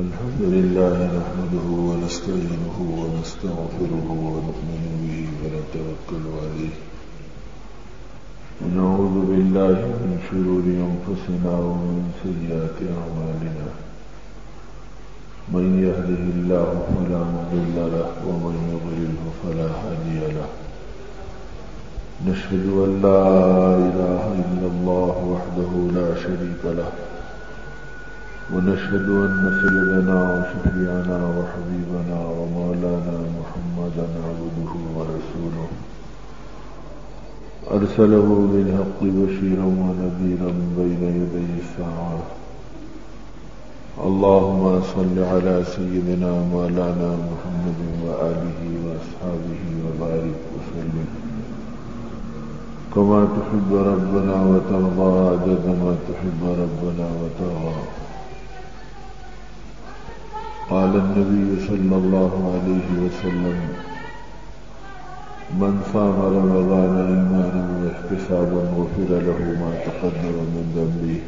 الحمد لله نحمده ونستعينه ونستغفره ونؤمن به ونتوكل عليه. ونعوذ بالله من شرور أنفسنا ومن سيئات أعمالنا. من يهده الله فلا مضل له ومن يضلله فلا هادي له. نشهد أن لا إله إلا الله وحده لا شريك له. ونشهد أن سيدنا وشفيعنا وحبيبنا ومولانا محمدا عبده ورسوله. أرسله بالحق بشيرا ونذيرا بين يدي الساعة. اللهم صل على سيدنا مولانا محمد وآله وأصحابه وبارك وسلم. كما تحب ربنا وترضى عدد ما تحب ربنا وترضى. قال النبي صلى الله عليه وسلم، من صام رمضان إيمانا واحتسابا غفر له ما تقدم من ذنبه،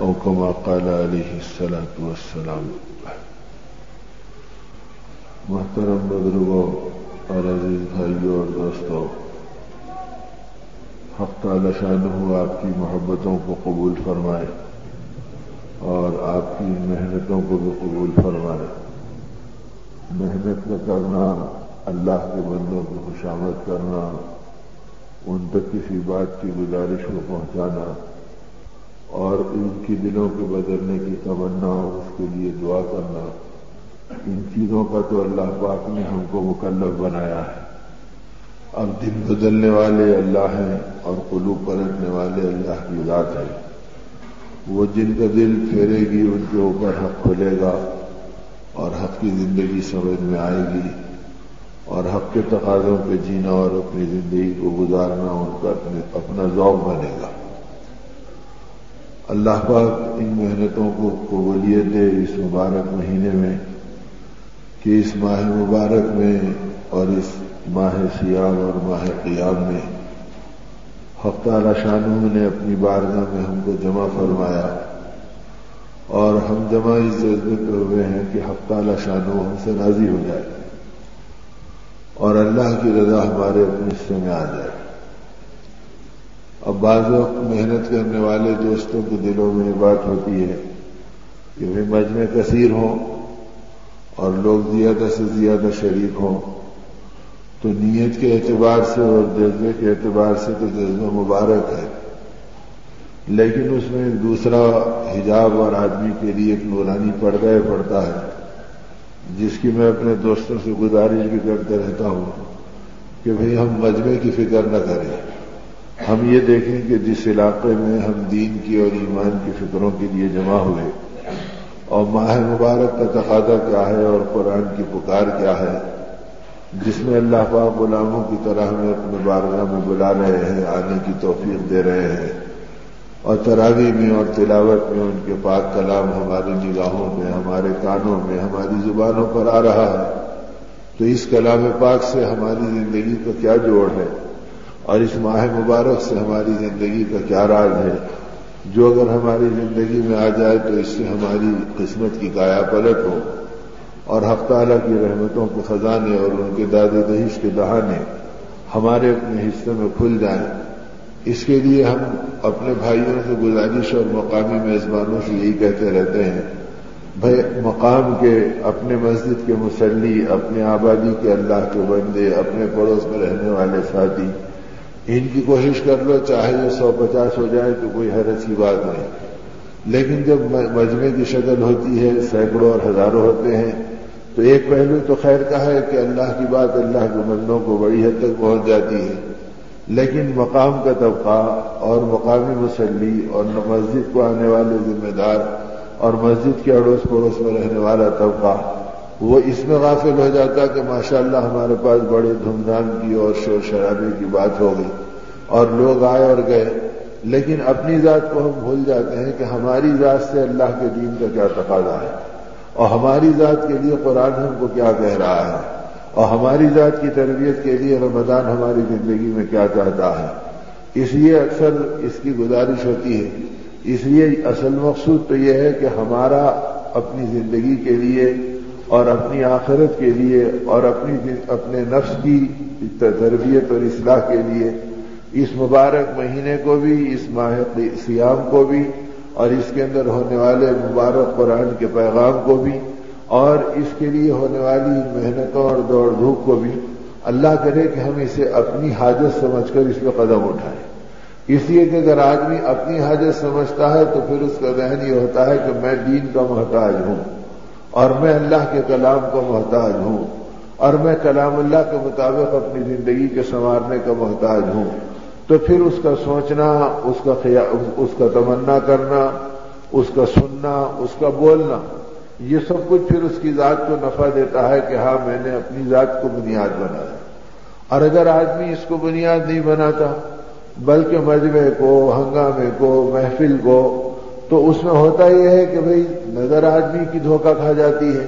أو كما قال عليه الصلاة والسلام. محترم بزرگوں، اور عزیز بھائیوں اور دوستوں، حق تعالی شانہ آپ کی محبتوں کو قبول فرمائے۔ اور آپ کی محنتوں کو بھی قبول فرمائے محنت کا کرنا، اللہ کے بندوں کو خوشامد کرنا، ان تک کسی بات کی گزارش کو پہنچانا اور ان کی دلوں کے بدلنے کی تمنا اس کے لیے دعا کرنا۔ ان چیزوں کا تو اللہ پاک نے ہم کو مکلف بنایا ہے۔ اب دل بدلنے والے اللہ ہیں اور قلوب پلٹنے والے اللہ کی ذات ہے وہ جن کا دل پھیرے گی ان کے اوپر حق کھلے گا اور حق کی زندگی سمجھ میں آئے گی اور حق کے تقاضوں پہ جینا اور اپنی زندگی کو گزارنا ان کا اپنے اپنا ذوق بنے گا۔ اللہ پاک ان محنتوں کو قبولیت دے اس مبارک مہینے میں کہ اس ماہ مبارک میں اور اس ماہ سیام اور ماہ قیام میں حق تعالی شانوں نے اپنی بارگاہ میں ہم کو جمع فرمایا اور ہم جمع اس جذبے پہ ہوئے ہیں کہ حق تعالی شانو ہم سے راضی ہو جائے اور اللہ کی رضا ہمارے اپنے حصے میں آ جائے۔ اب بعض وقت محنت کرنے والے دوستوں کے دلوں میں یہ بات ہوتی ہے کہ وہ مجمع کثیر ہوں اور لوگ زیادہ سے زیادہ شریک ہوں۔ تو نیت کے اعتبار سے اور جذبے کے اعتبار سے تو جذبہ مبارک ہے۔ لیکن اس میں ایک دوسرا حجاب اور آدمی کے لیے ایک نورانی پردہ پڑتا ہے، جس کی میں اپنے دوستوں سے گزارش بھی کرتے رہتا ہوں کہ بھئی ہم مجمع کی فکر نہ کریں۔ ہم یہ دیکھیں کہ جس علاقے میں ہم دین کی اور ایمان کی فکروں کے لیے جمع ہوئے، اور ماہ مبارک کا تقاضا کیا ہے اور قرآن کی پکار کیا ہے جس میں اللہ پاک غلاموں کی طرح ہمیں اپنے بارگاہ میں بلا رہے ہیں، آنے کی توفیق دے رہے ہیں۔ اور تراوی میں اور تلاوت میں ان کے پاک کلام ہماری نگاہوں میں، ہمارے کانوں میں، ہماری زبانوں پر آ رہا ہے۔ تو اس کلام پاک سے ہماری زندگی کا کیا جوڑ ہے؟ اور اس ماہ مبارک سے ہماری زندگی کا کیا راز ہے؟ جو اگر ہماری زندگی میں آ جائے تو اس سے ہماری قسمت کی کایا پلٹ ہو۔ اور حق تعالیٰ کی رحمتوں کے خزانے اور ان کے داد دہیش کے دہانے ہمارے اپنے حصے میں کھل جائیں۔ اس کے لیے ہم اپنے بھائیوں سے گزارش اور مقامی میزبانوں سے یہی کہتے رہتے ہیں، بھائی، مقام کے، اپنے مسجد کے مسلی، اپنے آبادی کے اللہ کے بندے، اپنے پڑوس میں رہنے والے ساتھی، ان کی کوشش کر لو، چاہے یہ سو پچاس ہو جائے تو کوئی حیرت کی بات نہیں۔ لیکن جب مجمع کی شکل ہوتی ہے، سینکڑوں اور ہزاروں ہوتے ہیں تو ایک پہلو تو خیر کا ہے کہ اللہ کی بات اللہ کے بندوں کو بڑی حد تک پہنچ جاتی ہے۔ لیکن مقام کا طبقہ اور مقامی مسلی اور مسجد کو آنے والے ذمہ دار اور مسجد کے اڑوس پڑوس میں رہنے والا طبقہ، وہ اس میں غافل ہو جاتا کہ ماشاء اللہ ہمارے پاس بڑے دھوم دھام کی اور شور شرابے کی بات ہو گئی اور لوگ آئے اور گئے۔ لیکن اپنی ذات کو ہم بھول جاتے ہیں کہ ہماری ذات سے اللہ کے دین کا کیا تقاضا ہے۔ اور ہماری ذات کے لیے قرآن ہم کو کیا کہہ رہا ہے؟ اور ہماری ذات کی تربیت کے لیے رمضان ہماری زندگی میں کیا چاہتا ہے؟ اس لیے اکثر اس کی گزارش ہوتی ہے۔ اس لیے اصل مقصود تو یہ ہے کہ ہمارا اپنی زندگی کے لیے اور اپنی آخرت کے لیے اور اپنی اپنے نفس کی تربیت اور اصلاح کے لیے، اس مبارک مہینے کو بھی، اس ماہ سیام کو بھی اور اس کے اندر ہونے والے مبارک قرآن کے پیغام کو بھی، اور اس کے لیے ہونے والی محنتوں اور دوڑ دھوپ کو بھی۔ اللہ کرے کہ ہم اسے اپنی حاجت سمجھ کر اس پہ قدم اٹھائیں۔ اس لیے کہ اگر آدمی اپنی حاجت سمجھتا ہے تو پھر اس کا ذہن یہ ہوتا ہے کہ میں دین کا محتاج ہوں، اور میں اللہ کے کلام کا محتاج ہوں، اور میں کلام اللہ کے مطابق اپنی زندگی کے سنوارنے کا محتاج ہوں۔ تو پھر اس کا سوچنا، اس کا اس کا تمنا کرنا، اس کا سننا، اس کا بولنا، یہ سب کچھ پھر اس کی ذات کو نفع دیتا ہے کہ ہاں میں نے اپنی ذات کو بنیاد بنایا۔ اور اگر آدمی اس کو بنیاد نہیں بناتا، بلکہ مجمے کو، ہنگامے کو، محفل کو، تو اس میں ہوتا یہ ہے کہ بھئی نظر آدمی کی دھوکہ کھا جاتی ہے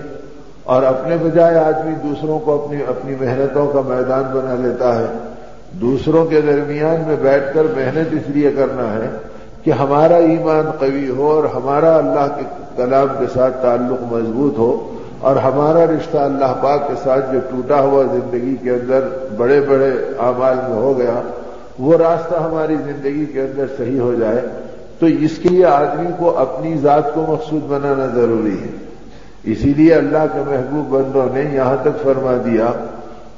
اور اپنے بجائے آدمی دوسروں کو اپنی اپنی محنتوں کا میدان بنا لیتا ہے۔ دوسروں کے درمیان میں بیٹھ کر محنت اس لیے کرنا ہے کہ ہمارا ایمان قوی ہو اور ہمارا اللہ کے کلام کے ساتھ تعلق مضبوط ہو اور ہمارا رشتہ اللہ پاک کے ساتھ جو ٹوٹا ہوا زندگی کے اندر بڑے بڑے اعمال میں ہو گیا، وہ راستہ ہماری زندگی کے اندر صحیح ہو جائے، تو اس کے لیے آدمی کو اپنی ذات کو مقصود بنانا ضروری ہے۔ اسی لیے اللہ کے محبوب بندوں نے یہاں تک فرما دیا،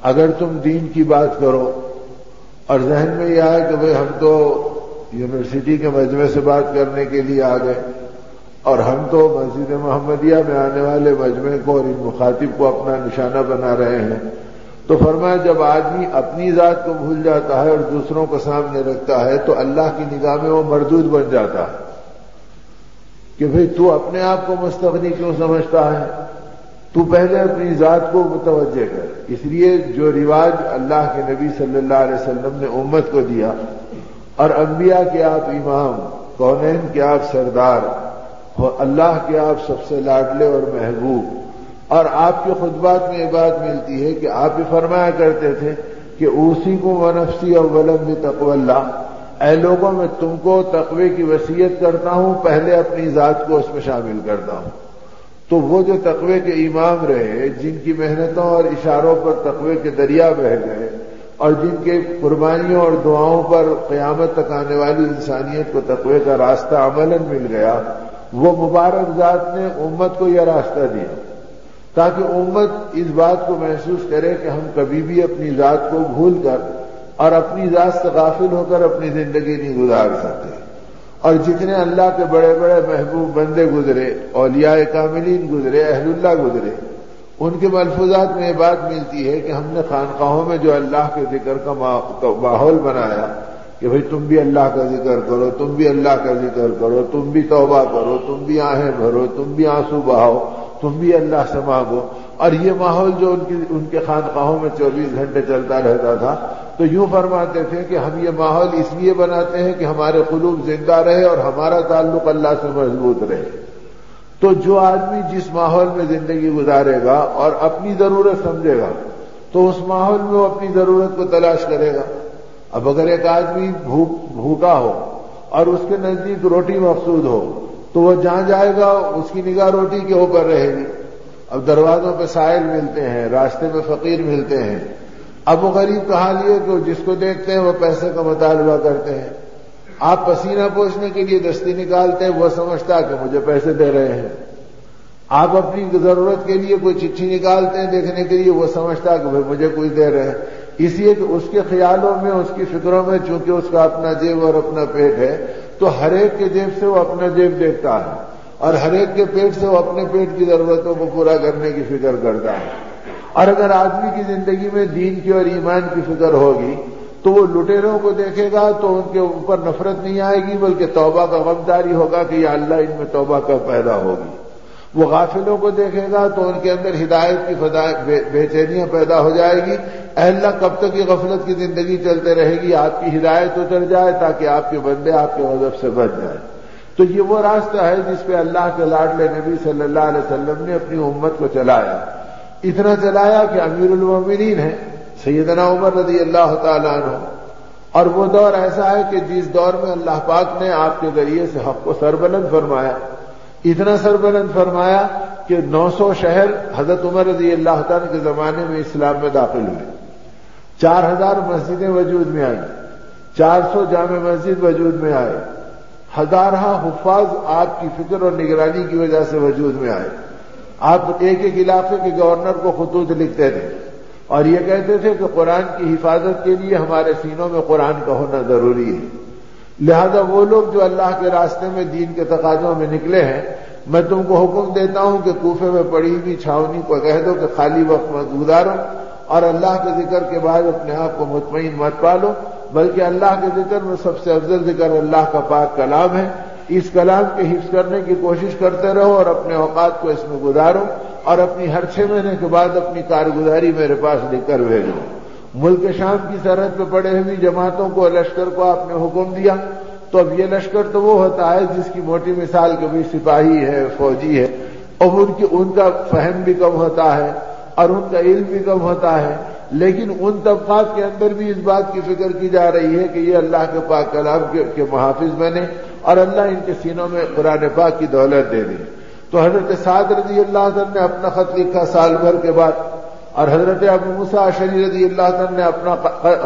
اگر تم دین کی بات کرو اور ذہن میں یہ آئے کہ بھئی ہم تو یونیورسٹی کے مجمع سے بات کرنے کے لیے آ گئے اور ہم تو مسجد محمدیہ میں آنے والے مجمع کو اور ان مخاطب کو اپنا نشانہ بنا رہے ہیں۔ تو فرمایا جب آدمی اپنی ذات کو بھول جاتا ہے اور دوسروں کو سامنے رکھتا ہے تو اللہ کی نگاہ میں وہ مردود بن جاتا ہے کہ بھئی تو اپنے آپ کو مستغنی کیوں سمجھتا ہے؟ تو پہلے اپنی ذات کو متوجہ کر۔ اس لیے جو رواج اللہ کے نبی صلی اللہ علیہ وسلم نے امت کو دیا، اور انبیاء کے آپ امام، کونین کے آپ سردار اللہ کے آپ سب سے لاڈلے اور محبوب، اور آپ کے خطبات میں یہ بات ملتی ہے کہ آپ بھی فرمایا کرتے تھے کہ اسی کو ونفسی اور ولم تقو اللہ۔ اے لوگوں، میں تم کو تقوی کی وصیت کرتا ہوں، پہلے اپنی ذات کو اس میں شامل کرتا ہوں۔ تو وہ جو تقوی کے امام رہے، جن کی محنتوں اور اشاروں پر تقوی کے دریا بہ گئے اور جن کے قربانیوں اور دعاؤں پر قیامت تک آنے والی انسانیت کو تقوی کا راستہ عمل مل گیا، وہ مبارک ذات نے امت کو یہ راستہ دیا تاکہ امت اس بات کو محسوس کرے کہ ہم کبھی بھی اپنی ذات کو بھول کر اور اپنی ذات سے غافل ہو کر اپنی زندگی نہیں گزار سکتے۔ اور جتنے اللہ کے بڑے بڑے محبوب بندے گزرے، اولیاء کاملین گزرے، اہل اللہ گزرے، ان کے ملفوظات میں یہ بات ملتی ہے کہ ہم نے خانقاہوں میں جو اللہ کے ذکر کا ماحول بنایا کہ بھئی تم بھی اللہ کا ذکر کرو، تم بھی اللہ کا ذکر کرو، تم بھی توبہ کرو، تم بھی آہیں بھرو، تم بھی آنسو بہاؤ، تم بھی اللہ سے مانگو۔ اور یہ ماحول جو ان ان کے خانقاہوں میں چوبیس گھنٹے چلتا رہتا تھا تو یوں فرماتے تھے کہ ہم یہ ماحول اس لیے بناتے ہیں کہ ہمارے قلوب زندہ رہے اور ہمارا تعلق اللہ سے مضبوط رہے۔ تو جو آدمی جس ماحول میں زندگی گزارے گا اور اپنی ضرورت سمجھے گا، تو اس ماحول میں وہ اپنی ضرورت کو تلاش کرے گا۔ اب اگر ایک آدمی بھوکا ہو اور اس کے نزدیک روٹی مقصود ہو، تو وہ جہاں جائے گا، اس کی نگاہ روٹی کے اوپر رہے گی۔ اب دروازوں پہ سائل ملتے ہیں، راستے میں فقیر ملتے ہیں۔ اب وہ غریب کا حال یہ کہ جس کو دیکھتے ہیں وہ پیسے کا مطالبہ کرتے ہیں۔ آپ پسینہ پوچھنے کے لیے دستی نکالتے ہیں، وہ سمجھتا کہ مجھے پیسے دے رہے ہیں۔ آپ اپنی ضرورت کے لیے کوئی چٹھی نکالتے ہیں دیکھنے کے لیے، وہ سمجھتا کہ بھائی مجھے کوئی دے رہے ہیں۔ اس لیے کہ اس کے خیالوں میں، اس کی فکروں میں، چونکہ اس کا اپنا جیب اور اپنا پیٹ ہے، تو ہر ایک کے جیب سے وہ اپنا جیب دیکھتا ہے۔ اور ہر ایک کے پیٹ سے وہ اپنے پیٹ کی ضرورتوں کو پورا کرنے کی فکر کرتا ہے۔ اور اگر آدمی کی زندگی میں دین کی اور ایمان کی فکر ہوگی، تو وہ لٹیروں کو دیکھے گا تو ان کے اوپر نفرت نہیں آئے گی، بلکہ توبہ کا غمداری ہوگا کہ یہ اللہ ان میں توبہ کا پیدا ہوگی۔ وہ غافلوں کو دیکھے گا تو ان کے اندر ہدایت کی بے چینیاں پیدا ہو جائے گی۔ اللہ، کب تک یہ غفلت کی زندگی چلتے رہے گی؟ آپ کی ہدایت اتر جائے تاکہ آپ کے بندے آپ کے مذہب سے بچ جائیں۔ تو یہ وہ راستہ ہے جس پہ اللہ کے لاڈلے نبی صلی اللہ علیہ وسلم نے اپنی امت کو چلایا۔ اتنا چلایا کہ امیر المومنین ہے سیدنا عمر رضی اللہ تعالیٰ عنہ۔ اور وہ دور ایسا ہے کہ جس دور میں اللہ پاک نے آپ کے ذریعے سے حق کو سربلند فرمایا۔ اتنا سربلند فرمایا کہ نو سو شہر حضرت عمر رضی اللہ تعالیٰ کے زمانے میں اسلام میں داخل ہوئے۔ چار ہزار مسجدیں وجود میں آئیں۔ چار سو جامع مسجد وجود میں آئے۔ ہزارہ حفاظ آپ کی فکر اور نگرانی کی وجہ سے وجود میں آئے۔ آپ ایک ایک علاقے کے گورنر کو خطوط لکھتے تھے اور یہ کہتے تھے کہ قرآن کی حفاظت کے لیے ہمارے سینوں میں قرآن کا ہونا ضروری ہے۔ لہذا وہ لوگ جو اللہ کے راستے میں دین کے تقاضوں میں نکلے ہیں، میں تم کو حکم دیتا ہوں کہ کوفے میں پڑی ہوئی چھاونی کو کہہ دو کہ خالی وقت مت گزارو اور اللہ کے ذکر کے بعد اپنے آپ کو مطمئن مت پالو، بلکہ اللہ کے ذکر میں سب سے افضل ذکر اللہ کا پاک کلام ہے۔ اس کلام کے حفظ کرنے کی کوشش کرتے رہو اور اپنے اوقات کو اس میں گزارو اور اپنی ہر چھ مہینے کے بعد اپنی کارگزاری میرے پاس لکھ کر بھیجو۔ ملک شام کی سرحد پہ پڑے ہوئی جماعتوں کو لشکر کو آپ نے حکم دیا۔ تو اب یہ لشکر تو وہ ہوتا ہے جس کی موٹی مثال کبھی سپاہی ہے، فوجی ہے۔ اور ان کی، ان کا فہم بھی کم ہوتا ہے اور ان کا علم بھی کم ہوتا ہے۔ لیکن ان طبقات کے اندر بھی اس بات کی فکر کی جا رہی ہے کہ یہ اللہ کے پاک کلام کے محافظ بنے۔ اور اللہ ان کے سینوں میں قرآن پاک کی دولت دے دے تو حضرت سعد رضی اللہ عنہ نے اپنا خط لکھا سال بھر کے بعد، اور حضرت ابو مسا شری رضی اللہ عنہ نے اپنا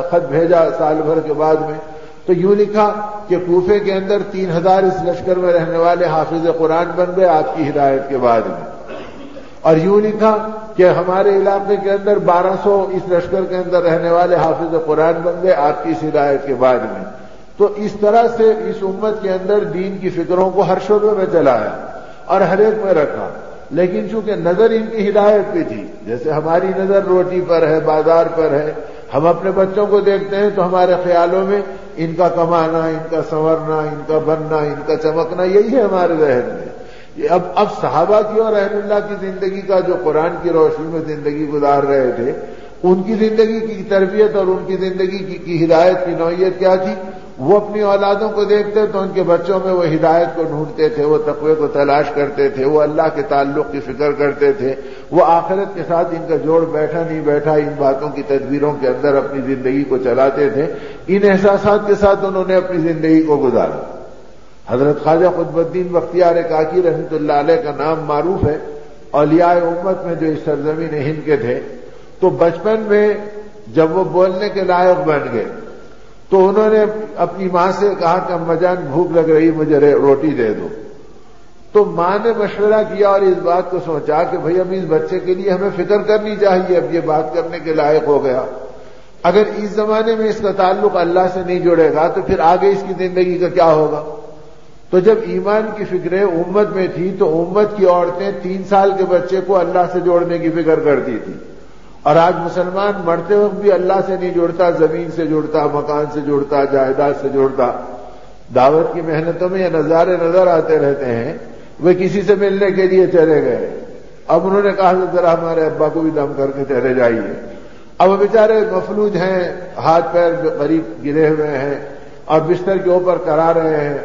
خط بھیجا سال بھر کے بعد میں۔ تو یوں لکھا کہ کوفے کے اندر تین ہزار اس لشکر میں رہنے والے حافظ قرآن بن گئے آپ کی ہدایت کے بعد میں۔ اور یوں لکھا کہ ہمارے علاقے کے اندر بارہ سو اس لشکر کے اندر رہنے والے حافظ قرآن بن گئے آپ کی اس ہدایت کے بعد میں۔ تو اس طرح سے اس امت کے اندر دین کی فکروں کو ہر شعبے میں چلایا اور ہر ایک میں رکھا۔ لیکن چونکہ نظر ان کی ہدایت پہ تھی، جیسے ہماری نظر روٹی پر ہے، بازار پر ہے، ہم اپنے بچوں کو دیکھتے ہیں تو ہمارے خیالوں میں ان کا کمانا، ان کا سنورنا، ان کا بننا، ان کا چمکنا، یہی ہے ہمارے ذہن میں۔ اب اب صحابہ کی اور رحم اللہ کی زندگی کا جو قرآن کی روشنی میں زندگی گزار رہے تھے، ان کی زندگی کی تربیت اور ان کی زندگی کی ہدایت، کی نوعیت کیا تھی؟ وہ اپنی اولادوں کو دیکھتے تو ان کے بچوں میں وہ ہدایت کو ڈھونڈتے تھے، وہ تقوی کو تلاش کرتے تھے، وہ اللہ کے تعلق کی فکر کرتے تھے، وہ آخرت کے ساتھ ان کا جوڑ بیٹھا نہیں بیٹھا، ان باتوں کی تدبیروں کے اندر اپنی زندگی کو چلاتے تھے۔ ان احساسات کے ساتھ انہوں نے اپنی زندگی کو گزارا۔ حضرت خواجہ قطب الدین بختیار کاکی رحمت اللہ علیہ کا نام معروف ہے۔ اولیاء امت میں جو اس سرزمین ہند کے تھے۔ تو بچپن میں جب وہ بولنے کے لائق بن گئے تو انہوں نے اپنی ماں سے کہا کہ اما جان، بھوک لگ رہی، مجھے روٹی دے دو۔ تو ماں نے مشورہ کیا اور اس بات کو سوچا کہ بھئی اب اس بچے کے لیے ہمیں فکر کرنی چاہیے، اب یہ بات کرنے کے لائق ہو گیا۔ اگر اس زمانے میں اس کا تعلق اللہ سے نہیں جڑے گا تو پھر آگے اس کی زندگی کا کیا ہوگا؟ تو جب ایمان کی فکریں امت میں تھی تو امت کی عورتیں تین سال کے بچے کو اللہ سے جوڑنے کی فکر کرتی تھی اور آج مسلمان مرتے وقت بھی اللہ سے نہیں جڑتا، زمین سے جڑتا، مکان سے جڑتا، جائیداد سے جڑتا۔ دعوت کی محنتوں میں یہ نظارے نظر آتے رہتے ہیں۔ وہ کسی سے ملنے کے لیے چلے گئے۔ اب انہوں نے کہا کہ ذرا ہمارے ابا کو بھی دم کر کے چلے جائیے۔ اب وہ بیچارے مفلوج ہیں، ہاتھ پیر قریب گرے ہوئے ہیں اور بستر کے اوپر کرا رہے ہیں۔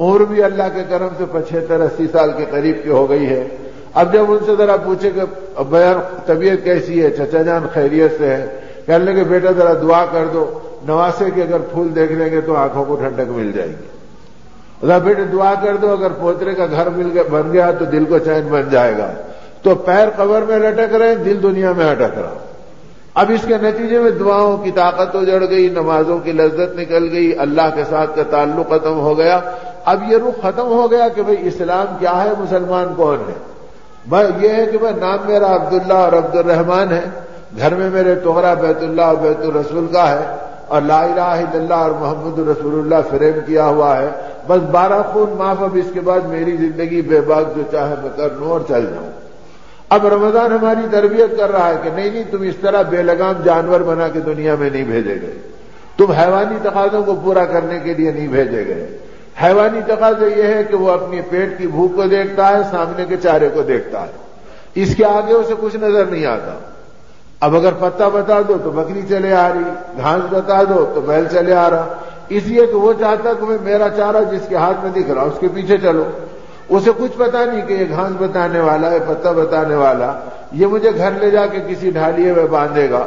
عمر بھی اللہ کے کرم سے پچہتر اسی سال کے قریب کی ہو گئی ہے۔ اب جب ان سے ذرا پوچھے کہ بیان طبیعت کیسی ہے، چچا جان خیریت سے ہے؟ کہنے لگے، بیٹا ذرا دعا کر دو، نواسے کے اگر پھول دیکھ لیں گے تو آنکھوں کو ٹھنڈک مل جائے گی۔ ذرا بیٹے دعا کر دو، اگر پوترے کا گھر مل گیا، بن گیا تو دل کو چین بن جائے گا۔ تو پیر قبر میں لٹک رہے ہیں دل دنیا میں اٹک رہا۔ اب اس کے نتیجے میں دعاؤں کی طاقت تو جڑ گئی، نمازوں کی لذت نکل گئی، اللہ کے ساتھ کا تعلق ختم ہو گیا۔ اب یہ رخ ختم ہو گیا کہ بھئی اسلام کیا ہے، مسلمان کون ہے؟ یہ ہے کہ میں نام میرا عبداللہ اور عبد الرحمان ہے۔ گھر میں میرے توہرا بیت اللہ اور بیت الرسول کا ہے اور لا الہ الا اللہ اور محمد رسول اللہ فریم کیا ہوا ہے۔ بس بارہ خون معاف اب اس کے بعد میری زندگی بے باک جو چاہے میں کر لوں اور چل جاؤں۔ اب رمضان ہماری تربیت کر رہا ہے کہ نہیں نہیں تم اس طرح بے لگام جانور بنا کے دنیا میں نہیں بھیجے گئے۔ تم حیوانی تقاضوں کو پورا کرنے کے لیے نہیں بھیجے گئے۔ حیوانی تقاضا یہ ہے کہ وہ اپنی پیٹ کی بھوک کو دیکھتا ہے، سامنے کے چارے کو دیکھتا ہے۔ اس کے آگے اسے کچھ نظر نہیں آتا۔ اب اگر پتا بتا دو تو بکری چلے آ رہی، گھاس بتا دو تو بیل چلے آ رہا۔ اس لیے کہ وہ چاہتا کہ میرا چارہ جس کے ہاتھ میں دکھ رہا، اس کے پیچھے چلو۔ اسے کچھ پتا نہیں کہ یہ گھاس بتانے والا ہے پتا بتانے والا، یہ مجھے گھر لے جا کے کسی ڈھالیے میں باندھے گا۔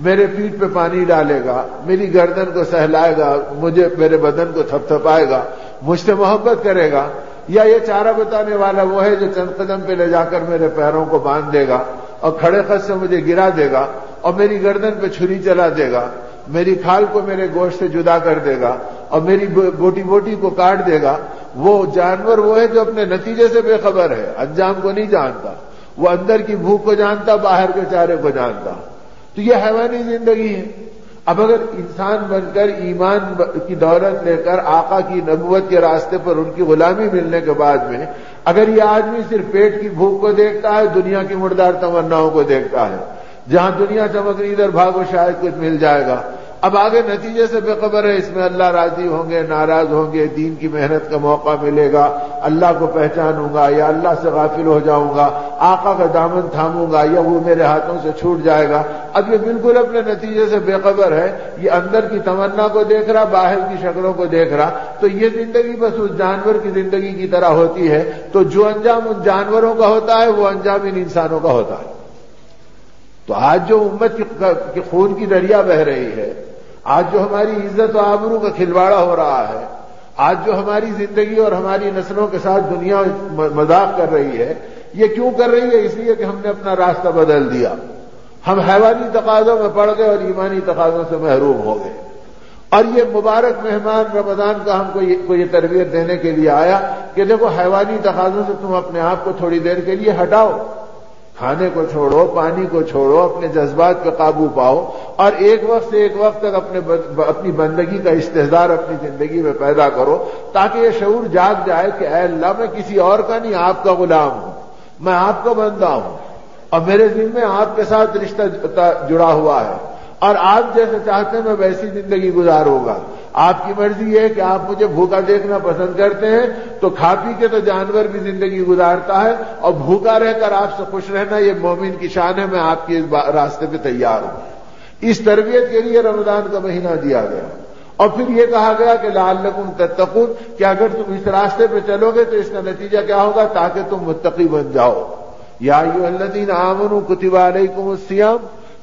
میرے پیٹ پہ پانی ڈالے گا، میری گردن کو سہلائے گا، مجھے میرے بدن کو تھپ تھپائے گا، مجھ سے محبت کرے گا۔ یا یہ چارہ بتانے والا وہ ہے جو چند قدم پہ لے جا کر میرے پیروں کو باندھ دے گا اور کھڑے خط سے مجھے گرا دے گا اور میری گردن پہ چھری چلا دے گا۔ میری کھال کو میرے گوشت سے جدا کر دے گا اور میری بوٹی بوٹی کو کاٹ دے گا۔ وہ جانور وہ ہے جو اپنے نتیجے سے بے خبر ہے، انجام کو نہیں جانتا۔ وہ اندر کی بھوک کو جانتا، باہر کے چارے کو جانتا۔ تو یہ حیوانی زندگی ہے۔ اب اگر انسان بن کر ایمان کی دولت لے کر آقا کی نبوت کے راستے پر ان کی غلامی ملنے کے بعد میں اگر یہ آدمی صرف پیٹ کی بھوک کو دیکھتا ہے، دنیا کی مردار تمناؤں کو دیکھتا ہے، جہاں دنیا چمک رہی ادھر بھاگو، شاید کچھ مل جائے گا۔ اب آگے نتیجے سے بے خبر ہے، اس میں اللہ راضی ہوں گے، ناراض ہوں گے، دین کی محنت کا موقع ملے گا، اللہ کو پہچانوں گا، یا اللہ سے غافل ہو جاؤں گا، آقا کا دامن تھاموں گا، یا وہ میرے ہاتھوں سے چھوٹ جائے گا۔ اب یہ بالکل اپنے نتیجے سے بے خبر ہے، یہ اندر کی تمنا کو دیکھ رہا، باہر کی شکلوں کو دیکھ رہا۔ تو یہ زندگی بس اس جانور کی زندگی کی طرح ہوتی ہے۔ تو جو انجام ان جانوروں کا ہوتا ہے، وہ انجام ان انسانوں کا ہوتا ہے۔ تو آج جو امت کی خون کی دریا بہ رہی ہے آج جو ہماری عزت و آبرو کا کھلواڑا ہو رہا ہے، آج جو ہماری زندگی اور ہماری نسلوں کے ساتھ دنیا مذاق کر رہی ہے، یہ کیوں کر رہی ہے؟ اس لیے کہ ہم نے اپنا راستہ بدل دیا۔ ہم حیوانی تقاضوں میں پڑ گئے اور ایمانی تقاضوں سے محروم ہو گئے۔ اور یہ مبارک مہمان رمضان کا ہم کو یہ تربیت دینے کے لیے آیا کہ دیکھو، حیوانی تقاضوں سے تم اپنے آپ کو تھوڑی دیر کے لیے ہٹاؤ۔ کھانے کو چھوڑو، پانی کو چھوڑو، اپنے جذبات پہ قابو پاؤ اور ایک وقت سے ایک وقت تک اپنے اپنی بندگی کا استحدار اپنی زندگی میں پیدا کرو تاکہ یہ شعور جاگ جائے کہ اے اللہ، میں کسی اور کا نہیں، آپ کا غلام ہوں، میں آپ کا بندہ ہوں اور میرے دل میں آپ کے ساتھ رشتہ جڑا ہوا ہے۔ اور آپ جیسے چاہتے ہیں میں ویسی زندگی گزاروں گا آپ کی مرضی ہے کہ آپ مجھے بھوکا دیکھنا پسند کرتے ہیں، تو کھا پی کے تو جانور بھی زندگی گزارتا ہے، اور بھوکا رہ کر آپ سے خوش رہنا یہ مومن کی شان ہے، میں آپ کے راستے پہ تیار ہوں۔ اس تربیت کے لیے رمضان کا مہینہ دیا گیا۔ اور پھر یہ کہا گیا کہ لال لکن تتقن کہ اگر تم اس راستے پہ چلو گے تو اس کا نتیجہ کیا ہوگا؟ تاکہ تم متقی بن جاؤ۔ یا یو اللہ دین آمن کتبہ علیکم السیام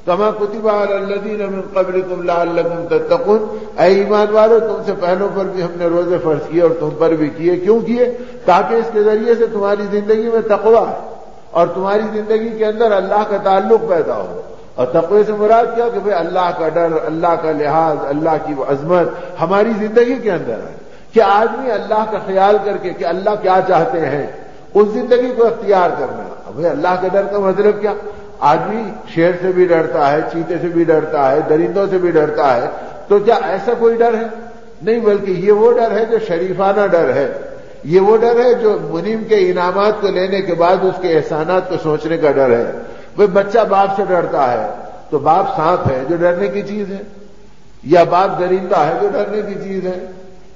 کما کتبہ الدین قبل کم لال تتقن اے ایمان والو، تم سے پہلوں پر بھی ہم نے روزے فرض کیے اور تم پر بھی کیے۔ کیوں کیے؟ تاکہ اس کے ذریعے سے تمہاری زندگی میں تقوا اور تمہاری زندگی کے اندر اللہ کا تعلق پیدا ہو۔ اور تقوی سے مراد کیا؟ کہ بھائی اللہ کا ڈر، اللہ کا لحاظ، اللہ کی عظمت ہماری زندگی کے اندر ہے کہ آدمی اللہ کا خیال کر کے کہ اللہ کیا چاہتے ہیں، اس زندگی کو اختیار کرنا۔ بھائی اللہ کے ڈر کا مطلب کیا؟ آدمی شیر سے بھی ڈرتا ہے، چیتے سے بھی ڈرتا ہے، درندوں سے بھی ڈرتا ہے، تو کیا ایسا کوئی ڈر ہے؟ نہیں، بلکہ یہ وہ ڈر ہے جو شریفانہ ڈر ہے۔ یہ وہ ڈر ہے جو منیم کے انعامات کو لینے کے بعد اس کے احسانات کو سوچنے کا ڈر ہے۔ وہ بچہ باپ سے ڈرتا ہے، تو باپ سانپ ہے جو ڈرنے کی چیز ہے، یا باپ درندہ ہے جو ڈرنے کی چیز ہے۔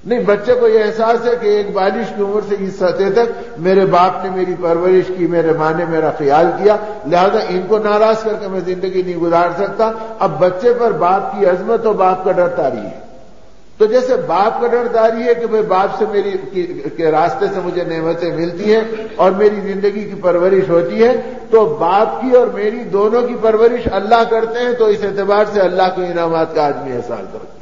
نہیں، بچے کو یہ احساس ہے کہ ایک بالش کی عمر سے اس سطح تک میرے باپ نے میری پرورش کی، میرے ماں نے میرا خیال کیا، لہذا ان کو ناراض کر کے میں زندگی نہیں گزار سکتا۔ اب بچے پر باپ کی عظمت اور باپ کا ڈر تاری ہے۔ تو جیسے باپ کا ڈر تاری ہے کہ بھائی باپ سے میری کے راستے سے مجھے نعمتیں ملتی ہیں اور میری زندگی کی پرورش ہوتی ہے، تو باپ کی اور میری دونوں کی پرورش اللہ کرتے ہیں، تو اس اعتبار سے اللہ کے انعامات کا آدمی احساس کرتے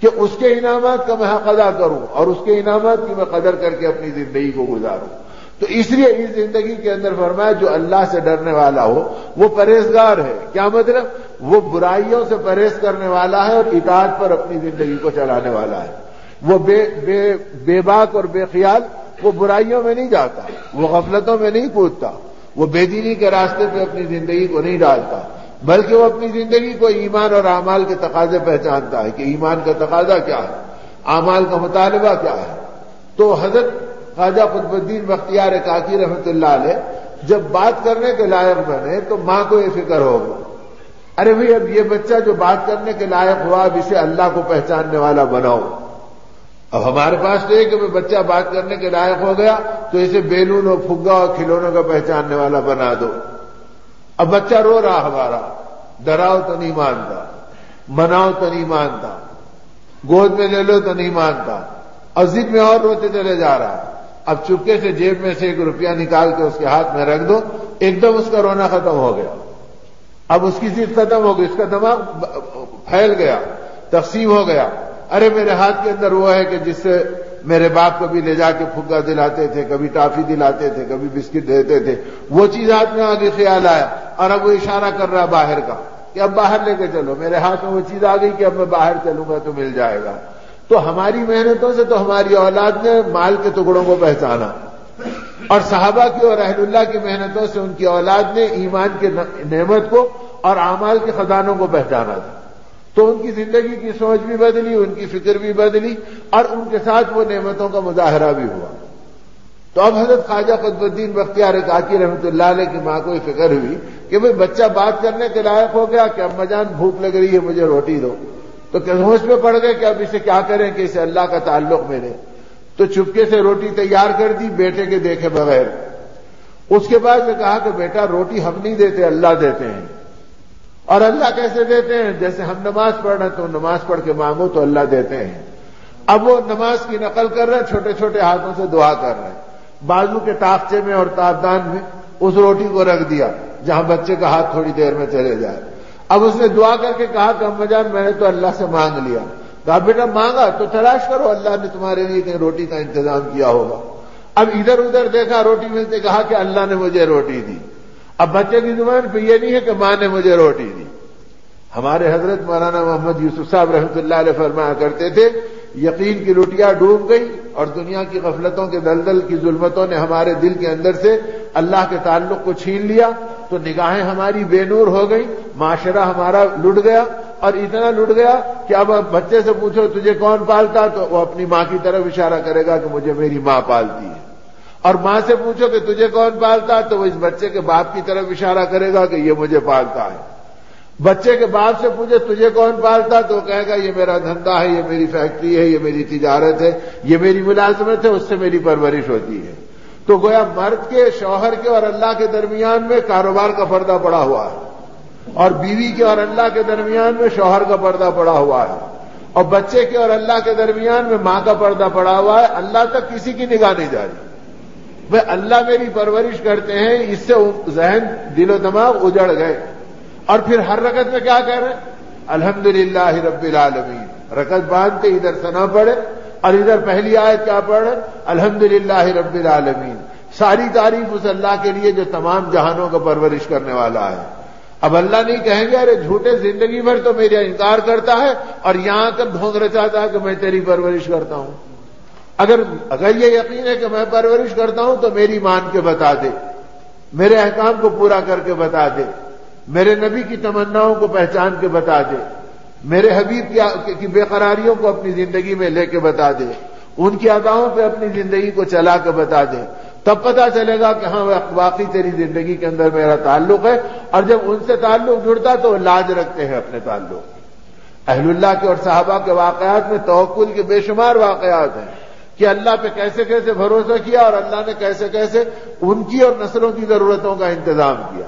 کہ اس کے انعامات کا میں حق ادا کروں اور اس کے انعامات کی میں قدر کر کے اپنی زندگی کو گزاروں۔ تو اس لیے اس زندگی کے اندر فرمایا جو اللہ سے ڈرنے والا ہو، وہ پرہیزگار ہے۔ کیا مطلب؟ وہ برائیوں سے پرہیز کرنے والا ہے اور اطاعت پر اپنی زندگی کو چلانے والا ہے۔ وہ بے بے بے باک اور بے خیال، وہ برائیوں میں نہیں جاتا، وہ غفلتوں میں نہیں کودتا، وہ بے دینی کے راستے پہ اپنی زندگی کو نہیں ڈالتا۔ بلکہ وہ اپنی زندگی کو ایمان اور اعمال کے تقاضے پہچانتا ہے کہ ایمان کا تقاضا کیا ہے، اعمال کا مطالبہ کیا ہے۔ تو حضرت خواجہ قطب الدین بختیار کاکی رحمت اللہ علیہ جب بات کرنے کے لائق بنے تو ماں کو یہ فکر ہوگا ارے بھائی، اب یہ بچہ جو بات کرنے کے لائق ہوا، اب اسے اللہ کو پہچاننے والا بناؤ۔ اب ہمارے پاس تو یہ کہ بچہ بات کرنے کے لائق ہو گیا تو اسے بیلون اور پھگا اور کھلونوں کا پہچاننے والا بنا دو۔ اب بچہ رو رہا ہمارا، ڈراؤ تو نہیں مانتا، مناؤ تو نہیں مانتا، گود میں لے لو تو نہیں مانتا اور ضد میں اور روتے چلے جا رہا۔ اب چپکے سے جیب میں سے ایک روپیہ نکال کے اس کے ہاتھ میں رکھ دو، ایک دم اس کا رونا ختم ہو گیا۔ اب اس کی ضد ختم ہو گئی، اس کا دماغ پھیل گیا، تقسیم ہو گیا۔ ارے میرے ہاتھ کے اندر وہ ہے کہ جس سے میرے باپ کبھی لے جا کے پھگا دلاتے تھے، کبھی ٹافی دلاتے تھے، کبھی بسکٹ دیتے تھے۔ وہ چیز آپ میں آگے خیال آیا اور اب وہ اشارہ کر رہا باہر کا کہ اب باہر لے کے چلو۔ میرے ہاتھ میں وہ چیز آ گئی کہ اب میں باہر چلوں گا تو مل جائے گا۔ تو ہماری محنتوں سے تو ہماری اولاد نے مال کے ٹکڑوں کو پہچانا۔ اور صحابہ کی اور اہل اللہ کی محنتوں سے ان کی اولاد نے ایمان کے نعمت کو اور اعمال کے خزانوں کو پہچانا تھا۔ تو ان کی زندگی کی سوچ بھی بدلی، ان کی فکر بھی بدلی، اور ان کے ساتھ وہ نعمتوں کا مظاہرہ بھی ہوا۔ تو اب حضرت خواجہ قطب الدین بختیار کاکی رحمۃ اللہ علیہ کی ماں کو یہ فکر ہوئی کہ بھائی بچہ بات کرنے کے لائق ہو گیا کہ اما جان بھوک لگ رہی ہے، مجھے روٹی دو۔ تو ہوش میں پڑ گئے کہ اب اسے کیا کریں کہ اسے اللہ کا تعلق میرے تو چپکے سے روٹی تیار کر دی بیٹے کے دیکھے بغیر۔ اس کے بعد نے کہا کہ بیٹا، روٹی ہم نہیں دیتے، اللہ دیتے ہیں۔ اور اللہ کیسے دیتے ہیں؟ جیسے ہم نماز پڑھ رہے ہیں تو نماز پڑھ کے مانگو تو اللہ دیتے ہیں۔ اب وہ نماز کی نقل کر رہے ہیں، چھوٹے چھوٹے ہاتھوں سے دعا کر رہے ہیں۔ بازو کے تاخچے میں اور تابدان میں اس روٹی کو رکھ دیا، جہاں بچے کا ہاتھ تھوڑی دیر میں چلے جائے۔ اب اس نے دعا کر کے کہا کہ، اما جان، میں نے تو اللہ سے مانگ لیا۔ کہا، بیٹا، مانگا تو تلاش کرو، اللہ نے تمہارے لیے کہیں روٹی کا انتظام کیا ہوگا۔ اب ادھر ادھر دیکھا، روٹی ملتے، کہا کہ اللہ نے مجھے روٹی دی۔ اب بچے کی زبان پہ یہ نہیں ہے کہ ماں نے مجھے روٹی دی۔ ہمارے حضرت مولانا محمد یوسف صاحب رحمۃ اللہ علیہ فرمایا کرتے تھے، یقین کی لوٹیاں ڈوب گئی اور دنیا کی غفلتوں کے دلدل کی ظلمتوں نے ہمارے دل کے اندر سے اللہ کے تعلق کو چھین لیا۔ تو نگاہیں ہماری بے نور ہو گئی معاشرہ ہمارا لٹ گیا اور اتنا لٹ گیا کہ اب بچے سے پوچھو تجھے کون پالتا؟ تو وہ اپنی ماں کی طرف اشارہ کرے گا کہ مجھے میری ماں پالتی ہے۔ اور ماں سے پوچھو کہ تجھے کون پالتا تو وہ اس بچے کے باپ کی طرف اشارہ کرے گا کہ یہ مجھے پالتا ہے۔ بچے کے باپ سے پوچھے تجھے کون پالتا تو وہ کہے گا، یہ میرا دھندا ہے، یہ میری فیکٹری ہے، یہ میری تجارت ہے، یہ میری ملازمت ہے، اس سے میری پرورش ہوتی ہے۔ تو گویا مرد کے، شوہر کے اور اللہ کے درمیان میں کاروبار کا پردہ پڑا ہوا ہے۔ اور بیوی کے اور اللہ کے درمیان میں شوہر کا پردہ پڑا ہوا ہے۔ اور بچے کے اور اللہ کے درمیان میں ماں کا پردہ پڑا ہوا ہے۔ اللہ تک کسی کی نگاہ نہیں جا رہی وہ اللہ میری پرورش کرتے ہیں، اس سے ذہن، دل و دماغ اجڑ گئے۔ اور پھر ہر رکت میں کیا کہہ رہے ہیں؟ الحمد للہ رب العالمین۔ رکت باندھ کے ادھر سنا پڑے اور ادھر پہلی آیت کیا پڑھ الحمد للہ رب العالمین۔ ساری تعریف اس اللہ کے لیے جو تمام جہانوں کا پرورش کرنے والا ہے۔ اب اللہ نہیں کہیں گے، ارے جھوٹے زندگی بھر تو میرا انکار کرتا ہے، اور یہاں کر ڈھونگ رچاتا ہے کہ میں تیری پرورش کرتا ہوں۔ اگر اگر یہ یقین ہے کہ میں پرورش کرتا ہوں تو میری مان کے بتا دے، میرے احکام کو پورا کر کے بتا دے، میرے نبی کی تمناؤں کو پہچان کے بتا دے، میرے حبیب کی بے قراریوں کو اپنی زندگی میں لے کے بتا دے، ان کی اداؤں پہ اپنی زندگی کو چلا کے بتا دے۔ تب پتا چلے گا کہ ہاں واقعی تیری زندگی کے اندر میرا تعلق ہے اور جب ان سے تعلق جڑتا تو وہ لاج رکھتے ہیں اپنے تعلق۔ اہل اللہ کے اور صحابہ کے واقعات میں توکل کے بے شمار واقعات ہیں۔ کہ اللہ پہ کیسے کیسے بھروسہ کیا اور اللہ نے کیسے کیسے ان کی اور نسلوں کی ضرورتوں کا انتظام کیا۔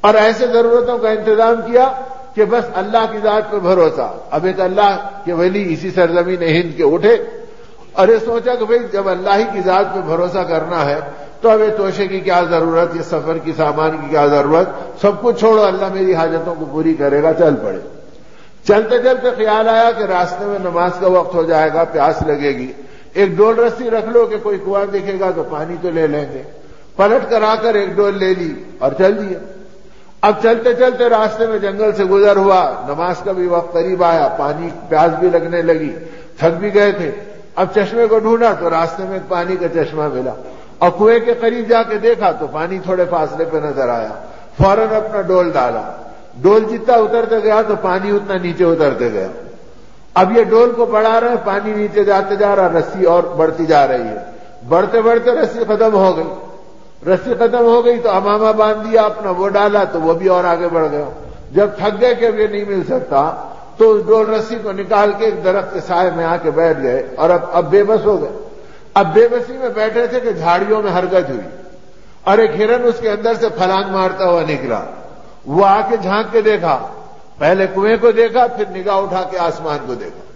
اور ایسے ضرورتوں کا انتظام کیا کہ بس اللہ کی ذات پہ بھروسہ۔ اب ایک اللہ کے ولی اسی سرزمین ہند کے اٹھے اور یہ سوچا کہ بھائی جب اللہ ہی کی ذات پہ بھروسہ کرنا ہے تو اب یہ توشے کی کیا ضرورت، یہ سفر کی سامان کی کیا ضرورت، سب کچھ چھوڑو، اللہ میری حاجتوں کو پوری کرے گا، چل پڑے۔ چلتے چلتے خیال آیا کہ راستے میں نماز کا وقت ہو جائے گا، پیاس لگے گی۔ ایک ڈول رسی رکھ لو کہ کوئی کنواں دیکھے گا تو پانی تو لے لیں گے۔ پلٹ کر آ کر ایک ڈول لے لی اور چل دیا۔ اب چلتے چلتے راستے میں جنگل سے گزر ہوا۔ نماز کا بھی وقت قریب آیا، پانی پیاس بھی لگنے لگی۔ تھک بھی گئے تھے۔ اب چشمے کو ڈھونڈا تو راستے میں پانی کا چشمہ ملا۔ اور کنویں کے قریب جا کے دیکھا تو پانی تھوڑے فاصلے پہ نظر آیا۔ فوراً اپنا ڈول ڈالا۔ ڈول جتنا اترتے گیا تو پانی اتنا نیچے اترتے گیا۔ اب یہ ڈول کو بڑھا رہے ہیں، پانی نیچے جاتے جا رہا رسی اور بڑھتی جا رہی ہے۔ بڑھتے بڑھتے رسی ختم ہو گئی۔ رسی ختم ہو گئی تو اماما باندھ دیا اپنا، وہ ڈالا تو وہ بھی اور آگے بڑھ گیا۔ جب تھک گئے کہ اب یہ نہیں مل سکتا، تو اس ڈول رسی کو نکال کے ایک درخت کے سائے میں آ کے بیٹھ گئے اور اب اب بے بس ہو گئے۔ اب بے بسی میں بیٹھے تھے کہ جھاڑیوں میں حرکت ہوئی۔ اور ایک ہرن اس کے اندر سے پھلانگ مارتا ہوا نکلا۔ وہ آ کے جھانک کے دیکھا۔ پہلے کنویں کو دیکھا، پھر نگاہ اٹھا کے آسمان کو دیکھا۔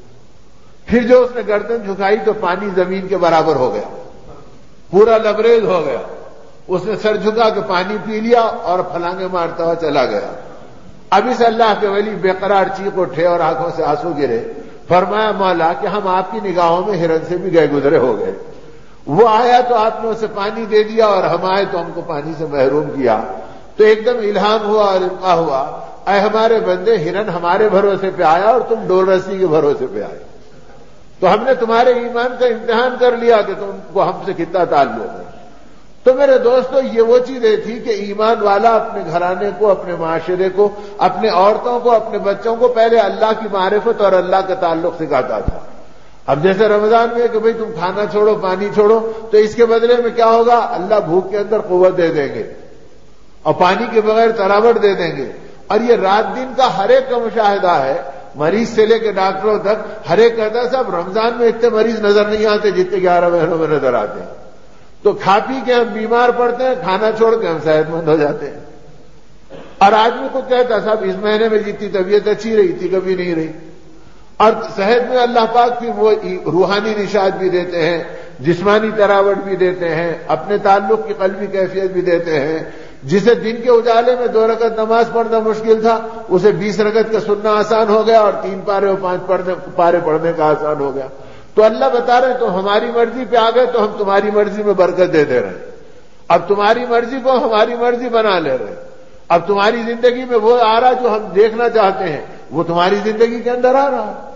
پھر جو اس نے گردن جھکائی تو پانی زمین کے برابر ہو گیا۔ پورا لبریز ہو گیا۔ اس نے سر جھکا کے پانی پی لیا اور پھلانگے مارتا ہوا چلا گیا۔ اب اس اللہ کے ولی بے قرار چیخ اٹھے اور آنکھوں سے آنسو گرے۔ فرمایا، مولا، کہ ہم آپ کی نگاہوں میں ہرن سے بھی گئے گزرے ہو گئے۔ وہ آیا تو آپ نے اسے پانی دے دیا اور ہم آئے تو ہم کو پانی سے محروم کیا۔ تو ایک دم الہام ہوا اور ہوا۔ اے ہمارے بندے، ہرن ہمارے بھروسے پہ آیا اور تم ڈول رسی کے بھروسے پہ آئے۔ تو ہم نے تمہارے ایمان کا امتحان کر لیا کہ تم کو ہم سے کتنا تعلق ہے۔ تو میرے دوستو، یہ وہ چیزیں تھی کہ ایمان والا اپنے گھرانے کو، اپنے معاشرے کو، اپنے عورتوں کو، اپنے بچوں کو پہلے اللہ کی معرفت اور اللہ کا تعلق سکھاتا تھا۔ اب جیسے رمضان میں کہ بھئی تم کھانا چھوڑو، پانی چھوڑو، تو اس کے بدلے میں کیا ہوگا؟ اللہ بھوک کے اندر قوت دے دیں گے۔ اور پانی کے بغیر تراوٹ دے دیں گے۔ اور یہ رات دن کا ہر ایک کا مشاہدہ ہے، مریض سے لے کے ڈاکٹروں تک، ہر ایک کہتا ہے، صاحب، رمضان میں اتنے مریض نظر نہیں آتے جتنے گیارہ مہینوں میں نظر آتے ہیں۔ تو کھا پی کے ہم بیمار پڑتے ہیں، کھانا چھوڑ کے ہم صحت مند ہو جاتے ہیں۔ اور آدمی کو کہتا صاحب، اس مہینے میں جتنی طبیعت اچھی رہی تھی کبھی نہیں رہی۔ اور صحت میں اللہ پاک پھر وہ روحانی نشاد بھی دیتے ہیں، جسمانی تراوٹ بھی دیتے ہیں، اپنے تعلق کی قلبی کیفیت بھی دیتے ہیں۔ جسے دن کے اجالے میں دو رکعت نماز پڑھنا مشکل تھا، اسے بیس رکعت کا سننا آسان ہو گیا اور تین پارے اور پانچ پارے پڑھنے کا آسان ہو گیا۔ تو اللہ بتا رہے ہیں، تو ہماری مرضی پہ آ گئے، تو ہم تمہاری مرضی میں برکت دے دے رہے ہیں۔ اب تمہاری مرضی کو ہماری مرضی بنا لے رہے ہیں۔ اب تمہاری زندگی میں وہ آ رہا جو ہم دیکھنا چاہتے ہیں، وہ تمہاری زندگی کے اندر آ رہا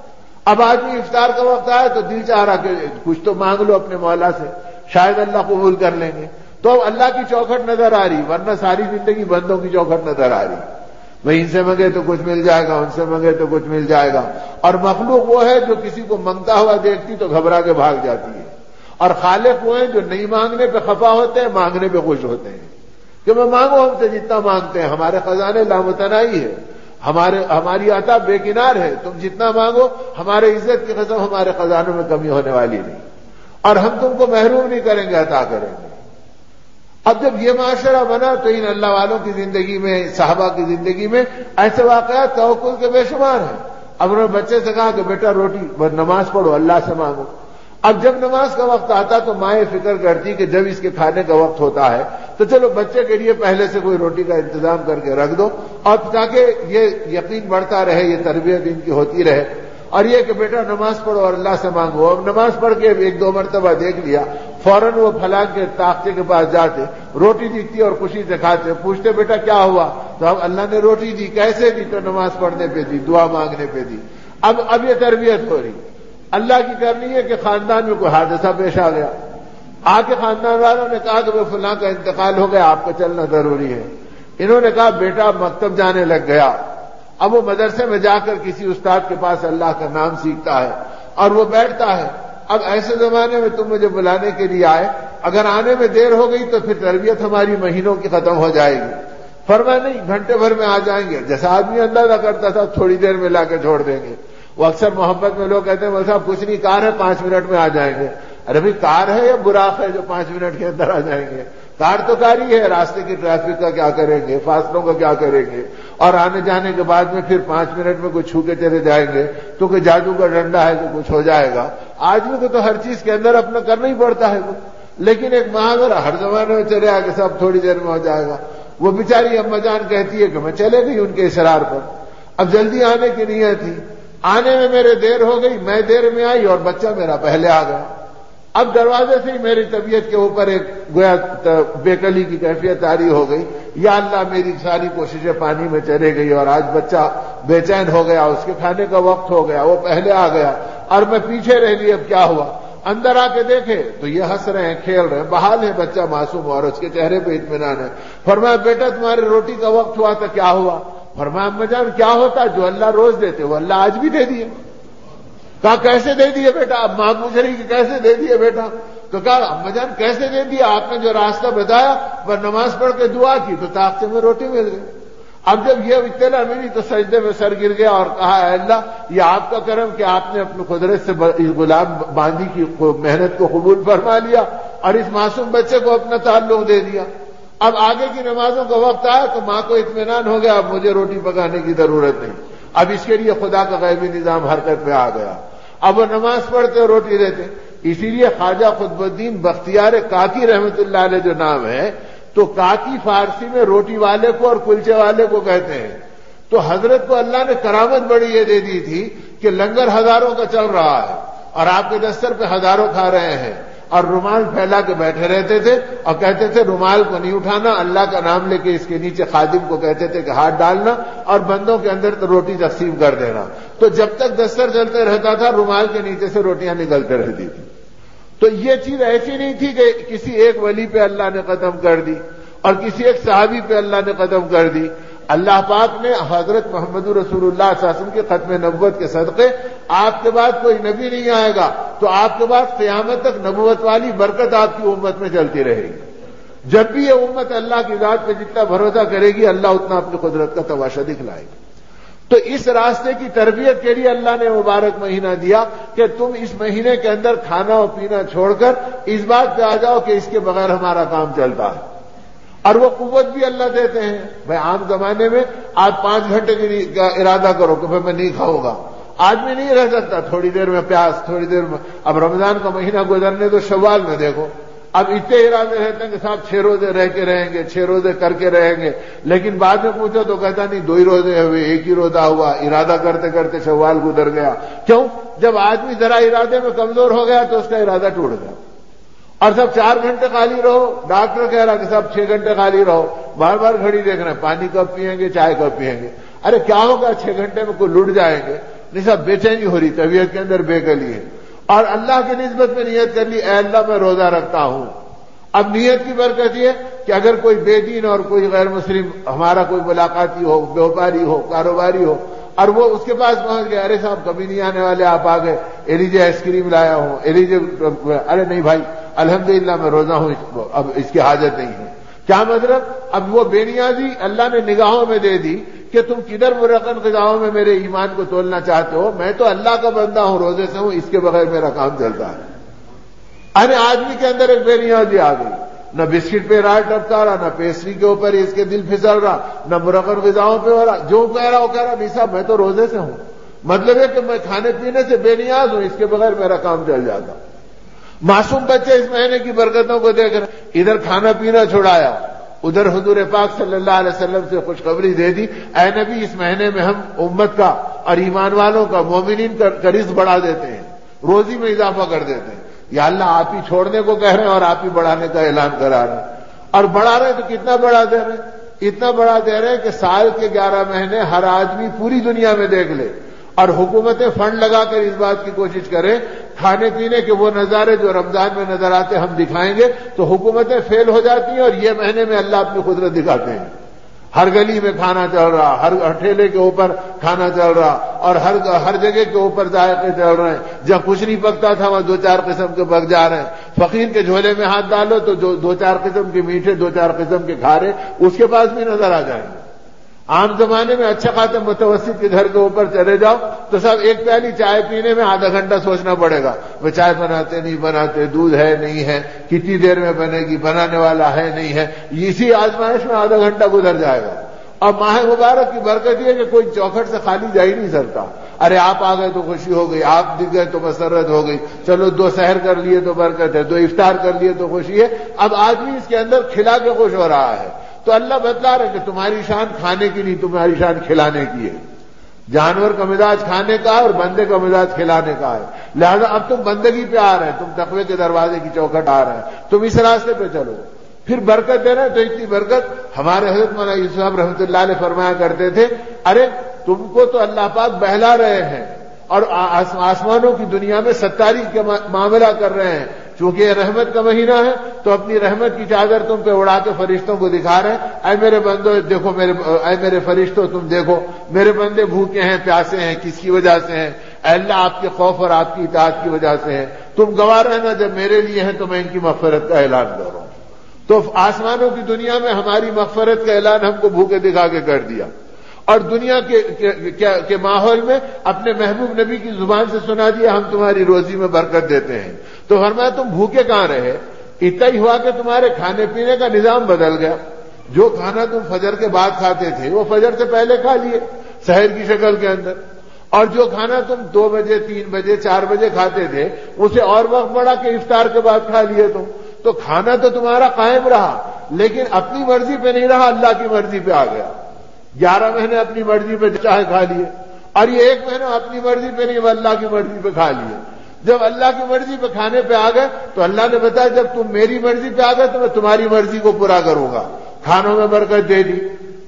اب آدمی افطار کا وقت آئے تو دل چاہ رہا کہ کچھ تو مانگ لو اپنے مولا سے، شاید اللہ قبول کر لیں گے۔ تو اللہ کی چوکھٹ نظر آ رہی، ورنہ ساری زندگی بندوں کی چوکھٹ نظر آ رہی۔ وہ ان سے منگے تو کچھ مل جائے گا، ان سے منگے تو کچھ مل جائے گا۔ اور مخلوق وہ ہے جو کسی کو منگتا ہوا دیکھتی تو گھبرا کے بھاگ جاتی ہے۔ اور خالق وہ ہیں جو نہیں مانگنے پہ خفا ہوتے ہیں، مانگنے پہ خوش ہوتے ہیں۔ کہ میں مانگو ہم سے جتنا مانگتے ہیں، ہمارے خزانے لامتنائی ہے۔ ہمارے، ہماری عطا بے کنار ہے، تم جتنا مانگو، ہمارے عزت کی قسم ہمارے خزانوں میں کمی ہونے والی نہیں۔ اور ہم تم کو محروم نہیں کریں گے، عطا کریں گے۔ اب جب یہ معاشرہ بنا تو ان اللہ والوں کی زندگی میں، صحابہ کی زندگی میں ایسے واقعات توقل کے بے شمار ہیں۔ اب انہوں نے بچے سے کہا کہ بیٹا روٹی نماز پڑھو، اللہ سے مانگو۔ اب جب نماز کا وقت آتا تو مائیں فکر کرتی کہ جب اس کے کھانے کا وقت ہوتا ہے تو چلو بچے کے لیے پہلے سے کوئی روٹی کا انتظام کر کے رکھ دو اور تاکہ یہ یقین بڑھتا رہے، یہ تربیت ان کی ہوتی رہے۔ اور یہ کہ بیٹا نماز پڑھو اور اللہ سے مانگو۔ اب نماز پڑھ کے ایک دو مرتبہ دیکھ لیا، فوراً وہ پھلا کے طاقتے کے پاس جاتے، روٹی دیکھتی اور خوشی سے کھاتے، پوچھتے، بیٹا کیا ہوا؟ تو اب اللہ نے روٹی دی، کیسے دی؟ تو نماز پڑھنے پہ دی، دعا مانگنے پہ دی۔ اب اب یہ تربیت ہو رہی۔ اللہ کی کرنی ہے کہ خاندان میں کوئی حادثہ پیش آ گیا۔ آ کے خاندان والوں نے کہا کہ وہ فلاں کا انتقال ہو گیا، آپ کو چلنا ضروری ہے۔ انہوں نے کہا، بیٹا مکتب جانے لگ گیا۔ اب وہ مدرسے میں جا کر کسی استاد کے پاس اللہ کا نام سیکھتا ہے اور وہ بیٹھتا ہے، اب ایسے زمانے میں تم مجھے بلانے کے لیے آئے، اگر آنے میں دیر ہو گئی تو پھر تربیت ہماری مہینوں کی ختم ہو جائے گی۔ فرما نہیں، گھنٹے بھر میں آ جائیں گے۔ جیسا آدمی اندازہ کرتا تھا، تھوڑی دیر میں لا کے چھوڑ دیں گے۔ وہ اکثر محبت میں لوگ کہتے ہیں صاحب، کچھ نہیں، کار ہے، پانچ منٹ میں آ جائیں گے۔ ارے بھائی، کار ہے یا براق ہے جو پانچ منٹ کے اندر آ جائیں گے؟ کار تو کاری ہے، راستے کی ٹریفک کا کیا کریں گے؟ فاصلوں کا کیا کریں گے؟ اور آنے جانے کے بعد میں پھر پانچ منٹ میں کچھ چھو کے چلے جائیں گے تو کہ جادو کا ڈنڈا ہے تو کچھ ہو جائے گا۔ آدمی کو تو ہر چیز کے اندر اپنا کرنا ہی پڑتا ہے۔ وہ لیکن ایک مہاور ہر زمانے میں چلے آ کے سب تھوڑی دیر میں ہو جائے گا۔ وہ بیچاری اما جان کہتی ہے کہ میں چلے گئی ان کے اشرار پر۔ اب جلدی آنے کی نیت تھی۔ آنے میں میرے دیر ہو گئی، میں دیر میں آئی اور بچہ میرا پہلے آ گیا۔ اب دروازے سے ہی میری طبیعت کے اوپر ایک گویا بےکلی کی کیفیت آری ہو گئی۔ یا اللہ میری ساری کوششیں پانی میں چلے گئی اور آج بچہ بے چین ہو گیا، اس کے کھانے کا وقت ہو گیا، وہ پہلے آ گیا اور میں پیچھے رہ لی اب کیا ہوا؟ اندر آ کے دیکھے تو یہ ہنس رہے ہیں، کھیل رہے ہیں، بحال ہے بچہ معصوم اور اس کے چہرے پہ اطمینان ہے۔ فرمایا، بیٹا، تمہاری روٹی کا وقت ہوا تو کیا ہوا؟ فرمایا، اما جان، کیا ہوتا جو اللہ روز دیتے، وہ اللہ آج بھی دے دیے۔ کہا، کیسے دے دیے بیٹا؟ اب ماں پوچھ رہی کہ کیسے دے دیے بیٹا؟ تو کہا، اما جان، کیسے دے دیا آپ نے جو راستہ بتایا، وہ نماز پڑھ کے دعا کی تو طاقتے میں روٹی مل گئی۔ اب جب یہ اطلاع ملی تو سجدے میں سر گر گیا اور کہا، اے اللہ، یہ آپ کا کرم کہ آپ نے اپنی قدرت سے غلام باندھی کی محنت کو قبول فرما لیا اور اس معصوم بچے کو اپنا تعلق دے دیا۔ اب آگے کی نمازوں کا وقت آیا تو ماں کو اطمینان ہو گیا، اب مجھے روٹی پکانے کی ضرورت نہیں۔ اب اس کے لیے خدا کا غیبی نظام حرکت پہ آ گیا۔ اب وہ نماز پڑھتے روٹی دیتے۔ اسی لیے خواجہ خطب الدین بختیار کاکی رحمت اللہ علیہ جو نام ہے، تو کاکی فارسی میں روٹی والے کو اور کلچے والے کو کہتے ہیں۔ تو حضرت کو اللہ نے کرامت بڑی یہ دے دی تھی کہ لنگر ہزاروں کا چل رہا ہے اور آپ کے دستر پہ ہزاروں کھا رہے ہیں۔ اور رومال پھیلا کے بیٹھے رہتے تھے اور کہتے تھے رومال کو نہیں اٹھانا، اللہ کا نام لے کے اس کے نیچے خادم کو کہتے تھے کہ ہاتھ ڈالنا اور بندوں کے اندر روٹی تقسیم کر دینا۔ تو جب تک دستر چلتے رہتا تھا، رومال کے نیچے سے روٹیاں نکلتے رہتی تھی تو یہ چیز ایسی نہیں تھی کہ کسی ایک ولی پہ اللہ نے ختم کر دی اور کسی ایک صحابی پہ اللہ نے ختم کر دی۔ اللہ پاک نے حضرت محمد رسول اللہ صلی اللہ علیہ وسلم کے ختم نبوت کے صدقے، آپ کے بعد کوئی نبی نہیں آئے گا، تو آپ کے بعد قیامت تک نبوت والی برکت آپ کی امت میں چلتی رہے گی۔ جب بھی یہ امت اللہ کی ذات پہ جتنا بھروسہ کرے گی، اللہ اتنا اپنی قدرت کا تماشا دکھلائے گا تو اس راستے کی تربیت کے لیے اللہ نے مبارک مہینہ دیا کہ تم اس مہینے کے اندر کھانا اور پینا چھوڑ کر اس بات پہ آ جاؤ کہ اس کے بغیر ہمارا کام چلتا ہے۔ اور وہ قوت بھی اللہ دیتے ہیں۔ بھائی عام زمانے میں آج پانچ گھنٹے کا ارادہ کرو کہ بھائی میں نہیں کھاؤں گا۔ آدمی نہیں رہ سکتا۔ تھوڑی دیر میں پیاس، تھوڑی دیر میں اب رمضان کا مہینہ گزرنے تو شوال میں دیکھو۔ اب اتنے ارادے رہتے ہیں کہ صاحب چھ روزے رہ کے رہیں گے، چھ روزے کر کے رہیں گے۔ لیکن بعد میں پوچھو تو کہتا نہیں، دو ہی روزے ہوئے، ایک ہی روزہ ہوا۔ ارادہ کرتے کرتے شوال گزر گیا۔ کیوں؟ جب آدمی ذرا ارادے میں کمزور ہو گیا تو اس کا ارادہ ٹوٹ گیا۔ اور سب چار گھنٹے خالی رہو، ڈاکٹر کہہ رہا کہ سب چھ گھنٹے خالی رہو۔ بار بار گھڑی دیکھ رہے ہیں، پانی کب پیئیں گے، چائے کب پیئیں گے؟ ارے کیا ہوگا چھ گھنٹے میں کوئی لٹ جائیں گے؟ نہیں سب بے چینی ہو رہی طبیعت کے اندر بے گلی ہے۔ اور اللہ کی نسبت میں نیت کر لی، اے اللہ میں روزہ رکھتا ہوں۔ اب نیت کی برکت یہ کہ اگر کوئی بے دین اور کوئی غیر مسلم، ہمارا کوئی ملاقاتی ہو، بیوپاری ہو، کاروباری ہو، اور وہ اس کے پاس پہنچ گئے، ارے صاحب کبھی نہیں آنے والے، آپ آ گئے ایلیجے جی آئس کریم لایا ہوں ایلیجے جی، ارے نہیں بھائی الحمدللہ میں روزہ ہوں، اب اس کی حاجت نہیں ہے۔ کیا مطلب؟ اب وہ بے نیازی جی، اللہ نے نگاہوں میں دے دی کہ تم کدھر مرکن غذاؤں میں میرے ایمان کو تولنا چاہتے ہو؟ میں تو اللہ کا بندہ ہوں، روزے سے ہوں، اس کے بغیر میرا کام چلتا ہے۔ ارے، آدمی کے اندر ایک بے نیازی جی آ گئی۔ نہ بسکٹ پہ رائے ٹپکا رہا، نہ پیسٹری کے اوپر اس کے دل پھسل رہا، نہ مرکن غذاؤں پہ ہو رہا۔ جو کہہ رہا، وہ کہہ رہا نہیں صاحب، میں تو روزے سے ہوں۔ مطلب ہے کہ میں کھانے پینے سے بے نیاز ہوں، اس کے بغیر میرا کام چل جاتا۔ معصوم بچے اس مہینے کی برکتوں کو دیکھ رہے ادھر کھانا پینا چھوڑایا ادھر حضور پاک صلی اللہ علیہ وسلم سے خوشخبری دے دی۔ اے نبی، اس مہینے میں ہم امت کا اور ایمان والوں کا مومنین کا قرض بڑھا دیتے ہیں، روزی میں اضافہ کر دیتے ہیں۔ یا اللہ، آپ ہی چھوڑنے کو کہہ رہے ہیں اور آپ ہی بڑھانے کا اعلان کرا رہے ہیں۔ اور بڑھا رہے ہیں تو کتنا بڑھا دے رہے ہیں؟ اتنا بڑھا دے رہے ہیں کہ سال کے گیارہ مہینے ہر آدمی پوری دنیا میں دیکھ لے۔ اور حکومتیں فنڈ لگا کر اس بات کی کوشش کریں، کھانے پینے کے وہ نظارے جو رمضان میں نظر آتے ہم دکھائیں گے، تو حکومتیں فیل ہو جاتی ہیں اور یہ مہینے میں اللہ اپنی قدرت دکھاتے ہیں۔ ہر گلی میں کھانا چل رہا، ہر ٹھیلے کے اوپر کھانا چل رہا اور ہر ہر جگہ کے اوپر ذائقے چل رہے ہیں۔ جب کچھ نہیں پکتا تھا وہاں دو چار قسم کے پک جا رہے ہیں۔ فقیر کے جھولے میں ہاتھ ڈالو تو دو چار قسم کے میٹھے، دو چار قسم کے کھارے، اس کے پاس بھی نظر آ جائیں۔ گے عام زمانے میں اچھا خاطر متوسط کے گھر کے اوپر چلے جاؤ تو سب ایک پیالی چائے پینے میں آدھا گھنٹہ سوچنا پڑے گا وہ چائے بناتے نہیں، بناتے، دودھ ہے، نہیں ہے، کتنی دیر میں بنے گی، بنانے والا ہے، نہیں ہے۔ اسی آزمائش میں آدھا گھنٹہ گزر جائے گا۔ اور ماہ مبارک کی برکت یہ کہ کوئی چوکھٹ سے خالی جا ہی نہیں سکتا۔ ارے آپ آ گئے تو خوشی ہو گئی، آپ دکھ گئے تو مسرت ہو گئی۔ چلو دو سحر کر لیے تو برکت ہے، دو افطار کر لیے تو خوشی ہے۔ اب آدمی اس کے اندر کھلا کے خوش ہو رہا ہے۔ تو اللہ بتلا رہے کہ تمہاری شان کھانے کی نہیں، تمہاری شان کھلانے کی ہے۔ جانور کا مزاج کھانے کا ہے اور بندے کا مزاج کھلانے کا ہے۔ لہذا اب تم بندگی پہ آ رہے ہیں، تم تقوی کے دروازے کی چوکھٹ آ رہے ہیں۔ تم اس راستے پہ چلو۔ پھر برکت دے رہے تو اتنی برکت ہمارے حضرت مولانا یوسف صاحب رحمۃ اللہ علیہ فرمایا کرتے تھے، ارے تم کو تو اللہ پاک بہلا رہے ہیں اور آسمانوں کی دنیا میں ستاری کا معاملہ کر رہے ہیں۔ چونکہ یہ رحمت کا مہینہ ہے، تو اپنی رحمت کی چادر تم پہ اڑا کے فرشتوں کو دکھا رہے ہیں۔ اے میرے بندو، دیکھو میرے، اے میرے فرشتوں تم دیکھو۔ میرے بندے بھوکے ہیں، پیاسے ہیں، کس کی وجہ سے ہیں؟ اے اللہ، آپ کے خوف اور آپ کی اطاعت کی وجہ سے ہیں۔ تم گواہ رہنا، جب میرے لیے ہیں، تو میں ان کی مغفرت کا اعلان کر رہا ہوں۔ تو آسمانوں کی دنیا میں ہماری مغفرت کا اعلان ہم کو بھوکے دکھا کے کر دیا۔ اور دنیا کے کے ماحول میں اپنے محبوب نبی کی زبان سے سنا دیا، ہم تمہاری روزی میں برکت دیتے ہیں۔ تو فرمایا تم بھوکے کہاں رہے؟ اتنا ہی ہوا کہ تمہارے کھانے پینے کا نظام بدل گیا۔ جو کھانا تم فجر کے بعد کھاتے تھے، وہ فجر سے پہلے کھا لیے شہر کی شکل کے اندر۔ اور جو کھانا تم دو بجے، تین بجے، چار بجے کھاتے تھے، اسے اور وقت بڑا کہ افطار کے بعد کھا لیے تم۔ تو کھانا تو تمہارا قائم رہا، لیکن اپنی مرضی پہ نہیں رہا، اللہ کی مرضی پہ آ گیا۔ گیارہ مہینے اپنی مرضی پہ چاہے کھا لیے، اور یہ ایک مہینہ اپنی مرضی پہ نہیں، وہ اللہ کی مرضی پہ کھا لیے۔ جب اللہ کی مرضی پہ کھانے پہ آ گئے تو اللہ نے بتایا جب تم میری مرضی پہ آ گئے تو میں تمہاری مرضی کو پورا کروں گا۔ کھانوں میں برکت دے دی،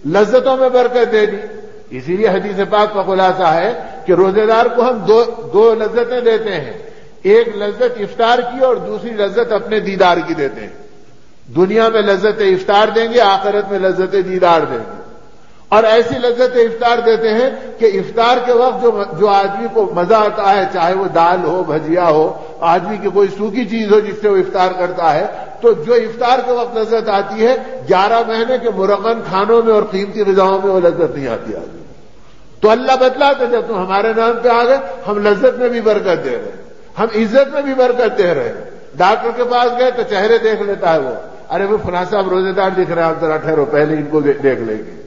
لذتوں میں برکت دے دی۔ اسی لیے حدیث پاک کا خلاصہ ہے کہ روزے دار کو ہم دو دو لذتیں دیتے ہیں۔ ایک لذت افطار کی اور دوسری لذت اپنے دیدار کی دیتے ہیں۔ دنیا میں لذت افطار دیں گے، آخرت میں لذت دیدار دیں گے۔ اور ایسی لذت افطار دیتے ہیں کہ افطار کے وقت جو جو آدمی کو مزہ آتا ہے، چاہے وہ دال ہو، بھجیا ہو، آدمی کی کوئی سوکھی چیز ہو جس سے وہ افطار کرتا ہے، تو جو افطار کے وقت لذت آتی ہے، گیارہ مہینے کے مرغن کھانوں میں اور قیمتی غذاؤں میں وہ لذت نہیں آتی آدمی تو اللہ بدلا جب تم ہمارے نام پہ آ گئے ہم لذت میں بھی برکت دے رہے ہم عزت میں بھی برکت دے رہے ہیں۔ ڈاکٹر کے پاس گئے تو چہرے دیکھ لیتا ہے وہ۔ ارے وہ فنا صاحب روزے دار دکھ رہے ہیں، آپ ذرا ٹھہرو، پہلے ان کو دیکھ لیں گے۔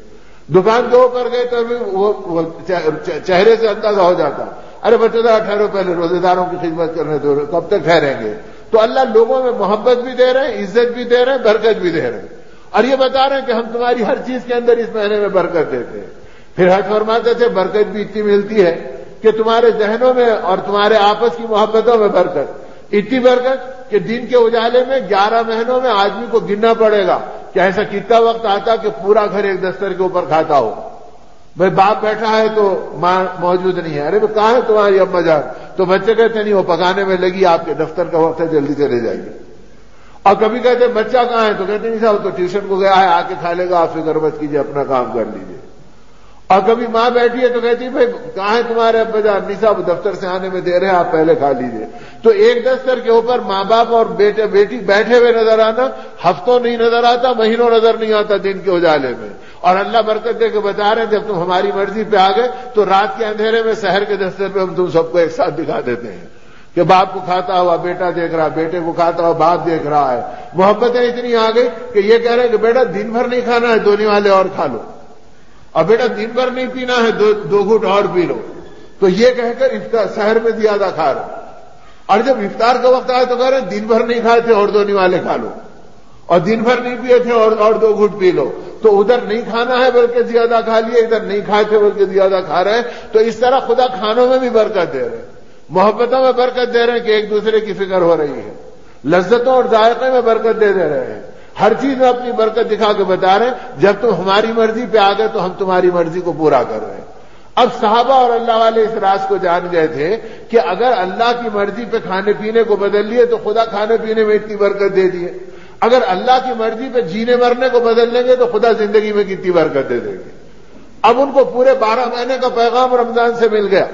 دکان کے اوپر گئے تو وہ چہرے سے اندازہ ہو جاتا۔ ارے بچے ٹھہرو پہلے روزے داروں کی خدمت کرنے دو، کب تک ٹھہریں گے؟ تو اللہ لوگوں میں محبت بھی دے رہے ہیں، عزت بھی دے رہے ہیں، برکت بھی دے رہے ہیں۔ اور یہ بتا رہے ہیں کہ ہم تمہاری ہر چیز کے اندر اس مہینے میں برکت دیتے ہیں۔ پھر حج فرماتے تھے برکت بھی اتنی ملتی ہے کہ تمہارے ذہنوں میں اور تمہارے آپس کی محبتوں میں برکت۔ اتنی برکت کہ دن کے اجالے میں گیارہ مہینوں میں آدمی کو گننا پڑے گا کہ ایسا کتنا وقت آتا کہ پورا گھر ایک دستر کے اوپر کھاتا ہو۔ بھائی باپ بیٹھا ہے تو ماں موجود نہیں ہے۔ ارے وہ کہاں ہے تمہاری اما جان؟ تو بچے کہتے نہیں، وہ پکانے میں لگی، آپ کے دفتر کا وقت ہے، جلدی چلے جائیے۔ اور کبھی کہتے بچہ کہاں ہے؟ تو کہتے نہیں صاحب، تو ٹیوشن کو گیا ہے، آ کے کھا لے گا، آپ فکر مت کیجیے، اپنا کام کر لیجیے۔ اور کبھی ماں بیٹھی ہے تو کہتی بھائی، کہاں ہے تمہارے ابا جان صاحب دفتر سے آنے میں دے رہے ہیں، آپ پہلے کھا لیجیے تو ایک دفتر کے اوپر ماں باپ اور بیٹے، بیٹی بیٹھے ہوئے نظر آنا، ہفتوں نہیں نظر آتا، مہینوں نظر نہیں آتا دن کے اجالے میں۔ اور اللہ برکت دے کے بتا رہے ہیں، جب تم ہماری مرضی پہ آ گئے، تو رات کے اندھیرے میں شہر کے دفتر پہ ہم تم سب کو ایک ساتھ دکھا دیتے ہیں کہ باپ کو کھاتا ہوا، بیٹا دیکھ رہا، بیٹے کو کھاتا ہوا، باپ دیکھ رہا ہے۔ محبتیں اتنی آ گئی کہ یہ کہہ رہے ہیں کہ بیٹا، دن بھر نہیں کھانا ہے، دونوں والے اور کھا لو۔ اور بیٹا دن بھر نہیں پینا ہے، دو دو گھٹ اور پی لو۔ تو یہ کہہ کر افطار شہر میں زیادہ کھا رہا۔ اور جب افطار کا وقت آئے تو کہہ رہے دن بھر نہیں کھائے تھے، اور دونوں والے کھا لو۔ اور دن بھر نہیں پیے تھے، اور اور دو گھٹ پی لو۔ تو ادھر نہیں کھانا ہے بلکہ زیادہ کھا لیے ادھر نہیں کھائے تھے بلکہ زیادہ کھا رہے ہیں۔ تو اس طرح خدا کھانوں میں بھی برکت دے رہے ہیں۔ محبتوں میں برکت دے رہے ہیں کہ ایک دوسرے کی فکر ہو رہی ہے۔ لذتوں اور ذائقے میں برکت دے دے رہے ہیں۔ ہر چیز میں اپنی برکت دکھا کے بتا رہے ہیں۔ جب تم ہماری مرضی پہ آ گئے تو ہم تمہاری مرضی کو پورا کر رہے ہیں۔ اب صحابہ اور اللہ والے اس راز کو جان گئے تھے کہ اگر اللہ کی مرضی پہ کھانے پینے کو بدل لیے تو خدا کھانے پینے میں اتنی برکت دے دیے۔ اگر اللہ کی مرضی پہ جینے مرنے کو بدل لیں گے تو خدا زندگی میں کتنی برکت دے دیں گے۔ اب ان کو پورے بارہ مہینے کا پیغام رمضان سے مل گیا۔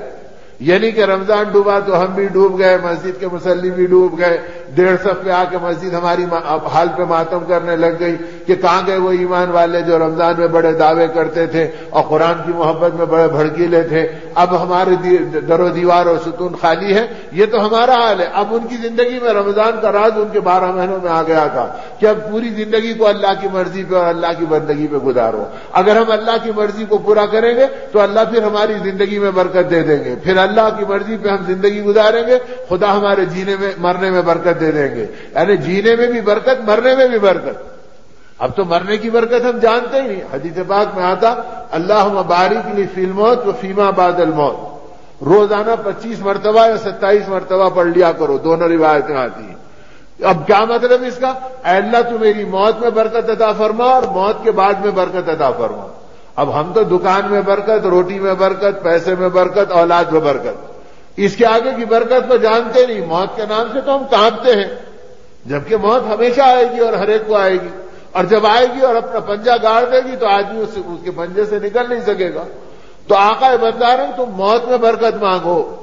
یعنی کہ رمضان ڈوبا تو ہم بھی ڈوب گئے، مسجد کے مسلی بھی ڈوب گئے۔ ڈیڑھ سو پہ آ کے مسجد ہماری حال پہ ماتم کرنے لگ گئی کہ کہاں گئے وہ ایمان والے جو رمضان میں بڑے دعوے کرتے تھے اور قرآن کی محبت میں بڑے بھڑکیلے تھے؟ اب ہمارے در و دیوار اور ستون خالی ہے۔ یہ تو ہمارا حال ہے۔ اب ان کی زندگی میں رمضان کا راز ان کے بارہ مہینوں میں آ گیا تھا کہ اب پوری زندگی کو اللہ کی مرضی پہ اور اللہ کی بندگی پہ گزارو۔ اگر ہم اللہ کی مرضی کو پورا کریں گے تو اللہ پھر ہماری زندگی میں برکت دے دیں گے۔ پھر اللہ کی مرضی پہ ہم زندگی گزاریں گے۔ خدا ہمارے جینے میں، مرنے میں برکت دے دیں گے۔ یعنی جینے میں بھی برکت، مرنے میں بھی برکت۔ اب تو مرنے کی برکت ہم جانتے ہی نہیں۔ حدیث پاک میں آتا اللہ مبارک لی فلموت و فیما باد الموت۔ روزانہ پچیس مرتبہ یا ستائیس مرتبہ پڑھ لیا کرو، دونوں روایتیں آتی ہیں۔ اب کیا مطلب اس کا؟ اے اللہ تو میری موت میں برکت عطا فرما اور موت کے بعد میں برکت عطا فرما۔ اب ہم تو دکان میں برکت، روٹی میں برکت، پیسے میں برکت، اولاد میں برکت۔ اس کے آگے کی برکت کو جانتے نہیں موت کے نام سے تو ہم کانپتے ہیں جبکہ موت ہمیشہ آئے گی اور ہر ایک کو آئے گی اور جب آئے گی اور اپنا پنجہ گاڑ دے گی تو آدمی اس کے پنجے سے نکل نہیں سکے گا تو آقا بتا رہے ہیں تم موت میں برکت مانگو۔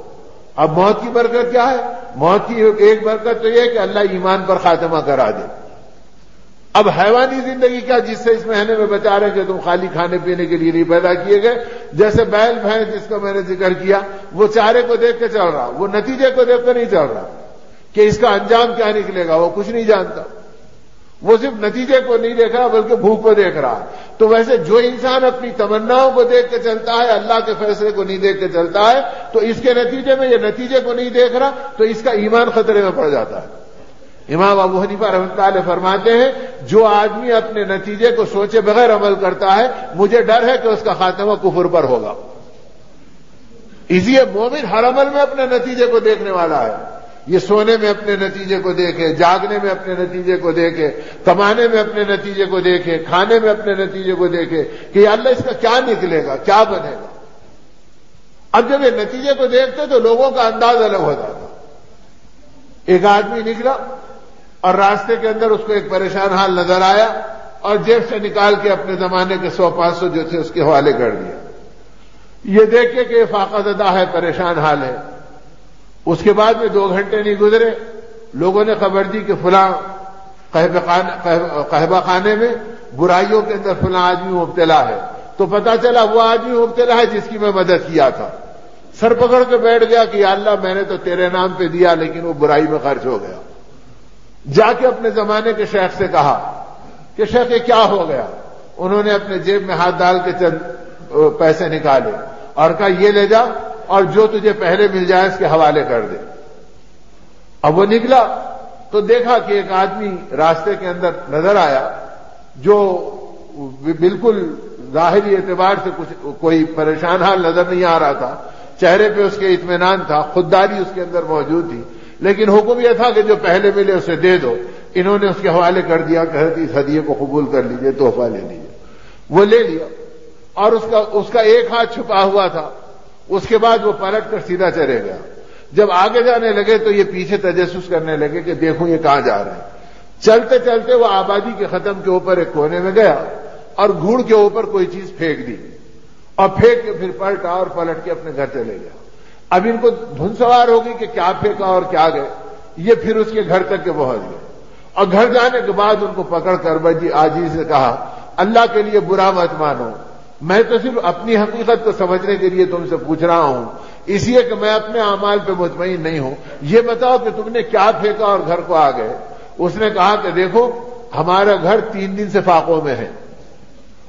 اب موت کی برکت کیا ہے؟ موت کی ایک برکت تو یہ کہ اللہ ایمان پر خاتمہ کرا دے۔ اب حیوانی زندگی کیا جس سے اس مہینے میں بچا رہے کہ تم خالی کھانے پینے کے لیے نہیں پیدا کیے گئے؟ جیسے بیل بھینس جس کو میں نے ذکر کیا، وہ چارے کو دیکھ کے چل رہا، وہ نتیجے کو دیکھ کر نہیں چل رہا کہ اس کا انجام کیا نکلے گا، وہ کچھ نہیں جانتا۔ وہ صرف نتیجے کو نہیں دیکھ رہا، بلکہ بھوک کو دیکھ رہا۔ تو ویسے جو انسان اپنی تمناؤں کو دیکھ کے چلتا ہے، اللہ کے فیصلے کو نہیں دیکھ کے چلتا ہے، تو اس کے نتیجے میں یہ نتیجے کو نہیں دیکھ رہا، تو اس کا ایمان خطرے میں پڑ جاتا ہے۔ امام ابو حنیفہ رحمۃ اللہ فرماتے ہیں، جو آدمی اپنے نتیجے کو سوچے بغیر عمل کرتا ہے، مجھے ڈر ہے کہ اس کا خاتمہ کفر پر ہوگا۔ اسی مومن ہر عمل میں اپنے نتیجے کو دیکھنے والا ہے۔ یہ سونے میں اپنے نتیجے کو دیکھے، جاگنے میں اپنے نتیجے کو دیکھے، کمانے میں اپنے نتیجے کو دیکھے، کھانے میں اپنے نتیجے کو دیکھے کہ اللہ اس کا کیا نکلے گا، کیا بنے گا۔ اب جب یہ نتیجے کو دیکھتے تو لوگوں کا انداز الگ ہوتا تھا ایک آدمی نکلا اور راستے کے اندر اس کو ایک پریشان حال نظر آیا اور جیب سے نکال کے اپنے زمانے کے سو پانچ سو جو تھے اس کے حوالے کر دیا۔ یہ دیکھے کہ فاقہ زدہ ہے، پریشان حال ہے۔ اس کے بعد میں دو گھنٹے نہیں گزرے۔ لوگوں نے خبر دی کہ فلاں قہبہ خانے میں برائیوں کے اندر فلاں آدمی مبتلا ہے۔ تو پتا چلا وہ آدمی مبتلا ہے جس کی میں مدد کیا تھا۔ سر پکڑ کے بیٹھ گیا کہ اللہ میں نے تو تیرے نام پہ دیا لیکن وہ برائی میں خرچ ہو گیا۔ جا کے اپنے زمانے کے شیخ سے کہا کہ شیخ یہ کیا ہو گیا؟ انہوں نے اپنے جیب میں ہاتھ ڈال کے چند پیسے نکالے اور کہا، یہ لے جا اور جو تجھے پہلے مل جائے اس کے حوالے کر دے۔ اب وہ نکلا تو دیکھا کہ ایک آدمی راستے کے اندر نظر آیا جو بالکل ظاہری اعتبار سے کچھ کوئی پریشان حال نظر نہیں آ رہا تھا۔ چہرے پہ اس کے اطمینان تھا، خودداری اس کے اندر موجود تھی۔ لیکن حکم یہ تھا کہ جو پہلے ملے اسے دے دو۔ انہوں نے اس کے حوالے کر دیا کہ اس ہدیے کو قبول کر لیجیے، تحفہ لے لیجیے وہ لے لیا۔ اور اس کا اس کا ایک ہاتھ چھپا ہوا تھا۔ اس کے بعد وہ پلٹ کر سیدھا چلے گیا۔ جب آگے جانے لگے تو یہ پیچھے تجسس کرنے لگے کہ دیکھوں یہ کہاں جا رہے ہیں۔ چلتے چلتے وہ آبادی کے ختم کے اوپر ایک کونے میں گیا اور گھوڑ کے اوپر کوئی چیز پھینک دی۔ اور پھینک کے پھر پلٹا اور پلٹ کے اپنے گھر چلے گیا۔ اب ان کو دھن سوار ہوگی کہ کیا پھینکا اور کیا گئے۔ یہ پھر اس کے گھر تک کے پہنچ گئے اور گھر جانے کے بعد ان کو پکڑ کر بجی آجی سے کہا، اللہ کے لیے برا مت مانو۔ میں تو صرف اپنی حقیقت کو سمجھنے کے لیے تم سے پوچھ رہا ہوں۔ اس لیے کہ میں اپنے اعمال پہ مطمئن نہیں ہوں۔ یہ بتاؤ کہ تم نے کیا پھینکا اور گھر کو آ گئے۔ اس نے کہا کہ دیکھو، ہمارا گھر تین دن سے فاقوں میں ہے۔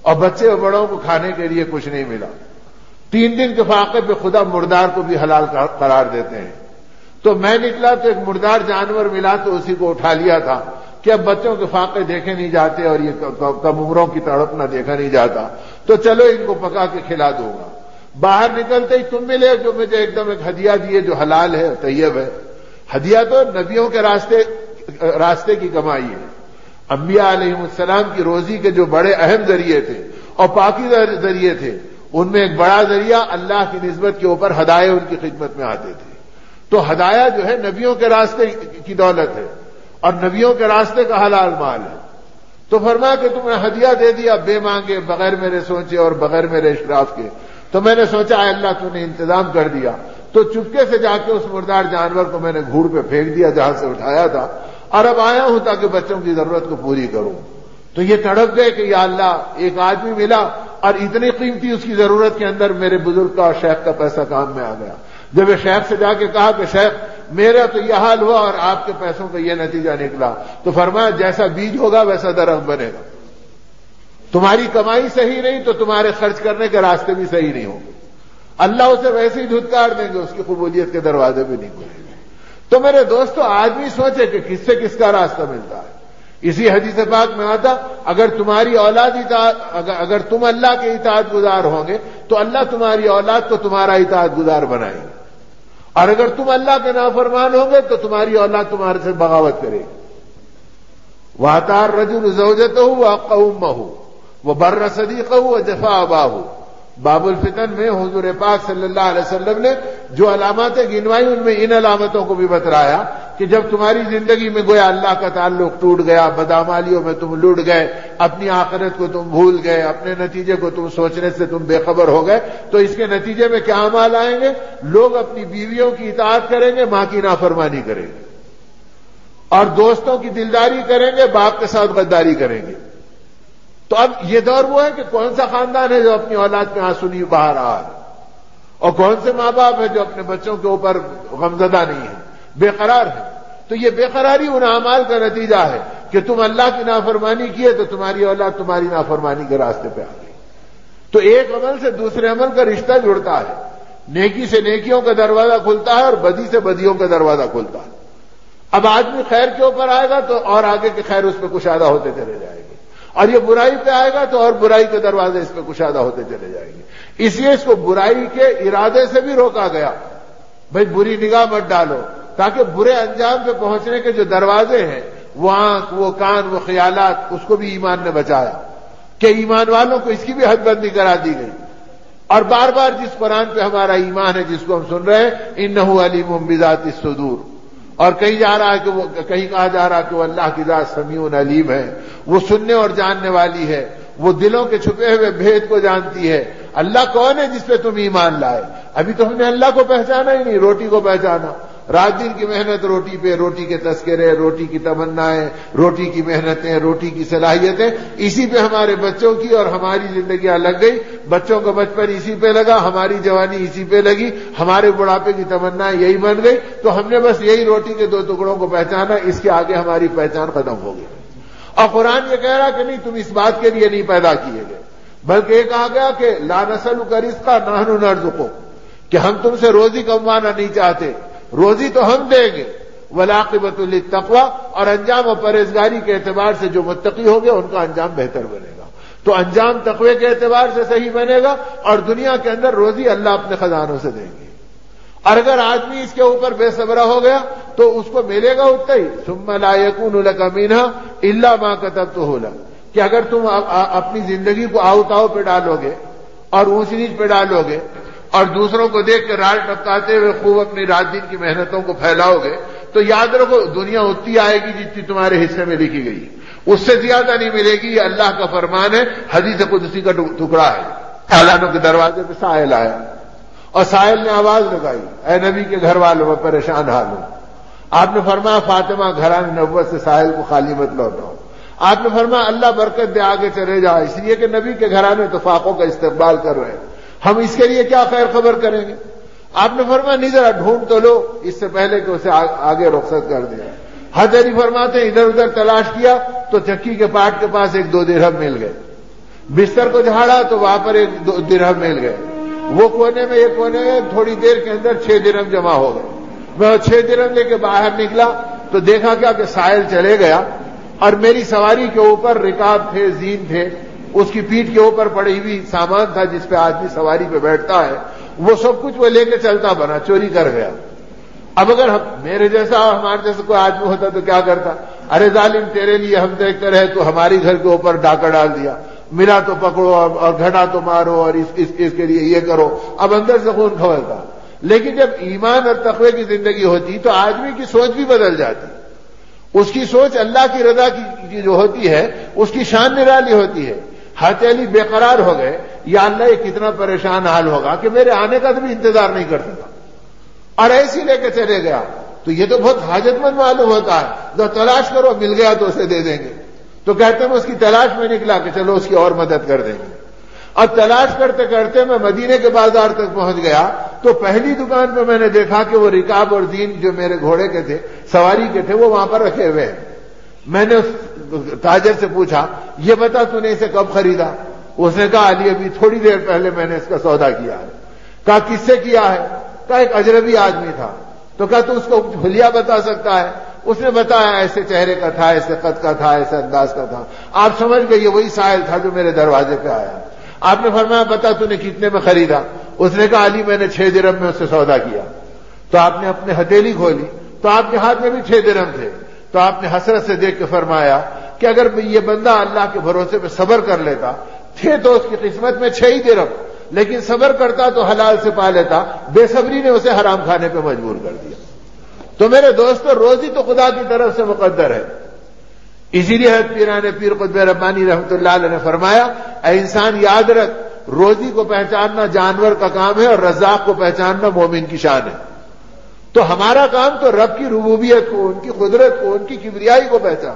اور بچے اور بڑوں کو کھانے کے لیے کچھ نہیں ملا۔ تین دن کے فاقے پہ خدا مردار کو بھی حلال قرار دیتے ہیں۔ تو میں نکلا تو ایک مردار جانور ملا تو اسی کو اٹھا لیا تھا کہ اب بچوں کے فاقے دیکھے نہیں جاتے اور یہ کم عمروں کی تڑپنا دیکھا نہیں جاتا۔ تو چلو ان کو پکا کے کھلا دوں گا۔ باہر نکلتے ہی تم ملے جو مجھے ایک دم ایک ہدیہ دیے جو حلال ہے، طیب ہے۔ ہدیہ تو نبیوں کے راستے راستے کی کمائی ہے۔ انبیاء علیہ السلام کی روزی کے جو بڑے اہم ذریعے تھے اور پاکی ذریعے تھے۔ ان میں ایک بڑا ذریعہ اللہ کی نسبت کے اوپر ہدایے ان کی خدمت میں آتے تھے۔ تو ہدایا جو ہے نبیوں کے راستے کی دولت ہے اور نبیوں کے راستے کا حلال مال ہے۔ تو فرما کہ تم نے ہدیہ دے دیا، بے مانگے، بغیر میرے سوچے اور بغیر میرے اشراف کے۔ تو میں نے سوچا اللہ تو نے انتظام کر دیا۔ تو چپکے سے جا کے اس مردار جانور کو میں نے گھوڑ پہ پھینک دیا جہاں سے اٹھایا تھا اور اب آیا ہوں تاکہ بچوں کی ضرورت کو پوری کروں۔ تو یہ تڑپ گئے کہ یا اللہ، ایک آدمی ملا اور اتنی قیمتی اس کی ضرورت کے اندر میرے بزرگ کا اور شیخ کا پیسہ کام میں آ گیا۔ جب یہ شیخ سے جا کے کہا کہ شیخ، میرا تو یہ حال ہوا اور آپ کے پیسوں کا یہ نتیجہ نکلا، تو فرمایا، جیسا بیج ہوگا ویسا درخت بنے گا۔ تمہاری کمائی صحیح نہیں تو تمہارے خرچ کرنے کے راستے بھی صحیح نہیں ہوں گے۔ اللہ اسے ویسے ہی دھتکار دیں گے، اس کی قبولیت کے دروازے بھی نہیں کھلیں گے۔ تو میرے دوستو، آدمی سوچے کہ کس سے کس کا راستہ ملتا ہے۔ اسی حدیث پاک میں آتا، اگر تمہاری اولاد اگر تم اللہ کے اطاعت گزار ہوں گے، تو اللہ تمہاری اولاد کو تمہارا اطاعت گزار بنائے گا۔ اور اگر تم اللہ کے نافرمان ہوں گے، تو تمہاری اولاد تمہارے سے بغاوت کرے گی۔ وہ تار رجول زوجت ہو وہ قوم ہو وہ بر صدیق ہو وہ جفا ابا ہو باب الفتن میں حضور پاک صلی اللہ علیہ وسلم نے جو علاماتیں گنوائی، ان میں ان علامتوں کو بھی بترایا کہ جب تمہاری زندگی میں گویا اللہ کا تعلق ٹوٹ گیا، بدامالیوں میں تم لوٹ گئے، اپنی آخرت کو تم بھول گئے، اپنے نتیجے کو تم سوچنے سے تم بے خبر ہو گئے، تو اس کے نتیجے میں کیا مال آئیں گے؟ لوگ اپنی بیویوں کی اطاعت کریں گے، ماں کی نافرمانی کریں گے اور دوستوں کی دلداری کریں گے، باپ کے ساتھ غداری کریں گے۔ تو اب یہ دور وہ ہے کہ کون سا خاندان ہے جو اپنی اولاد میں آنسونی باہر آ رہا ہے؟ اور کون سے ماں باپ ہے جو اپنے بچوں کے اوپر غمزدہ نہیں ہے بے قرار ہے تو یہ بے قراری ان اعمال کا نتیجہ ہے کہ تم اللہ کی نافرمانی کیے تو تمہاری اولاد تمہاری نافرمانی کے راستے پہ آ گئی۔ تو ایک عمل سے دوسرے عمل کا رشتہ جڑتا ہے۔ نیکی سے نیکیوں کا دروازہ کھلتا ہے اور بدی سے بدیوں کا دروازہ کھلتا ہے۔ اب آدمی خیر کے اوپر آئے گا تو اور آگے کے خیر اس پہ کشادہ ہوتے چلے جائے گے اور یہ برائی پہ آئے گا تو اور برائی کے دروازے اس پہ کشادہ ہوتے چلے جائیں گے۔ اس لیے اس کو برائی کے ارادے سے بھی روکا گیا۔ بھائی بری نگاہ مت ڈالو، تاکہ برے انجام پہ پہنچنے کے جو دروازے ہیں، وہ آنکھ، وہ کان، وہ خیالات، اس کو بھی ایمان نے بچایا۔ کہ ایمان والوں کو اس کی بھی حد بندی کرا دی گئی۔ اور بار بار جس قرآن پہ ہمارا ایمان ہے، جس کو ہم سن رہے ہیں ان علی ممبزات سدور اور کہیں جا رہا ہے کہ وہ، کہیں کہا جا رہا ہے کہ وہ اللہ کی ذات سمیع علیم ہے۔ وہ سننے اور جاننے والی ہے، وہ دلوں کے چھپے ہوئے بھید کو جانتی ہے۔ اللہ کون ہے جس پہ تم ایمان لائے؟ ابھی تو ہم نے اللہ کو پہچانا ہی نہیں، روٹی کو پہچانا۔ رات دن کی محنت روٹی پہ، روٹی کے تذکرے، روٹی کی تمنا روٹی کی محنتیں، روٹی کی صلاحیتیں۔ اسی پہ ہمارے بچوں کی اور ہماری زندگیاں لگ گئی۔ بچوں کا بچپن اسی پہ لگا، ہماری جوانی اسی پہ لگی۔ ہمارے بڑھاپے کی تمنا یہی بن گئی۔ تو ہم نے بس یہی روٹی کے دو ٹکڑوں کو پہچانا، اس کے آگے ہماری پہچان ختم ہو گئی۔ اور قرآن یہ کہہ رہا کہ نہیں، تم اس بات کے لیے نہیں پیدا کیے گئے۔ بلکہ یہ کہا گیا کہ لا نسل کر اس نہن نرز کو کہ ہم تم سے روزی کموانا نہیں چاہتے۔ روزی تو ہم دیں گے۔ ولاقبت التقوا اور انجام و پرہیزگاری کے اعتبار سے جو متقی ہو گیا ان کا انجام بہتر بنے گا۔ تو انجام تقوی کے اعتبار سے صحیح بنے گا اور دنیا کے اندر روزی اللہ اپنے خزانوں سے دیں گے۔ اور اگر آدمی اس کے اوپر بے صبرہ ہو گیا تو اس کو ملے گا اتنا ہی۔ سم لائکون القمینہ اللہ ماں کتب تو ہولا کہ اگر تم اپنی زندگی کو آؤ تاؤ پہ ڈالو گے اور اونچ نیچ پہ ڈالو گے اور دوسروں کو دیکھ کے راج ٹپکاتے ہوئے خوب اپنی رات دن کی محنتوں کو پھیلاؤ گے تو یاد رکھو دنیا اتنی آئے گی جتنی تمہارے حصے میں لکھی گئی۔ اس سے زیادہ نہیں ملے گی، یہ اللہ کا فرمان ہے، حدیث قدسی کا ٹکڑا ہے۔ اعلانوں کے دروازے پہ ساحل آیا۔ اور ساحل نے آواز لگائی، اے نبی کے گھر والوں، میں پریشان حال ہوں۔ آپ نے فرمایا، فاطمہ گھران نبوت سے ساحل کو خالی مت لوٹاؤ آپ نے فرمایا، اللہ برکت دے، آگے چلے جاؤ۔ اس لیے کہ نبی کے گھرانے توفاقوں کا استقبال کر رہے ہیں۔ ہم اس کے لیے کیا خیر خبر کریں گے؟ آپ نے فرمایا، نہیں، ذرا ڈھونڈ تو لو۔ اس سے پہلے کہ اسے آگے رخصت کر دیا۔ حد علی فرماتے ہیں، ادھر ادھر تلاش کیا تو چکی کے پاٹ کے پاس ایک دو درہم مل گئے۔ بستر کو جھاڑا تو وہاں پر ایک دو درہم مل گئے۔ وہ کونے میں ایک کونے میں تھوڑی دیر کے اندر چھ درم جمع ہو گئے۔ میں چھ درم لے کے باہر نکلا تو دیکھا کیا کہ سائل چلے گیا اور میری سواری کے اوپر رکاب تھے، زین تھے۔ اس کی پیٹ کے اوپر پڑی ہوئی سامان تھا جس پہ آدمی سواری پہ بیٹھتا ہے۔ وہ سب کچھ وہ لے کے چلتا بنا، چوری کر گیا۔ اب اگر میرے جیسا ہمارے جیسا کوئی آدمی ہوتا تو کیا کرتا؟ ارے ظالم، تیرے لیے ہم دیکھتے رہے تو ہماری گھر کے اوپر ڈاکہ ڈال دیا۔ ملا تو پکڑو اور گھڑا تو مارو اور اس اس, اس کے لیے یہ کرو۔ اب اندر سے خون کھولتا لیکن جب ایمان اور تقوی کی زندگی ہوتی تو آدمی کی سوچ بھی بدل جاتی۔ اس کی سوچ اللہ کی رضا کی جو ہوتی ہے اس کی شان نرالی ہوتی ہے۔ ہاتھ علی بے قرار ہو گئے۔ یا اللہ یہ کتنا پریشان حال ہوگا کہ میرے آنے کا تو بھی انتظار نہیں کر سکا۔ اور ایسی لے کے چلے گیا۔ تو یہ تو بہت حاجت مند معلوم ہوتا ہے۔ جو تلاش کرو مل گیا تو اسے دے دیں گے۔ تو کہتے ہیں میں اس کی تلاش میں نکلا کہ چلو اس کی اور مدد کر دیں گے۔ اور تلاش کرتے کرتے میں مدینے کے بازار تک پہنچ گیا تو پہلی دکان پہ میں نے دیکھا کہ وہ رکاب اور دین جو میرے گھوڑے کے تھے، سواری کے تھے، وہ وہاں پر رکھے ہوئے ہیں۔ میں نے اس تاجر سے پوچھا، یہ بتا تو نے اسے کب خریدا؟ اس نے کہا، علی، ابھی تھوڑی دیر پہلے میں نے اس کا سودا کیا ہے۔ کہا، کس سے کیا ہے؟ کہا، ایک اجربی آدمی تھا۔ تو کہا، تو اس کو بھلیا بتا سکتا ہے۔ اس نے بتایا ایسے چہرے کا تھا، ایسے قد کا تھا، ایسے انداز کا تھا۔ آپ سمجھ گئے یہ وہی سائل تھا جو میرے دروازے پہ آیا۔ آپ نے فرمایا، بتا تو نے کتنے میں خریدا؟ اس نے کہا، علی، میں نے چھ درم میں اس سے سودا کیا۔ تو آپ نے اپنے ہتھیلی کھولی۔ تو آپ کے ہاتھ میں بھی چھ درم تھے۔ تو آپ نے حسرت سے دیکھ کے فرمایا کہ اگر یہ بندہ اللہ کے بھروسے پہ صبر کر لیتا، تھے تو اس کی قسمت میں چھ ہی درم، لیکن صبر کرتا تو حلال سے پا لیتا، بے صبری نے اسے حرام کھانے پہ مجبور کر دیا۔ تو میرے دوستوں روزی تو خدا کی طرف سے مقدر ہے۔ اسی لیے پیران پیر قطب ربانی رحمۃ اللہ علیہ نے فرمایا، اے انسان یاد رکھ، روزی کو پہچاننا جانور کا کام ہے اور رزاق کو پہچاننا مومن کی شان ہے۔ تو ہمارا کام تو رب کی ربوبیت کو، ان کی قدرت کو، ان کی کبریائی کو پہچان۔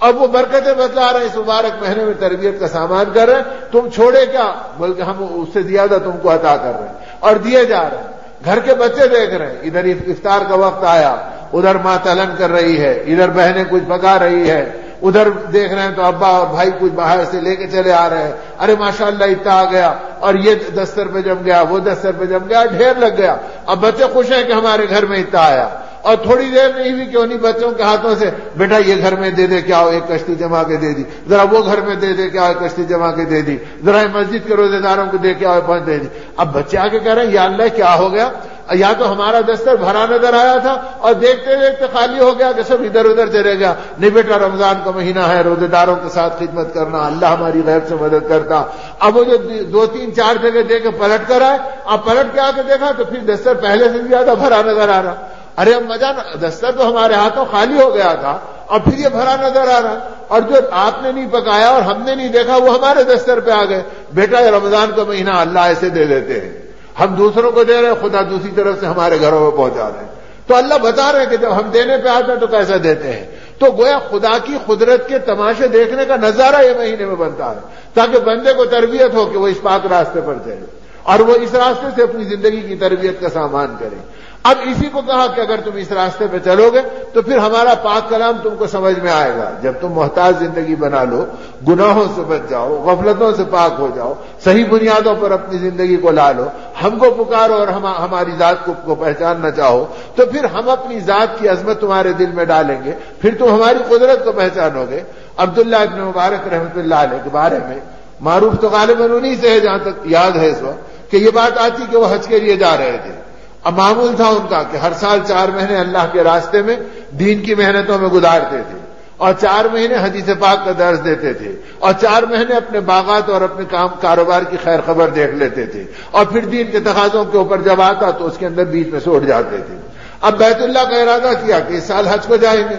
اب وہ برکتیں بتلا رہے ہیں، اس مبارک مہینے میں تربیت کا سامان کر رہے ہیں۔ تم چھوڑے کیا؟ بلکہ ہم اس سے زیادہ تم کو عطا کر رہے ہیں اور دیے جا رہے ہیں۔ گھر کے بچے دیکھ رہے ہیں۔ ادھر افطار کا وقت آیا۔ ادھر ماں تلن کر رہی ہے۔ ادھر بہنیں کچھ پکا رہی ہے۔ ادھر دیکھ رہے ہیں تو ابا اور بھائی کچھ باہر سے لے کے چلے آ رہے ہیں۔ ارے ماشاء اللہ اتنا آ گیا۔ اور یہ دستر پہ جم گیا، وہ دستر پہ جم گیا، ڈھیر لگ گیا۔ اب بچے خوش ہیں کہ ہمارے گھر میں اتنا آیا۔ اور تھوڑی دیر نہیں ہوئی کہ انہیں بچوں کے ہاتھوں سے، بیٹا یہ گھر میں دے دے کیا ہو ایک کشتی جما کے دے دی۔ ذرا وہ گھر میں دے دے کیا ہو کشتی جما کے دے دی۔ ذرا مسجد کے روزے داروں کو دے کے آئے پہنچ دے دی۔ اب بچے آ کے کہہ رہے ہیں، یا اللہ کیا ہو گیا؟ یا تو ہمارا دستر بھرا نظر آیا تھا اور دیکھتے دیکھتے خالی ہو گیا کہ سب ادھر ادھر چلے گیا۔ نہیں بیٹا، رمضان کا مہینہ ہے، روزے داروں کے ساتھ خدمت کرنا، اللہ ہماری غیب سے مدد کرتا۔ اب وہ جو دو تین چار جگہ دے کے پلٹ کر آئے، اب پلٹ کے آ کے دیکھا تو پھر دستر پہلے سے زیادہ بھرا نظر آ رہا۔ ارے اب مزہ دستر تو ہمارے ہاتھوں خالی ہو گیا تھا اور پھر یہ بھرا نظر آ رہا اور جو آپ نے نہیں پکایا اور ہم نے نہیں دیکھا، وہ ہمارے دستر پہ آ گئے۔ بیٹا، یہ رمضان کا مہینہ اللہ ایسے دے دیتے ہیں۔ ہم دوسروں کو دے رہے ہیں، خدا دوسری طرف سے ہمارے گھروں میں پہنچا رہے ہیں۔ تو اللہ بتا رہے ہیں کہ جب ہم دینے پہ آتے ہیں تو کیسا دیتے ہیں؟ تو گویا خدا کی قدرت کے تماشے دیکھنے کا نظارہ یہ مہینے میں بنتا ہے، تاکہ بندے کو تربیت ہو کہ وہ اس پاک راستے پر چلے اور وہ اس راستے سے اپنی زندگی کی تربیت کا سامان کرے۔ اب اسی کو کہا کہ اگر تم اس راستے پہ چلو گے تو پھر ہمارا پاک کلام تم کو سمجھ میں آئے گا۔ جب تم محتاج زندگی بنا لو، گناہوں سے بچ جاؤ، غفلتوں سے پاک ہو جاؤ، صحیح بنیادوں پر اپنی زندگی کو لا لو، ہم کو پکارو اور ہم ہماری ذات کو پہچاننا چاہو، تو پھر ہم اپنی ذات کی عظمت تمہارے دل میں ڈالیں گے۔ پھر تم ہماری قدرت کو پہچانو گے۔ عبداللہ ابن مبارک رحمۃ اللہ علیہ کے بارے میں معروف تو غالباً انہیں سے ہے جہاں تک یاد ہے اس وقت کہ یہ بات آتی کہ وہ حج کے لیے جا رہے تھے۔ اب معمول تھا ان کا کہ ہر سال چار مہینے اللہ کے راستے میں دین کی محنتوں میں گزارتے تھے اور چار مہینے حدیث پاک کا درس دیتے تھے اور چار مہینے اپنے باغات اور اپنے کام کاروبار کی خیر خبر دیکھ لیتے تھے اور پھر دین کے تقاضوں کے اوپر جب آتا تو اس کے اندر بیچ میں سوٹ جاتے تھے۔ اب بیت اللہ کا ارادہ کیا کہ اس سال حج کو جائیں گے۔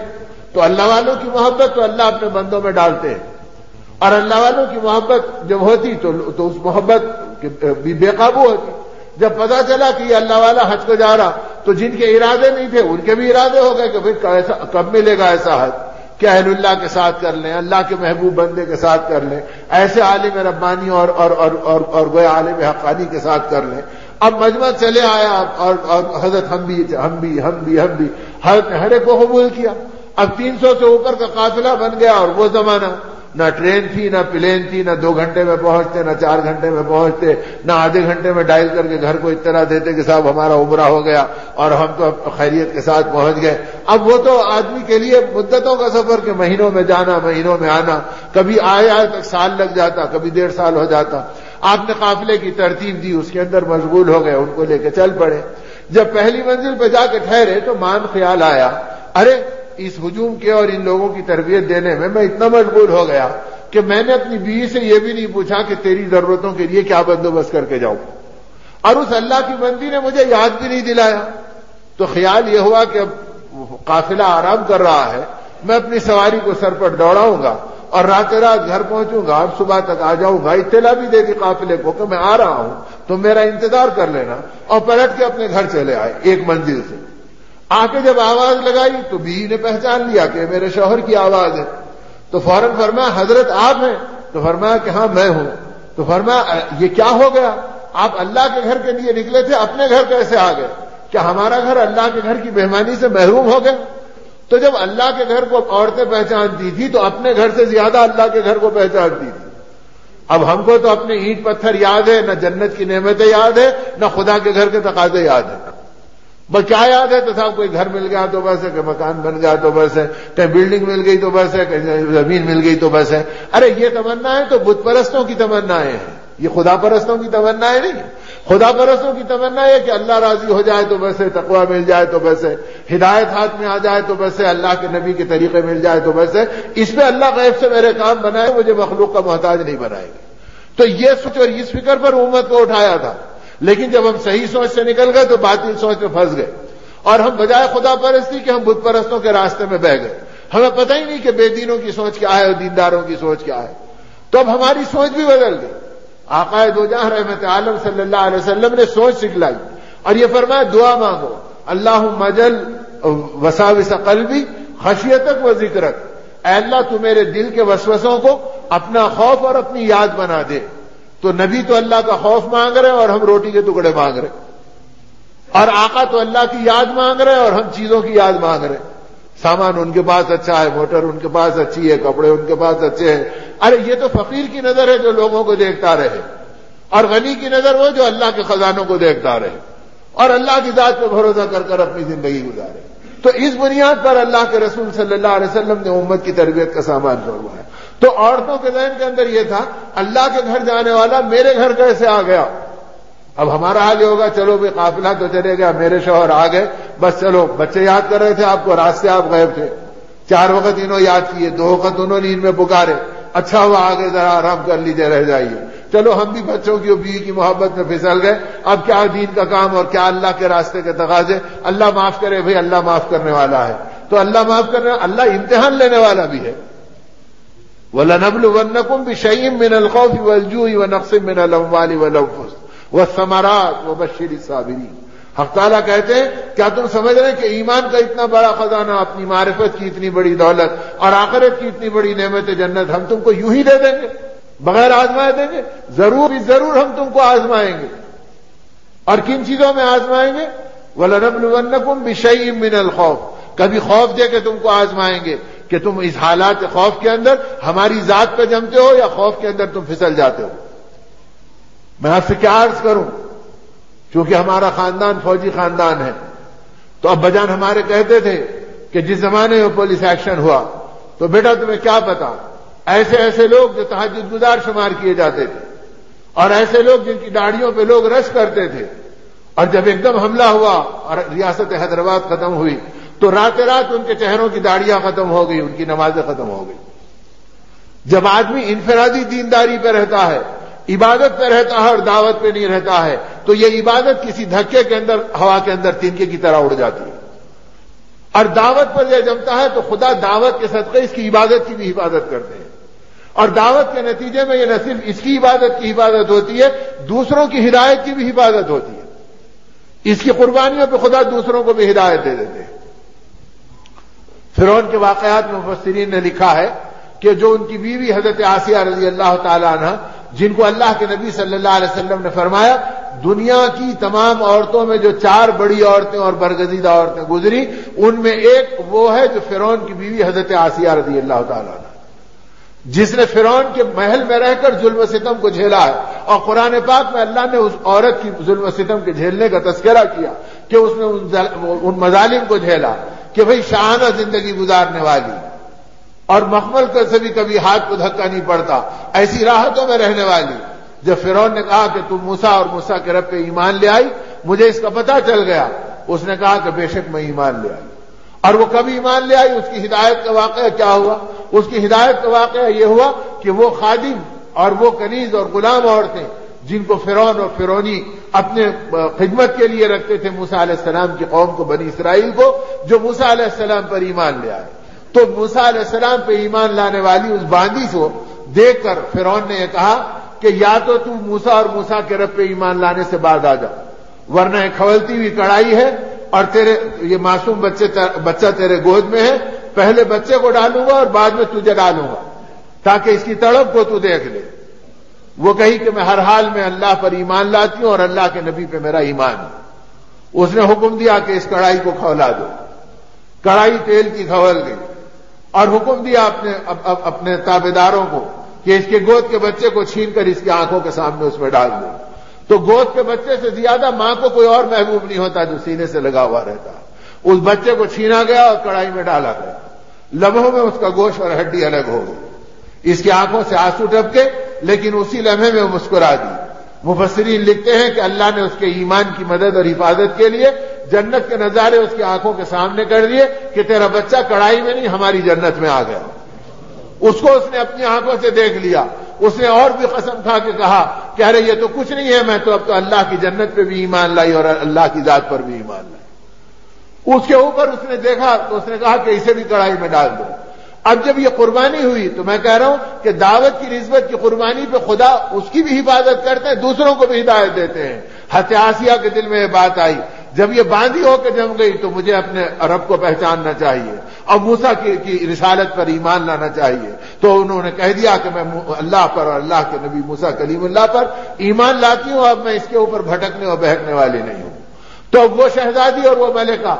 تو اللہ والوں کی محبت تو اللہ اپنے بندوں میں ڈالتے ہیں۔ اور اللہ والوں کی محبت جب ہوتی تو اس محبت بھی بے قابو ہوتی۔ جب پتا چلا کہ یہ اللہ والا حج کو جا رہا تو جن کے ارادے نہیں تھے ان کے بھی ارادے ہو گئے کہ پھر کب ملے گا ایسا حج؟ کہ اہل اللہ کے ساتھ کر لیں اللہ کے محبوب بندے کے ساتھ کر لیں ایسے عالم ربانی اور اور اور اور, اور گویا عالم حقانی کے ساتھ کر لیں۔ اب مجمع چلے آیا اور اور حضرت ہم بھی ہم بھی ہم بھی ہم بھی ہر ایک کو قبول کیا۔ اب تین سو سے اوپر کا قافلہ بن گیا اور وہ زمانہ نہ ٹرین تھی، نہ پلین تھی، نہ دو گھنٹے میں پہنچتے، نہ چار گھنٹے میں پہنچتے، نہ آدھے گھنٹے میں ڈائل کر کے گھر کو اطلاع دیتے کہ صاحب ہمارا عمرہ ہو گیا اور ہم تو خیریت کے ساتھ پہنچ گئے۔ اب وہ تو آدمی کے لیے مدتوں کا سفر کہ مہینوں میں جانا، مہینوں میں آنا۔ کبھی آئے آئے تک سال لگ جاتا، کبھی ڈیڑھ سال ہو جاتا۔ آپ نے قافلے کی ترتیب دی، اس کے اندر مشغول ہو گئے، ان کو لے کے چل پڑے۔ جب پہلی منزل پہ جا کے ٹھہرے تو مان خیال آیا۔ ارے اس ہجوم کے اور ان لوگوں کی تربیت دینے میں میں اتنا مشغول ہو گیا کہ میں نے اپنی بیوی سے یہ بھی نہیں پوچھا کہ تیری ضرورتوں کے لیے کیا بندوبست کر کے جاؤں۔ اور اس اللہ کی بندی نے مجھے یاد بھی نہیں دلایا۔ تو خیال یہ ہوا کہ اب قافلہ آرام کر رہا ہے، میں اپنی سواری کو سر پر دوڑاؤں گا اور رات رات گھر پہنچوں گا اور صبح تک آ جاؤں گا، اطلاع بھی دے دی قافلے کو کہ میں آ رہا ہوں، تو میرا انتظار کر لینا۔ اور پلٹ کے اپنے گھر چلے آئے، ایک منزل سے۔ آ کے جب آواز لگائی تو بیوی نے پہچان لیا کہ میرے شوہر کی آواز ہے۔ تو فوراً فرمایا، حضرت آپ ہیں؟ تو فرمایا کہ ہاں میں ہوں۔ تو فرمایا یہ کیا ہو گیا؟ آپ اللہ کے گھر کے لیے نکلے تھے، اپنے گھر کیسے آ گئے؟ کیا ہمارا گھر اللہ کے گھر کی مہمانی سے محروم ہو گئے تو جب اللہ کے گھر کو عورتیں پہچانتی تھی، تو اپنے گھر سے زیادہ اللہ کے گھر کو پہچانتی تھی۔ اب ہم کو تو اپنے اینٹ پتھر یاد ہے، نہ جنت کی نعمتیں یاد ہے، نہ خدا کے گھر کے تقاضے یاد ہے بس کیا یاد ہے تو صاحب کوئی گھر مل گیا تو بس ہے کہ مکان بن گیا تو بس ہے، کہیں بلڈنگ مل گئی تو بس ہے، کہیں زمین مل گئی تو بس ہے۔ ارے، یہ تمنا ہے تو بت پرستوں کی تمنا ہیں۔ یہ خدا پرستوں کی تمنا ہے نہیں خدا پرستوں کی تمنا ہے کہ اللہ راضی ہو جائے تو بس ہے تقوا مل جائے تو بس ہے۔ ہدایت ہاتھ میں آ جائے تو بس ہے، اللہ کے نبی کے طریقے مل جائے تو بس ہے۔ اس میں اللہ غیب سے میرے کام بنائے، مجھے مخلوق کا محتاج نہیں بنائے گا۔ تو یہ سوچ اور اس فکر پر امت کو اٹھایا تھا۔ لیکن جب ہم صحیح سوچ سے نکل گئے تو باطل سوچ میں پھنس گئے۔ اور ہم بجائے خدا پرستی کہ ہم بت پرستوں کے راستے میں بہ گئے۔ ہمیں پتہ ہی نہیں کہ بے دینوں کی سوچ کیا ہے اور دینداروں کی سوچ کیا ہے۔ تو اب ہماری سوچ بھی بدل گئی۔ آقائد دو جہاں رحمت عالم صلی اللہ علیہ وسلم نے سوچ سکھلائی۔ اور یہ فرمایا، دعا مانگو۔ اللہ مجل وساوس قلبی خشیتک و ذکرک۔ اے اللہ، تو میرے دل کے وسوسوں کو اپنا خوف اور اپنی یاد بنا دے۔ تو نبی تو اللہ کا خوف مانگ رہے اور ہم روٹی کے ٹکڑے مانگ رہے اور آقا تو اللہ کی یاد مانگ رہے اور ہم چیزوں کی یاد مانگ رہے سامان ان کے پاس اچھا ہے، موٹر ان کے پاس اچھی ہے، کپڑے ان کے پاس اچھے ہیں۔ ارے، یہ تو فقیر کی نظر ہے جو لوگوں کو دیکھتا رہے اور غنی کی نظر وہ جو اللہ کے خزانوں کو دیکھتا رہے اور اللہ کی ذات پہ بھروسہ کر کر اپنی زندگی گزارے۔ تو اس بنیاد پر اللہ کے رسول صلی اللہ علیہ وسلم نے امت کی تربیت کا سامان فرمایا۔ تو عورتوں کے ذہن کے اندر یہ تھا، اللہ کے گھر جانے والا میرے گھر کیسے آ گیا؟ اب ہمارا حال یہ ہوگا، چلو بھی قافلہ تو چلے گیا، میرے شوہر آ گئے، بس چلو، بچے یاد کر رہے تھے، آپ کو راستے آپ غائب تھے۔ چار وقت انہوں یاد کیے، دو وقت انہوں نے ان میں پکارے۔ اچھا ہوا، آگے ذرا آرام کر لیجیے رہ جائیے۔ چلو، ہم بھی بچوں کی بیوی کی محبت میں پھسل گئے۔ اب کیا دین کا کام اور کیا اللہ کے راستے کے تقاضے؟ اللہ معاف کرے، بھائی، اللہ معاف کرنے والا ہے۔ تو اللہ معاف کرنے، اللہ امتحان لینے والا بھی ہے۔ وہ لنبل ون بھی شعیم من الخوف وجو و نقصم من الوالی و لفظ وہ سمارات حق تعالیٰ کہتے ہیں، کیا تم سمجھ رہے ہیں کہ ایمان کا اتنا بڑا خزانہ، اپنی معرفت کی اتنی بڑی دولت اور آخرت کی اتنی بڑی نعمت جنت ہم تم کو یوں ہی دے دیں گے؟ بغیر آزمائے دیں گے؟ ضرور بھی ضرور ہم تم کو آزمائیں گے۔ اور کن چیزوں میں آزمائیں گے؟ وہ لنب بشئی من الخوف۔ کبھی خوف دے کے تم کو آزمائیں گے۔ کہ تم اس حالات خوف کے اندر ہماری ذات پہ جمتے ہو یا خوف کے اندر تم پھسل جاتے ہو؟ میں آپ سے کیا عرض کروں؟ چونکہ ہمارا خاندان فوجی خاندان ہے۔ تو اب بجان ہمارے کہتے تھے کہ جس زمانے میں پولیس ایکشن ہوا، تو بیٹا تمہیں کیا پتا؟ ایسے ایسے لوگ جو تحجد گزار شمار کیے جاتے تھے۔ اور ایسے لوگ جن کی داڑیوں پہ لوگ رش کرتے تھے۔ اور جب ایک دم حملہ ہوا اور ریاست حیدرآباد ختم ہوئی تو رات رات ان کے چہروں کی داڑیاں ختم ہو گئی، ان کی نمازیں ختم ہو گئی۔ جب آدمی انفرادی دینداری پہ رہتا ہے، عبادت پہ رہتا ہے اور دعوت پہ نہیں رہتا ہے، تو یہ عبادت کسی دھکے کے اندر، ہوا کے اندر تینکے کی طرح اڑ جاتی ہے۔ اور دعوت پر یہ جمتا ہے تو خدا دعوت کے صدقے، اس کی عبادت کی بھی حفاظت کرتے ہیں۔ اور دعوت کے نتیجے میں یہ نہ صرف اس کی عبادت کی حفاظت ہوتی ہے، دوسروں کی ہدایت کی بھی حفاظت ہوتی ہے۔ اس کی قربانیوں پہ خدا دوسروں کو بھی ہدایت دے دیتے ہیں۔ فرون کے واقعات میں مفسرین نے لکھا ہے کہ جو ان کی بیوی حضرت آسیہ رضی اللہ تعالیٰ عنہ، جن کو اللہ کے نبی صلی اللہ علیہ وسلم نے فرمایا، دنیا کی تمام عورتوں میں جو چار بڑی عورتیں اور برگزیدہ عورتیں گزری، ان میں ایک وہ ہے جو فرون کی بیوی حضرت آسیہ رضی اللہ تعالیٰ عنہ۔ جس نے فرون کے محل میں رہ کر ظلم و ستم کو جھیلا ہے، اور قرآن پاک میں اللہ نے اس عورت کی ظلم و ستم کے جھیلنے کا تذکرہ کیا کہ اس نے ان مظالم کو جھیلا۔ کہ بھئی شاہانہ زندگی گزارنے والی اور مخمل کر سے بھی کبھی ہاتھ کو دھکا نہیں پڑتا، ایسی راحتوں میں رہنے والی۔ جب فرون نے کہا کہ تم موسا اور موسا کے رب پہ ایمان لے آئی، مجھے اس کا پتا چل گیا۔ اس نے کہا کہ بے شک میں ایمان لے آئی۔ اور وہ کبھی ایمان لے آئی؟ اس کی ہدایت کا واقعہ کیا ہوا؟ اس کی ہدایت کا واقعہ یہ ہوا کہ وہ خادم اور وہ کنیز اور غلام عورتیں جن کو فرون اور فرونی اپنے خدمت کے لیے رکھتے تھے موسا علیہ السلام کی قوم کو، بنی اسرائیل کو، جو موسا علیہ السلام پر ایمان لے آئے۔ تو موسا علیہ السلام پہ ایمان لانے والی اس باندی کو دیکھ کر فرون نے یہ کہا کہ یا تو تم موسا اور موسا کے رب پہ ایمان لانے سے بعد آ جاؤ ورنہ کھولتی ہوئی کڑائی ہے اور تیرے، یہ معصوم بچے بچہ تیرے گود میں ہے، پہلے بچے کو ڈالوں گا اور بعد میں تجھے ڈالوں گا، تاکہ اس کی تڑپ کو تو دیکھ لے۔ وہ کہی کہ میں ہر حال میں اللہ پر ایمان لاتی ہوں اور اللہ کے نبی پہ میرا ایمان ہے اس نے حکم دیا کہ اس کڑائی کو کھولا دو۔ کڑائی تیل کی کھول گئی اور حکم دیا اپنے اپنے تابے داروں کو کہ اس کے گود کے بچے کو چھین کر اس کی آنکھوں کے سامنے اس میں ڈال دو۔ تو گود کے بچے سے زیادہ ماں کو کوئی اور محبوب نہیں ہوتا جو سینے سے لگا ہوا رہتا۔ اس بچے کو چھینا گیا اور کڑائی میں ڈالا گیا۔ لمحوں میں اس کا گوشت اور ہڈی الگ ہو گئی۔ اس کی آنکھوں سے آنسو ٹپکے۔ لیکن اسی لمحے میں وہ مسکرا دی۔ مفسرین لکھتے ہیں کہ اللہ نے اس کے ایمان کی مدد اور حفاظت کے لیے جنت کے نظارے اس کی آنکھوں کے سامنے کر دیے کہ تیرا بچہ کڑائی میں نہیں، ہماری جنت میں آ گیا۔ اس کو اس نے اپنی آنکھوں سے دیکھ لیا۔ اس نے اور بھی قسم کھا کے کہا کہ ارے، یہ تو کچھ نہیں ہے، میں تو اب تو اللہ کی جنت پہ بھی ایمان لائی اور اللہ کی ذات پر بھی ایمان لائی۔ اس کے اوپر اس نے دیکھا تو اس نے کہا کہ اسے بھی کڑائی میں ڈال دو۔ اب جب یہ قربانی ہوئی تو میں کہہ رہا ہوں کہ دعوت کی نسبت کی قربانی پہ خدا اس کی بھی حفاظت کرتے ہیں دوسروں کو بھی ہدایت دیتے ہیں۔ ہتھیاسیا کے دل میں یہ بات آئی۔ جب یہ باندھی ہو کے جم گئی تو مجھے اپنے رب کو پہچاننا چاہیے۔ اور موسا کی رسالت پر ایمان لانا چاہیے۔ تو انہوں نے کہہ دیا کہ میں اللہ پر اور اللہ کے نبی موسا کلیم اللہ پر ایمان لاتی ہوں، اب میں اس کے اوپر بھٹکنے اور بہکنے والی نہیں ہوں۔ تو وہ شہزادی اور وہ ملکہ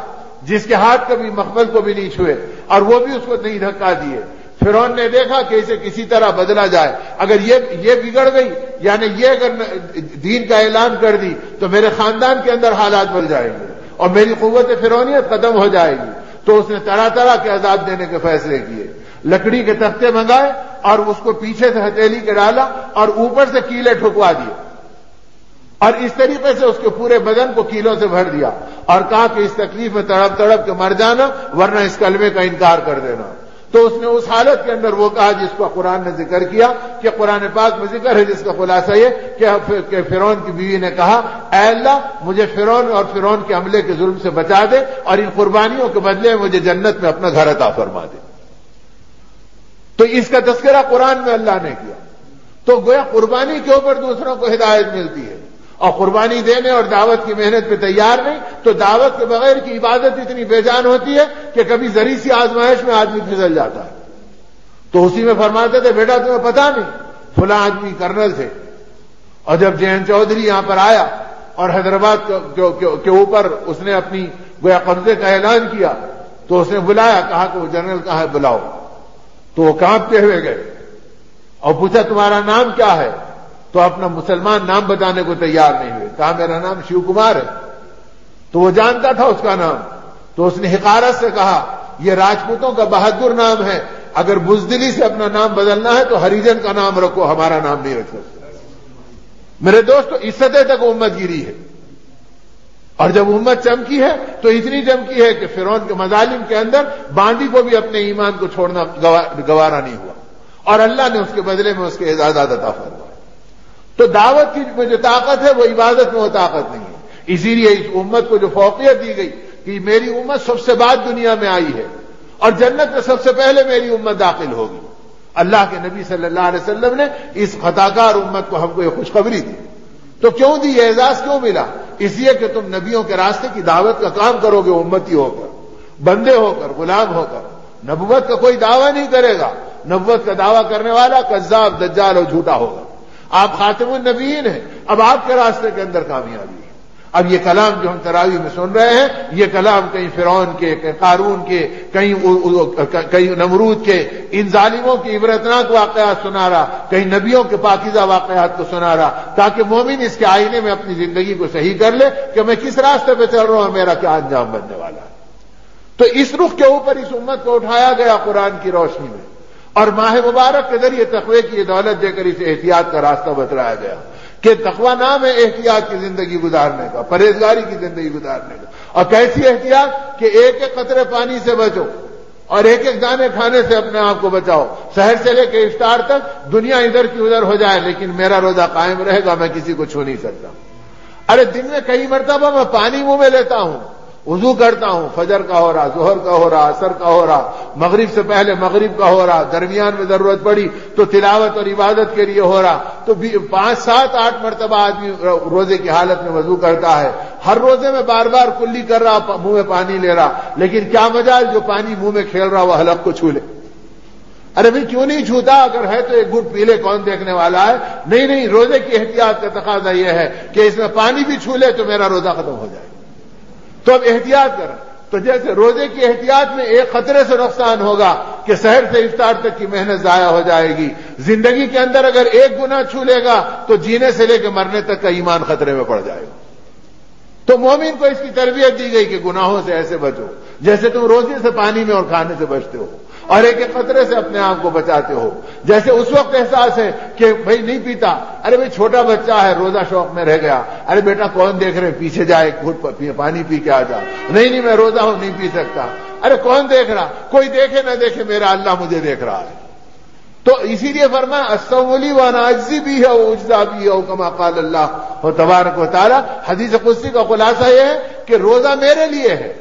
جس کے ہاتھ کبھی مقبل کو بھی نہیں چھوئے اور وہ بھی اس کو نہیں دھکا دیے۔ فرون نے دیکھا کہ اسے کسی طرح بدلا جائے۔ اگر یہ یہ بگڑ گئی یعنی یہ اگر دین کا اعلان کر دی، تو میرے خاندان کے اندر حالات بن جائیں گے اور میری قوت فرونیت ختم ہو جائے گی۔ تو اس نے طرح طرح کے عذاب دینے کے فیصلے کیے۔ لکڑی کے تختے منگائے اور اس کو پیچھے سے ہتھیلی کے ڈالا اور اوپر سے کیلے ٹھکوا دیے۔ اور اس طریقے سے اس کے پورے بدن کو کیلوں سے بھر دیا اور کہا کہ اس تکلیف میں تڑپ تڑپ کے مر جانا ورنہ اس کلمے کا انکار کر دینا۔ تو اس نے اس حالت کے اندر وہ کہا جس کو قرآن نے ذکر کیا کہ قرآن پاک میں ذکر ہے جس کا خلاصہ یہ کہ فرون کی بیوی نے کہا، اے اللہ، مجھے فرون اور فرون کے عملے کے ظلم سے بچا دے اور ان قربانیوں کے بدلے مجھے جنت میں اپنا گھر عطا فرما دے۔ تو اس کا تذکرہ قرآن میں اللہ نے کیا۔ تو گویا قربانی کے اوپر دوسروں کو ہدایت ملتی ہے۔ اور قربانی دینے اور دعوت کی محنت پہ تیار نہیں، تو دعوت کے بغیر کی عبادت اتنی بے جان ہوتی ہے کہ کبھی ذری سی آزمائش میں آدمی پھسل جاتا ہے۔ تو اسی میں فرماتے تھے، بیٹا تمہیں پتا نہیں، فلاں آدمی کرنل تھے۔ اور جب جین چودھری یہاں پر آیا اور حیدرآباد کے اوپر اس نے اپنی گویا قبضے کا اعلان کیا، تو اس نے بلایا، کہا کہ وہ جنرل کہاں ہے، بلاؤ۔ تو وہ کانپتے ہوئے گئے۔ اور پوچھا، تمہارا نام کیا ہے؟ تو اپنا مسلمان نام بتانے کو تیار نہیں ہوئے۔ کہا، میرا نام شیو کمار ہے۔ تو وہ جانتا تھا اس کا نام۔ تو اس نے حکارت سے کہا، یہ راجپوتوں کا بہادر نام ہے۔ اگر بزدلی سے اپنا نام بدلنا ہے تو ہریجن کا نام رکھو، ہمارا نام نہیں رکھ سکتے میرے دوست اس سطح تک امت گیری ہے۔ اور جب امت چمکی ہے تو اتنی چمکی ہے کہ فرون کے مظالم کے اندر باندی کو بھی اپنے ایمان کو چھوڑنا گوارا نہیں ہوا۔ اور اللہ نے اس کے بدلے میں اس کے اعزازات عطا فرمایا تو دعوت کی میں جو طاقت ہے وہ عبادت میں وہ طاقت نہیں ہے۔ اسی لیے اس امت کو جو فوقیت دی گئی کہ میری امت سب سے بعد دنیا میں آئی ہے اور جنت میں سب سے پہلے میری امت داخل ہوگی۔ اللہ کے نبی صلی اللہ علیہ وسلم نے اس خطاکار امت کو ہم کو یہ خوشخبری دی۔ تو کیوں دی؟ یہ اعزاز کیوں ملا؟ اس لیے کہ تم نبیوں کے راستے کی دعوت کا کام کرو گے، امتی ہو کر، بندے ہو کر، غلام ہو کر۔ نبوت کا کوئی دعویٰ نہیں کرے گا۔ نبوت کا دعویٰ کرنے والا کذاب دجال اور جھوٹا ہوگا۔ آپ خاتم النبیین ہیں۔ اب آپ کے راستے کے اندر کامیابی ہے۔ اب یہ کلام جو ہم تراوی میں سن رہے ہیں، یہ کلام کہیں فرعون کے، کہیں قارون کے، کہیں کہیں نمرود کے، ان ظالموں کی عبرتناک واقعات سنا رہا، کہیں نبیوں کے پاکیزہ واقعات کو سنا رہا، تاکہ مومن اس کے آئینے میں اپنی زندگی کو صحیح کر لے کہ میں کس راستے پہ چل رہا ہوں اور میرا کیا انجام بننے والا ہے۔ تو اس رخ کے اوپر اس امت کو اٹھایا گیا قرآن کی روشنی میں۔ اور ماہ مبارک کے ذریعے تقوی کی یہ دولت دے کر اسے احتیاط کا راستہ بتلایا گیا کہ تقوی نام ہے احتیاط کی زندگی گزارنے کا، پرہیزگاری کی زندگی گزارنے کا۔ اور کیسی احتیاط؟ کہ ایک ایک قطرے پانی سے بچو اور ایک ایک دانے کھانے سے اپنے آپ کو بچاؤ۔ شہر سے لے کے افطار تک دنیا ادھر کی ادھر ہو جائے، لیکن میرا روزہ قائم رہے گا، میں کسی کو چھو نہیں سکتا۔ ارے دن میں کئی مرتبہ میں پانی منہ میں لیتا ہوں۔ وضو کرتا ہوں، فجر کا ہو رہا، ظہر کا ہو رہا اثر کا ہو رہا، مغرب سے پہلے مغرب کا ہو رہا، درمیان میں ضرورت پڑی تو تلاوت اور عبادت کے لیے ہو رہا، تو پانچ، سات، آٹھ مرتبہ آدمی روزے کی حالت میں وضو کرتا ہے۔ ہر روزے میں بار بار کلی کر رہا منہ میں پانی لے رہا، لیکن کیا مجال جو پانی منہ میں کھیل رہا، وہ حلق کو چھو لے؟ ارے بھائی، کیوں نہیں چھوتا؟ اگر ہے تو ایک گٹ پیلے کون دیکھنے والا ہے؟ نہیں نہیں، روزے کی احتیاط کا تقاضا یہ ہے کہ اس میں پانی بھی چھو لے تو میرا روزہ ختم ہو جائے۔ تو اب احتیاط کر تو جیسے روزے کی احتیاط میں ایک خطرے سے نقصان ہوگا کہ شہر سے افطار تک کی محنت ضائع ہو جائے گی۔ زندگی کے اندر اگر ایک گنا چھو لے گا تو جینے سے لے کے مرنے تک کا ایمان خطرے میں پڑ جائے گا۔ تو مومن کو اس کی تربیت دی گئی کہ گناہوں سے ایسے بچو۔ جیسے تم روزے سے پانی میں اور کھانے سے بچتے ہو۔ اور ایک ایک خطرے سے اپنے آپ کو بچاتے ہو۔ جیسے اس وقت احساس ہے کہ بھائی نہیں پیتا، ارے بھائی چھوٹا بچہ ہے، روزہ شوق میں رہ گیا۔ ارے بیٹا کون دیکھ رہے؟ پیچھے جائے پانی پی کے آ جا۔ نہیں نہیں، میں روزہ ہوں، نہیں پی سکتا۔ ارے کون دیکھ رہا؟ کوئی دیکھے نہ دیکھے، میرا اللہ مجھے دیکھ رہا ہے۔ تو اسی لیے فرما اسولی و ناجزی بھی ہے وہ اجزا بھی ہے کما قال اللہ و تبارک و تعالیٰ حدیث قدسی کا خلاصہ یہ ہے کہ روزہ میرے لیے ہے۔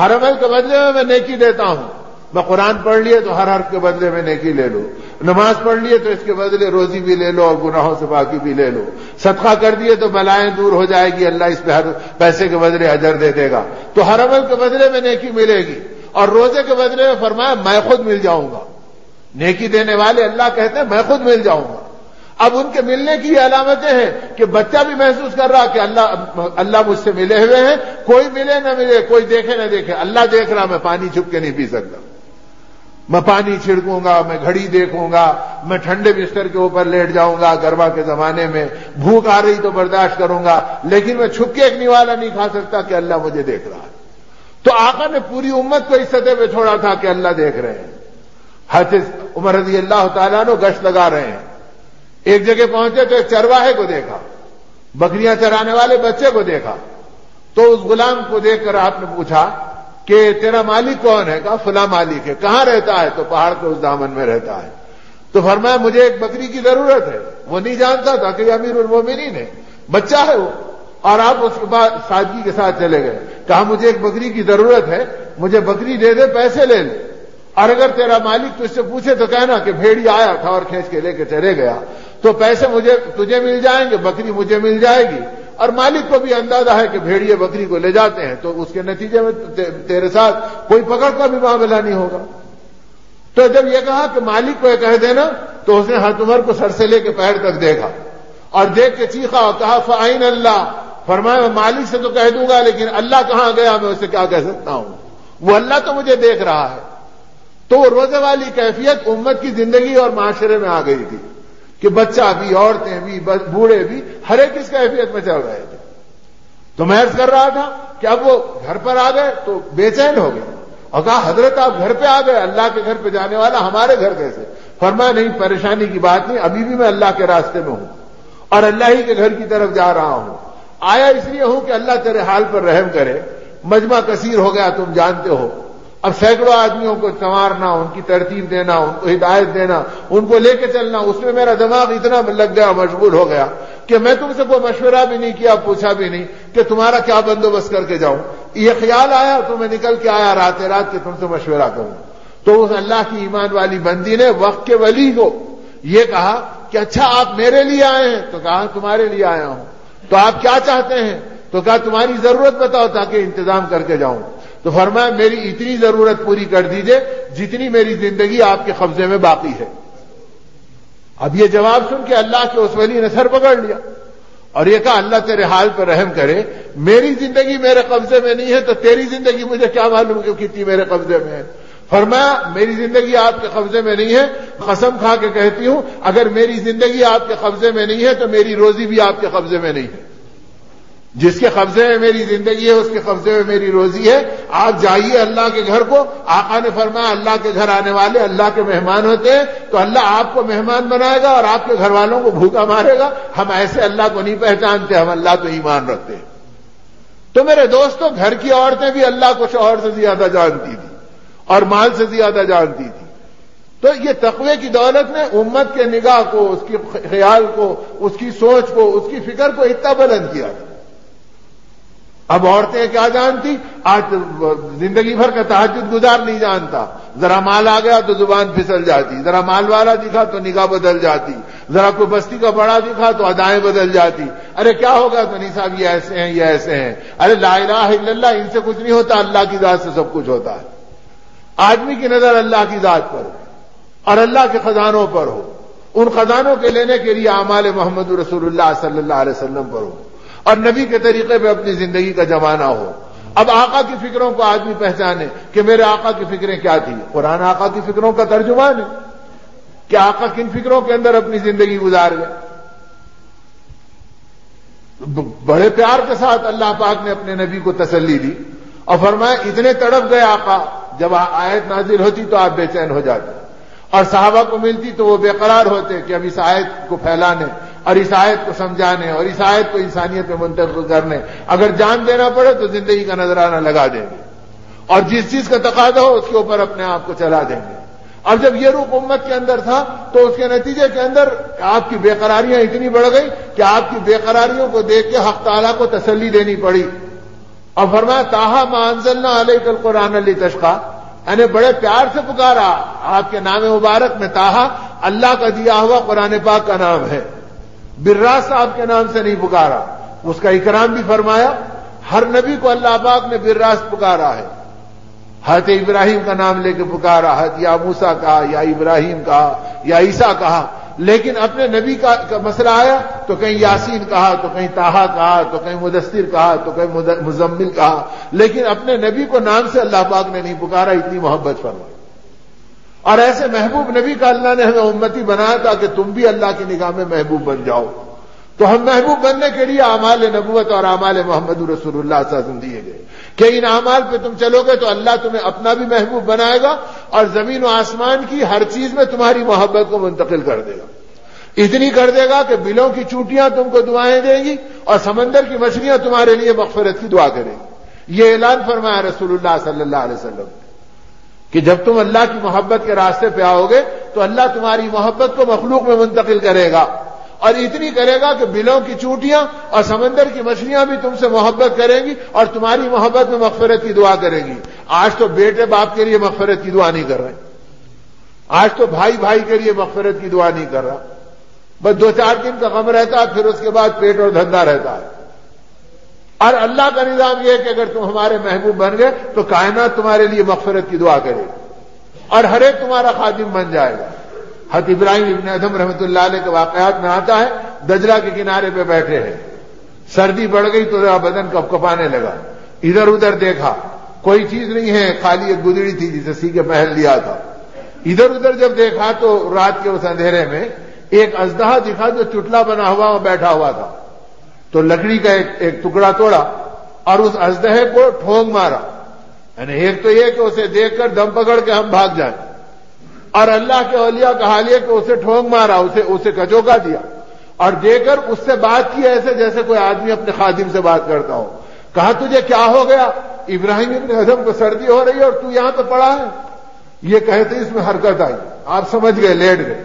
ہر عمل کے بدلے میں میں نیکی دیتا ہوں۔ میں قرآن پڑھ لیے تو ہر حرف کے بدلے میں نیکی لے لو۔ نماز پڑھ لیے تو اس کے بدلے روزی بھی لے لو اور گناہوں سے باقی بھی لے لو۔ صدقہ کر دیے تو بلائیں دور ہو جائے گی۔ اللہ اس پہ ہر پیسے کے بدلے اجر دے دے گا۔ تو ہر عمل کے بدلے میں نیکی ملے گی۔ اور روزے کے بدلے میں فرمایا، میں خود مل جاؤں گا۔ نیکی دینے والے اللہ کہتے ہیں، میں خود مل جاؤں گا۔ اب ان کے ملنے کی یہ علامتیں ہیں کہ بچہ بھی محسوس کر رہا کہ اللہ اللہ مجھ سے ملے ہوئے ہیں۔ کوئی ملے نہ ملے، کوئی دیکھے نہ دیکھے۔ اللہ دیکھ رہا، میں پانی چھپ کے نہیں پی سکتا۔ میں پانی چھڑکوں گا، میں گھڑی دیکھوں گا، میں ٹھنڈے بستر کے اوپر لیٹ جاؤں گا گرما کے زمانے میں، بھوک آ رہی تو برداشت کروں گا، لیکن میں چھپ کے ایک نوالا نہیں کھا سکتا کہ اللہ مجھے دیکھ رہا ہے۔ تو آقا نے پوری امت کو اس سطح پہ چھوڑا تھا کہ اللہ دیکھ رہے ہیں۔ حافظ عمر رضی اللہ تعالیٰ نے گشت لگا رہے ہیں۔ ایک جگہ پہنچے تو ایک چرواہے کو دیکھا۔ بکریاں چرانے والے بچے کو دیکھا۔ تو اس غلام کو دیکھ کر آپ نے پوچھا کہ تیرا مالک کون ہے؟ کہا، فلاں مالک ہے۔ کہاں رہتا ہے؟ تو پہاڑ کے اس دامن میں رہتا ہے۔ تو فرمایا، مجھے ایک بکری کی ضرورت ہے۔ وہ نہیں جانتا تھا کہ یہ امیر المومنین ہے۔ بچہ ہے وہ۔ اور آپ اس کے بعد سادگی کے ساتھ چلے گئے۔ کہا، مجھے ایک بکری کی ضرورت ہے۔ مجھے بکری دے دے، پیسے لے لے۔ اور اگر تیرا مالک تجھ سے پوچھے تو کہنا کہ بھیڑی آیا تھا اور کھینچ کے لے کے چلے گیا۔ تو پیسے مجھے، تجھے مل جائیں گے، بکری مجھے مل جائے گی۔ اور مالک کو بھی اندازہ ہے کہ بھیڑیے بکری کو لے جاتے ہیں تو اس کے نتیجے میں تیرے ساتھ کوئی پکڑ کا بھی معاملہ نہیں ہوگا۔ تو جب یہ کہا کہ مالک کو یہ کہہ دینا تو اس نے ہاتھ عمر کو سر سے لے کے پیر تک دیکھا۔ اور دیکھ کے چیخا اور کہا فائن اللہ فرمایا، میں مالک سے تو کہہ دوں گا لیکن اللہ کہاں گیا؟ میں اسے کیا کہہ سکتا ہوں؟ وہ اللہ تو مجھے دیکھ رہا ہے۔ تو وہ روزے والی کیفیت امت کی زندگی اور معاشرے میں آ گئی تھی۔ کہ بچہ بھی، عورتیں بھی بوڑھے بھی، ہر ایک اس کیفیت میں چل رہے تھے۔ تو میں عرض کر رہا تھا کہ اب وہ گھر پر آ گئے تو بے چین ہو گئے۔ اور کہا، حضرت آپ گھر پہ آ گئے، اللہ کے گھر پہ جانے والا ہمارے گھر کیسے؟ فرمایا، نہیں، پریشانی کی بات نہیں، ابھی بھی میں اللہ کے راستے میں ہوں اور اللہ ہی کے گھر کی طرف جا رہا ہوں۔ آیا اس لیے ہوں کہ اللہ تیرے حال پر رحم کرے۔ مجمع کثیر ہو گیا، تم جانتے ہو۔ اب سینکڑوں آدمیوں کو سنوارنا، ان کی ترتیب دینا، ان کو ہدایت دینا، ان کو لے کے چلنا، اس میں میرا دماغ اتنا لگ گیا، مشغول ہو گیا کہ میں تم سے کوئی مشورہ بھی نہیں کیا، پوچھا بھی نہیں کہ تمہارا کیا بندوبست کر کے جاؤں۔ یہ خیال آیا تو میں نکل کے آیا رات رات کہ تم سے مشورہ کروں۔ تو اس اللہ کی ایمان والی بندی نے وقت کے ولی کو یہ کہا کہ اچھا آپ میرے لیے آئے ہیں۔ تو کہا ہاں، تمہارے لیے آیا ہوں۔ تو آپ کیا چاہتے ہیں؟ تو کہا، تمہاری ضرورت بتاؤ تاکہ انتظام کر کے جاؤں۔ تو فرمایا میری اتنی ضرورت پوری کر دیجیے جتنی میری زندگی آپ کے قبضے میں باقی ہے۔ اب یہ جواب سن کے اللہ کے اس ولی نے سر پکڑ لیا اور یہ کہا اللہ تیرے حال پر رحم کرے، میری زندگی میرے قبضے میں نہیں ہے تو تیری زندگی مجھے کیا معلوم کیوں کتنی میرے قبضے میں ہے۔ فرمایا میری زندگی آپ کے قبضے میں نہیں ہے، قسم کھا کے کہتی ہوں، اگر میری زندگی آپ کے قبضے میں نہیں ہے تو میری روزی بھی آپ کے قبضے میں نہیں ہے۔ جس کے قبضے میں میری زندگی ہے، اس کے قبضے میں میری روزی ہے۔ آپ جائیے اللہ کے گھر کو۔ آقا نے فرمایا، اللہ کے گھر آنے والے، اللہ کے مہمان ہوتے ہیں، تو اللہ آپ کو مہمان بنائے گا اور آپ کے گھر والوں کو بھوکا مارے گا۔ ہم ایسے اللہ کو نہیں پہچانتے، ہم اللہ تو ایمان رکھتے ہیں۔ تو میرے دوستوں، گھر کی عورتیں بھی اللہ کو شوہر سے زیادہ جانتی تھی اور مال سے زیادہ جانتی تھی تو یہ تقوی کی دولت نے امت کے نگاہ کو، اس کی خیال کو، اس کی سوچ کو، اس کی فکر کو اتنا بلند کیا۔ تھا اب عورتیں کیا جانتی؟ آج زندگی بھر کا تحجد گزار نہیں جانتا۔ ذرا مال آ گیا تو زبان پھسل جاتی، ذرا مال والا دکھا تو نگاہ بدل جاتی، ذرا کوئی بستی کا بڑا دکھا تو ادائیں بدل جاتی۔ ارے کیا ہوگا تو نہیں صاحب، یہ ایسے ہیں، یہ ایسے ہیں۔ ارے لا الہ الا اللہ، ان سے کچھ نہیں ہوتا، اللہ کی ذات سے سب کچھ ہوتا ہے۔ آدمی کی نظر اللہ کی ذات پر ہو اور اللہ کے خزانوں پر ہو۔ ان خزانوں کے لینے کے لیے اعمال محمد رسول اللہ صلی اللہ علیہ وسلم پر ہو۔ اور نبی کے طریقے پہ اپنی زندگی کا جمانہ ہو۔ اب آقا کی فکروں کو آدمی پہچانے کہ میرے آقا کی فکریں کیا تھی قرآن آقا کی فکروں کا ترجمان ہے۔ کہ آقا کن فکروں کے اندر اپنی زندگی گزار گئے۔ بڑے پیار کے ساتھ اللہ پاک نے اپنے نبی کو تسلی دی۔ اور فرمایا، اتنے تڑپ گئے آقا، جب آیت نازل ہوتی تو آپ بے چین ہو جاتے۔ اور صحابہ کو ملتی تو وہ بے قرار ہوتے کہ اب اس آیت کو پھیلانے اور اس آیت کو سمجھانے اور اس آیت کو انسانیت میں منتقل کرنے۔ اگر جان دینا پڑے تو زندگی کا نظرانہ لگا دیں گے۔ اور جس چیز کا تقاضا ہو اس کے اوپر اپنے آپ کو چلا دیں گے۔ اور جب یہ روپ امت کے اندر تھا تو اس کے نتیجے کے اندر آپ کی بے قراریاں اتنی بڑھ گئی کہ آپ کی بے قراریوں کو دیکھ کے حق تعالیٰ کو تسلی دینی پڑی۔ اور فرمایا تاہا مانزلنا علیہ کل قرآن علی تشخا یعنی بڑے پیار سے پکارا۔ آپ کے نام مبارک میں تاہا اللہ کا دیا ہوا قرآن پاک کا نام ہے۔ براس صاحب کے نام سے نہیں پکارا۔ اس کا اکرام بھی فرمایا، ہر نبی کو اللہ پاک نے براس پکارا ہے۔ حضرت ابراہیم کا نام لے کے پکارا، حضرت یا موسا کہا، یا ابراہیم کہا، یا عیسا کہا۔ لیکن اپنے نبی کا مسئلہ آیا، تو کہیں یاسین کہا، تو کہیں تاہا کہا، تو کہیں مدثر کہا، تو کہیں مزمل کہا۔ لیکن اپنے نبی کو نام سے اللہ پاک نے نہیں پکارا، اتنی محبت فرمائی۔ اور ایسے محبوب نبی کا اللہ نے ہمیں امتی بنایا تھا کہ تم بھی اللہ کی نگاہ میں محبوب بن جاؤ۔ تو ہم محبوب بننے کے لیے اعمال نبوت اور اعمال محمد رسول اللہ صلی اللہ علیہ وسلم دیے گئے۔ کہ ان اعمال پہ تم چلو گے تو اللہ تمہیں اپنا بھی محبوب بنائے گا اور زمین و آسمان کی ہر چیز میں تمہاری محبت کو منتقل کر دے گا۔ اتنی کر دے گا کہ بلوں کی چوٹیاں تم کو دعائیں دیں گی اور سمندر کی مچھلیاں تمہارے لیے مغفرت کی دعا کریں گی۔ یہ اعلان فرمایا رسول اللہ صلی اللہ علیہ وسلم۔ کہ جب تم اللہ کی محبت کے راستے پہ آؤ گے تو اللہ تمہاری محبت کو مخلوق میں منتقل کرے گا اور اتنی کرے گا کہ بلوں کی چوٹیاں اور سمندر کی مچھلیاں بھی تم سے محبت کریں گی اور تمہاری محبت میں مغفرت کی دعا کریں گی۔ آج تو بیٹے باپ کے لیے مغفرت کی دعا نہیں کر رہے۔ آج تو بھائی بھائی کے لیے مغفرت کی دعا نہیں کر رہا۔ بس دو چار دن کا غم رہتا ہے، پھر اس کے بعد پیٹ اور دھندا رہتا ہے۔ اور اللہ کا نظام یہ ہے کہ اگر تم ہمارے محبوب بن گئے تو کائنات تمہارے لیے مغفرت کی دعا کرے اور ہر ایک تمہارا خادم بن جائے گا۔ حت ابراہیم ابن ادم رحمۃ اللہ علیہ کے واقعات میں آتا ہے، دجلہ کے کنارے پہ بیٹھے ہیں۔ سردی بڑھ گئی تو ذرا بدن کپ کپانے لگا۔ ادھر ادھر دیکھا، کوئی چیز نہیں ہے، خالی ایک گدڑی تھی جسے سی کے محل لیا تھا۔ ادھر ادھر جب دیکھا تو رات کے اس اندھیرے میں ایک ازدہا دکھا جو چٹلا بنا ہوا بیٹھا ہوا تھا۔ تو لکڑی کا ایک ایک ٹکڑا توڑا اور اس ازدہے کو ٹھونگ مارا۔ یعنی ایک تو یہ کہ اسے دیکھ کر دم پکڑ کے ہم بھاگ جائیں اور اللہ کے اولیاء کا حال یہ کہ اسے ٹھونگ مارا، اسے اسے کچوکا دیا۔ اور دے کر اس سے بات کی ایسے جیسے کوئی آدمی اپنے خادم سے بات کرتا ہو۔ کہا، تجھے کیا ہو گیا؟ ابراہیم ابن اعظم کو سردی ہو رہی ہے اور تو یہاں پہ پڑا ہے۔ یہ کہتے اس میں حرکت آئی۔ آپ سمجھ گئے، لیٹ گئے۔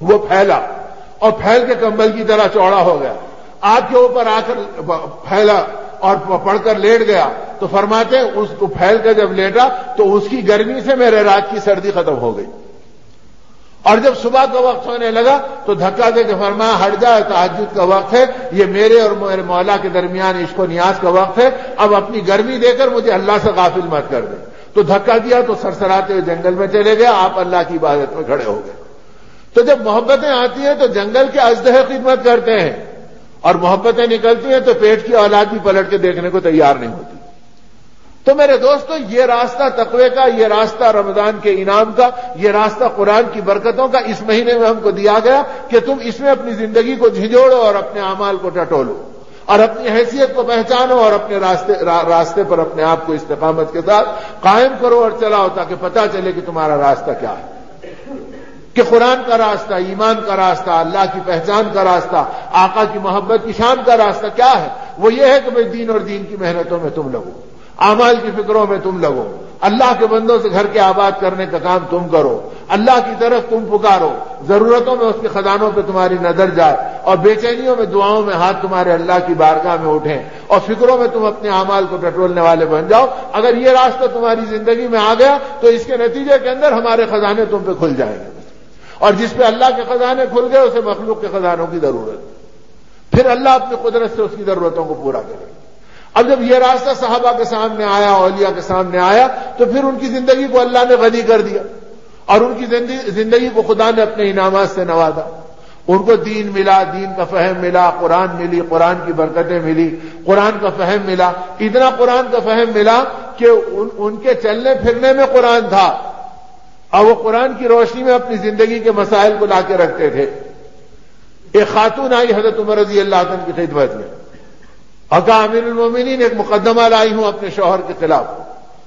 وہ پھیلا اور پھیل کے کمبل کی طرح چوڑا ہو گیا۔ آپ کے اوپر آ کر پھیلا اور پڑھ کر لیٹ گیا تو فرماتے اس کو پھیل کر جب لیٹا تو اس کی گرمی سے میرے رات کی سردی ختم ہو گئی۔ اور جب صبح کا وقت ہونے لگا تو دھکا دے کے فرمایا ہٹ جائے تحجد کا وقت ہے، یہ میرے اور میرے مولا کے درمیان عشق و نیاز کا وقت ہے، اب اپنی گرمی دے کر مجھے اللہ سے غافل مت کر دے۔ تو دھکا دیا تو سرسراتے ہوئے جنگل میں چلے گیا، آپ اللہ کی عبادت میں کھڑے ہو گئے۔ تو جب محبتیں آتی ہیں تو جنگل کے ازدہ خدمت کرتے ہیں۔ اور محبتیں نکلتی ہیں تو پیٹ کی اولاد بھی پلٹ کے دیکھنے کو تیار نہیں ہوتی۔ تو میرے دوستو، یہ راستہ تقوی کا، یہ راستہ رمضان کے انعام کا، یہ راستہ قرآن کی برکتوں کا اس مہینے میں ہم کو دیا گیا کہ تم اس میں اپنی زندگی کو جھنجوڑو اور اپنے اعمال کو ٹٹولو اور اپنی حیثیت کو پہچانو اور اپنے راستے راستے پر اپنے آپ کو استقامت کے ساتھ قائم کرو اور چلاؤ تاکہ پتہ چلے کہ تمہارا راستہ کیا ہے۔ کہ قرآن کا راستہ، ایمان کا راستہ، اللہ کی پہچان کا راستہ، آقا کی محبت کی شان کا راستہ کیا ہے؟ وہ یہ ہے کہ میں دین اور دین کی محنتوں میں تم لگو، اعمال کی فکروں میں تم لگو، اللہ کے بندوں سے گھر کے آباد کرنے کا کام تم کرو، اللہ کی طرف تم پکارو، ضرورتوں میں اس کے خزانوں پہ تمہاری نظر جائے اور بے چینیوں میں دعاؤں میں ہاتھ تمہارے اللہ کی بارگاہ میں اٹھیں اور فکروں میں تم اپنے اعمال کو ٹٹولنے والے بن جاؤ۔ اگر یہ راستہ تمہاری زندگی میں آ گیا تو اس کے نتیجے کے اندر ہمارے خزانے تم پہ کھل جائیں گے۔ اور جس پہ اللہ کے خزانے کھل گئے، اسے مخلوق کے خزانوں کی ضرورت پھر اللہ اپنی قدرت سے اس کی ضرورتوں کو پورا کرے۔ اب جب یہ راستہ صحابہ کے سامنے آیا، اولیاء کے سامنے آیا، تو پھر ان کی زندگی کو اللہ نے غنی کر دیا۔ اور ان کی زندگی کو خدا نے اپنے انعامات سے نوازا۔ ان کو دین ملا، دین کا فہم ملا، قرآن ملی، قرآن کی برکتیں ملی، قرآن کا فہم ملا۔ اتنا قرآن کا فہم ملا کہ ان کے چلنے پھرنے میں قرآن تھا۔ اور وہ قرآن کی روشنی میں اپنی زندگی کے مسائل کو لا کے رکھتے تھے۔ ایک خاتون آئی حضرت عمر رضی اللہ عنہ کی خدمت میں۔ اکا امیر المومنین، ایک مقدمہ لائی ہوں اپنے شوہر کے خلاف،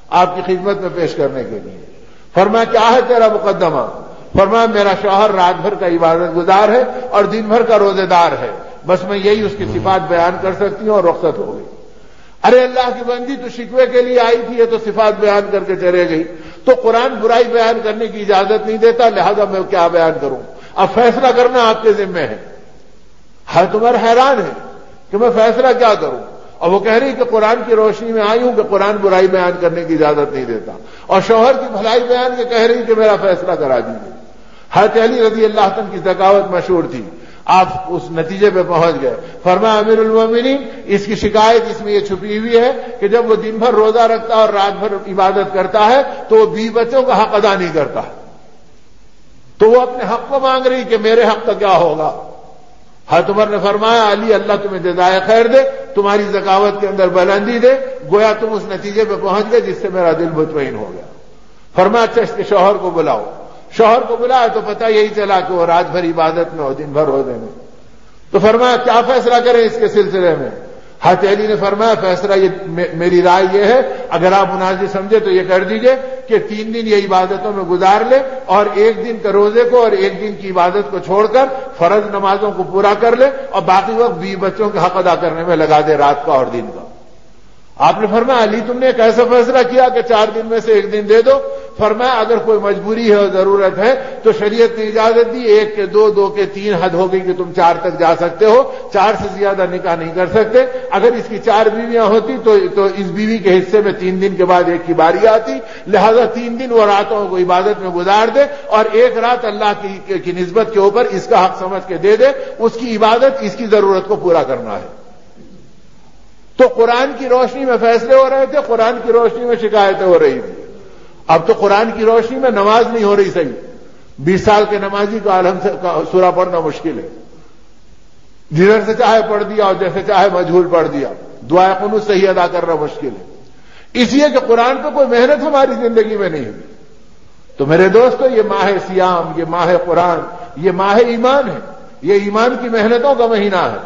آپ کی خدمت میں پیش کرنے کے لیے۔ فرمایا کیا ہے تیرا مقدمہ؟ فرمایا، میرا شوہر رات بھر کا عبادت گزار ہے اور دن بھر کا روزے دار ہے۔ بس میں یہی اس کی صفات بیان کر سکتی ہوں اور رخصت ہو گئی۔ ارے، اللہ کی بندی تو شکوے کے لیے آئی تھی، یہ تو صفات بیان کر کے چلے گئی۔ تو قرآن برائی بیان کرنے کی اجازت نہیں دیتا، لہذا میں کیا بیان کروں؟ اب فیصلہ کرنا آپ کے ذمے ہے۔ ہر تمہارا حیران ہے کہ میں فیصلہ کیا کروں؟ اور وہ کہہ رہی کہ قرآن کی روشنی میں آئی ہوں کہ قرآن برائی بیان کرنے کی اجازت نہیں دیتا۔ اور شوہر کی بھلائی بیان کے کہہ رہی کہ میرا فیصلہ کرا دیجیے ہر علی رضی اللہ عنہ کی ذکاوت مشہور تھی۔ آپ اس نتیجے پہ پہنچ گئے۔ فرما امیر المومنین، اس کی شکایت اس میں یہ چھپی ہوئی ہے کہ جب وہ دن بھر روزہ رکھتا اور رات بھر عبادت کرتا ہے، تو وہ بی بچوں کا حق ادا نہیں کرتا۔ تو وہ اپنے حق کو مانگ رہی کہ میرے حق کا کیا ہوگا؟ حضرت عمر نے فرمایا، علی، اللہ تمہیں جزائے خیر دے، تمہاری ذکاوت کے اندر بلندی دے، گویا تم اس نتیجے پہ پہنچ گئے جس سے میرا دل مطمئن ہو گیا۔ فرمایا اچھا اس کے شوہر کو بلاؤ۔ شوہر کو بلایا تو پتہ یہی چلا کہ وہ رات بھر عبادت میں ہو، دن بھر ہو میں۔ تو فرمایا، کیا فیصلہ کریں اس کے سلسلے میں؟ حت علی نے فرمایا، فیصلہ یہ میری رائے یہ ہے، اگر آپ مناظر سمجھے تو یہ کر دیجیے کہ تین دن یہ عبادتوں میں گزار لے اور ایک دن کا روزے کو اور ایک دن کی عبادت کو چھوڑ کر فرض نمازوں کو پورا کر لے اور باقی وقت بی بچوں کے حق ادا کرنے میں لگا دے رات کا اور دن کا۔ آپ نے فرمایا، علی تم نے ایک ایسا فیصلہ کیا کہ چار دن میں سے ایک دن دے دو فرمایا، اگر کوئی مجبوری ہے اور ضرورت ہے، تو شریعت نے اجازت دی، ایک کے دو دو کے تین حد ہو گئی کہ تم چار تک جا سکتے ہو، چار سے زیادہ نکاح نہیں کر سکتے۔ اگر اس کی چار بیویاں ہوتی، تو تو اس بیوی کے حصے میں تین دن کے بعد ایک کی باری آتی۔ لہذا تین دن وہ راتوں کو عبادت میں گزار دے اور ایک رات اللہ کی کی نسبت کے اوپر اس کا حق سمجھ کے دے دے۔ اس کی عبادت، اس کی ضرورت کو پورا کرنا ہے۔ تو قرآن کی روشنی میں فیصلے ہو رہے تھے، قرآن کی روشنی میں شکایتیں ہو رہی تھی اب تو قرآن کی روشنی میں نماز نہیں ہو رہی صحیح۔ بیس سال کے نمازی کو عالم سے سورا پڑھنا مشکل ہے۔ جدھر سے چاہے پڑھ دیا اور جیسے چاہے مجھول پڑھ دیا۔ دعائیں خنوط صحیح ادا کرنا مشکل ہے۔ اس لیے کہ قرآن پہ کوئی محنت ہماری زندگی میں نہیں ہوئی تو میرے دوستو، یہ ماہ سیام، یہ ماہ قرآن، یہ ماہ ایمان ہے۔ یہ ایمان کی محنتوں کا مہینہ ہے۔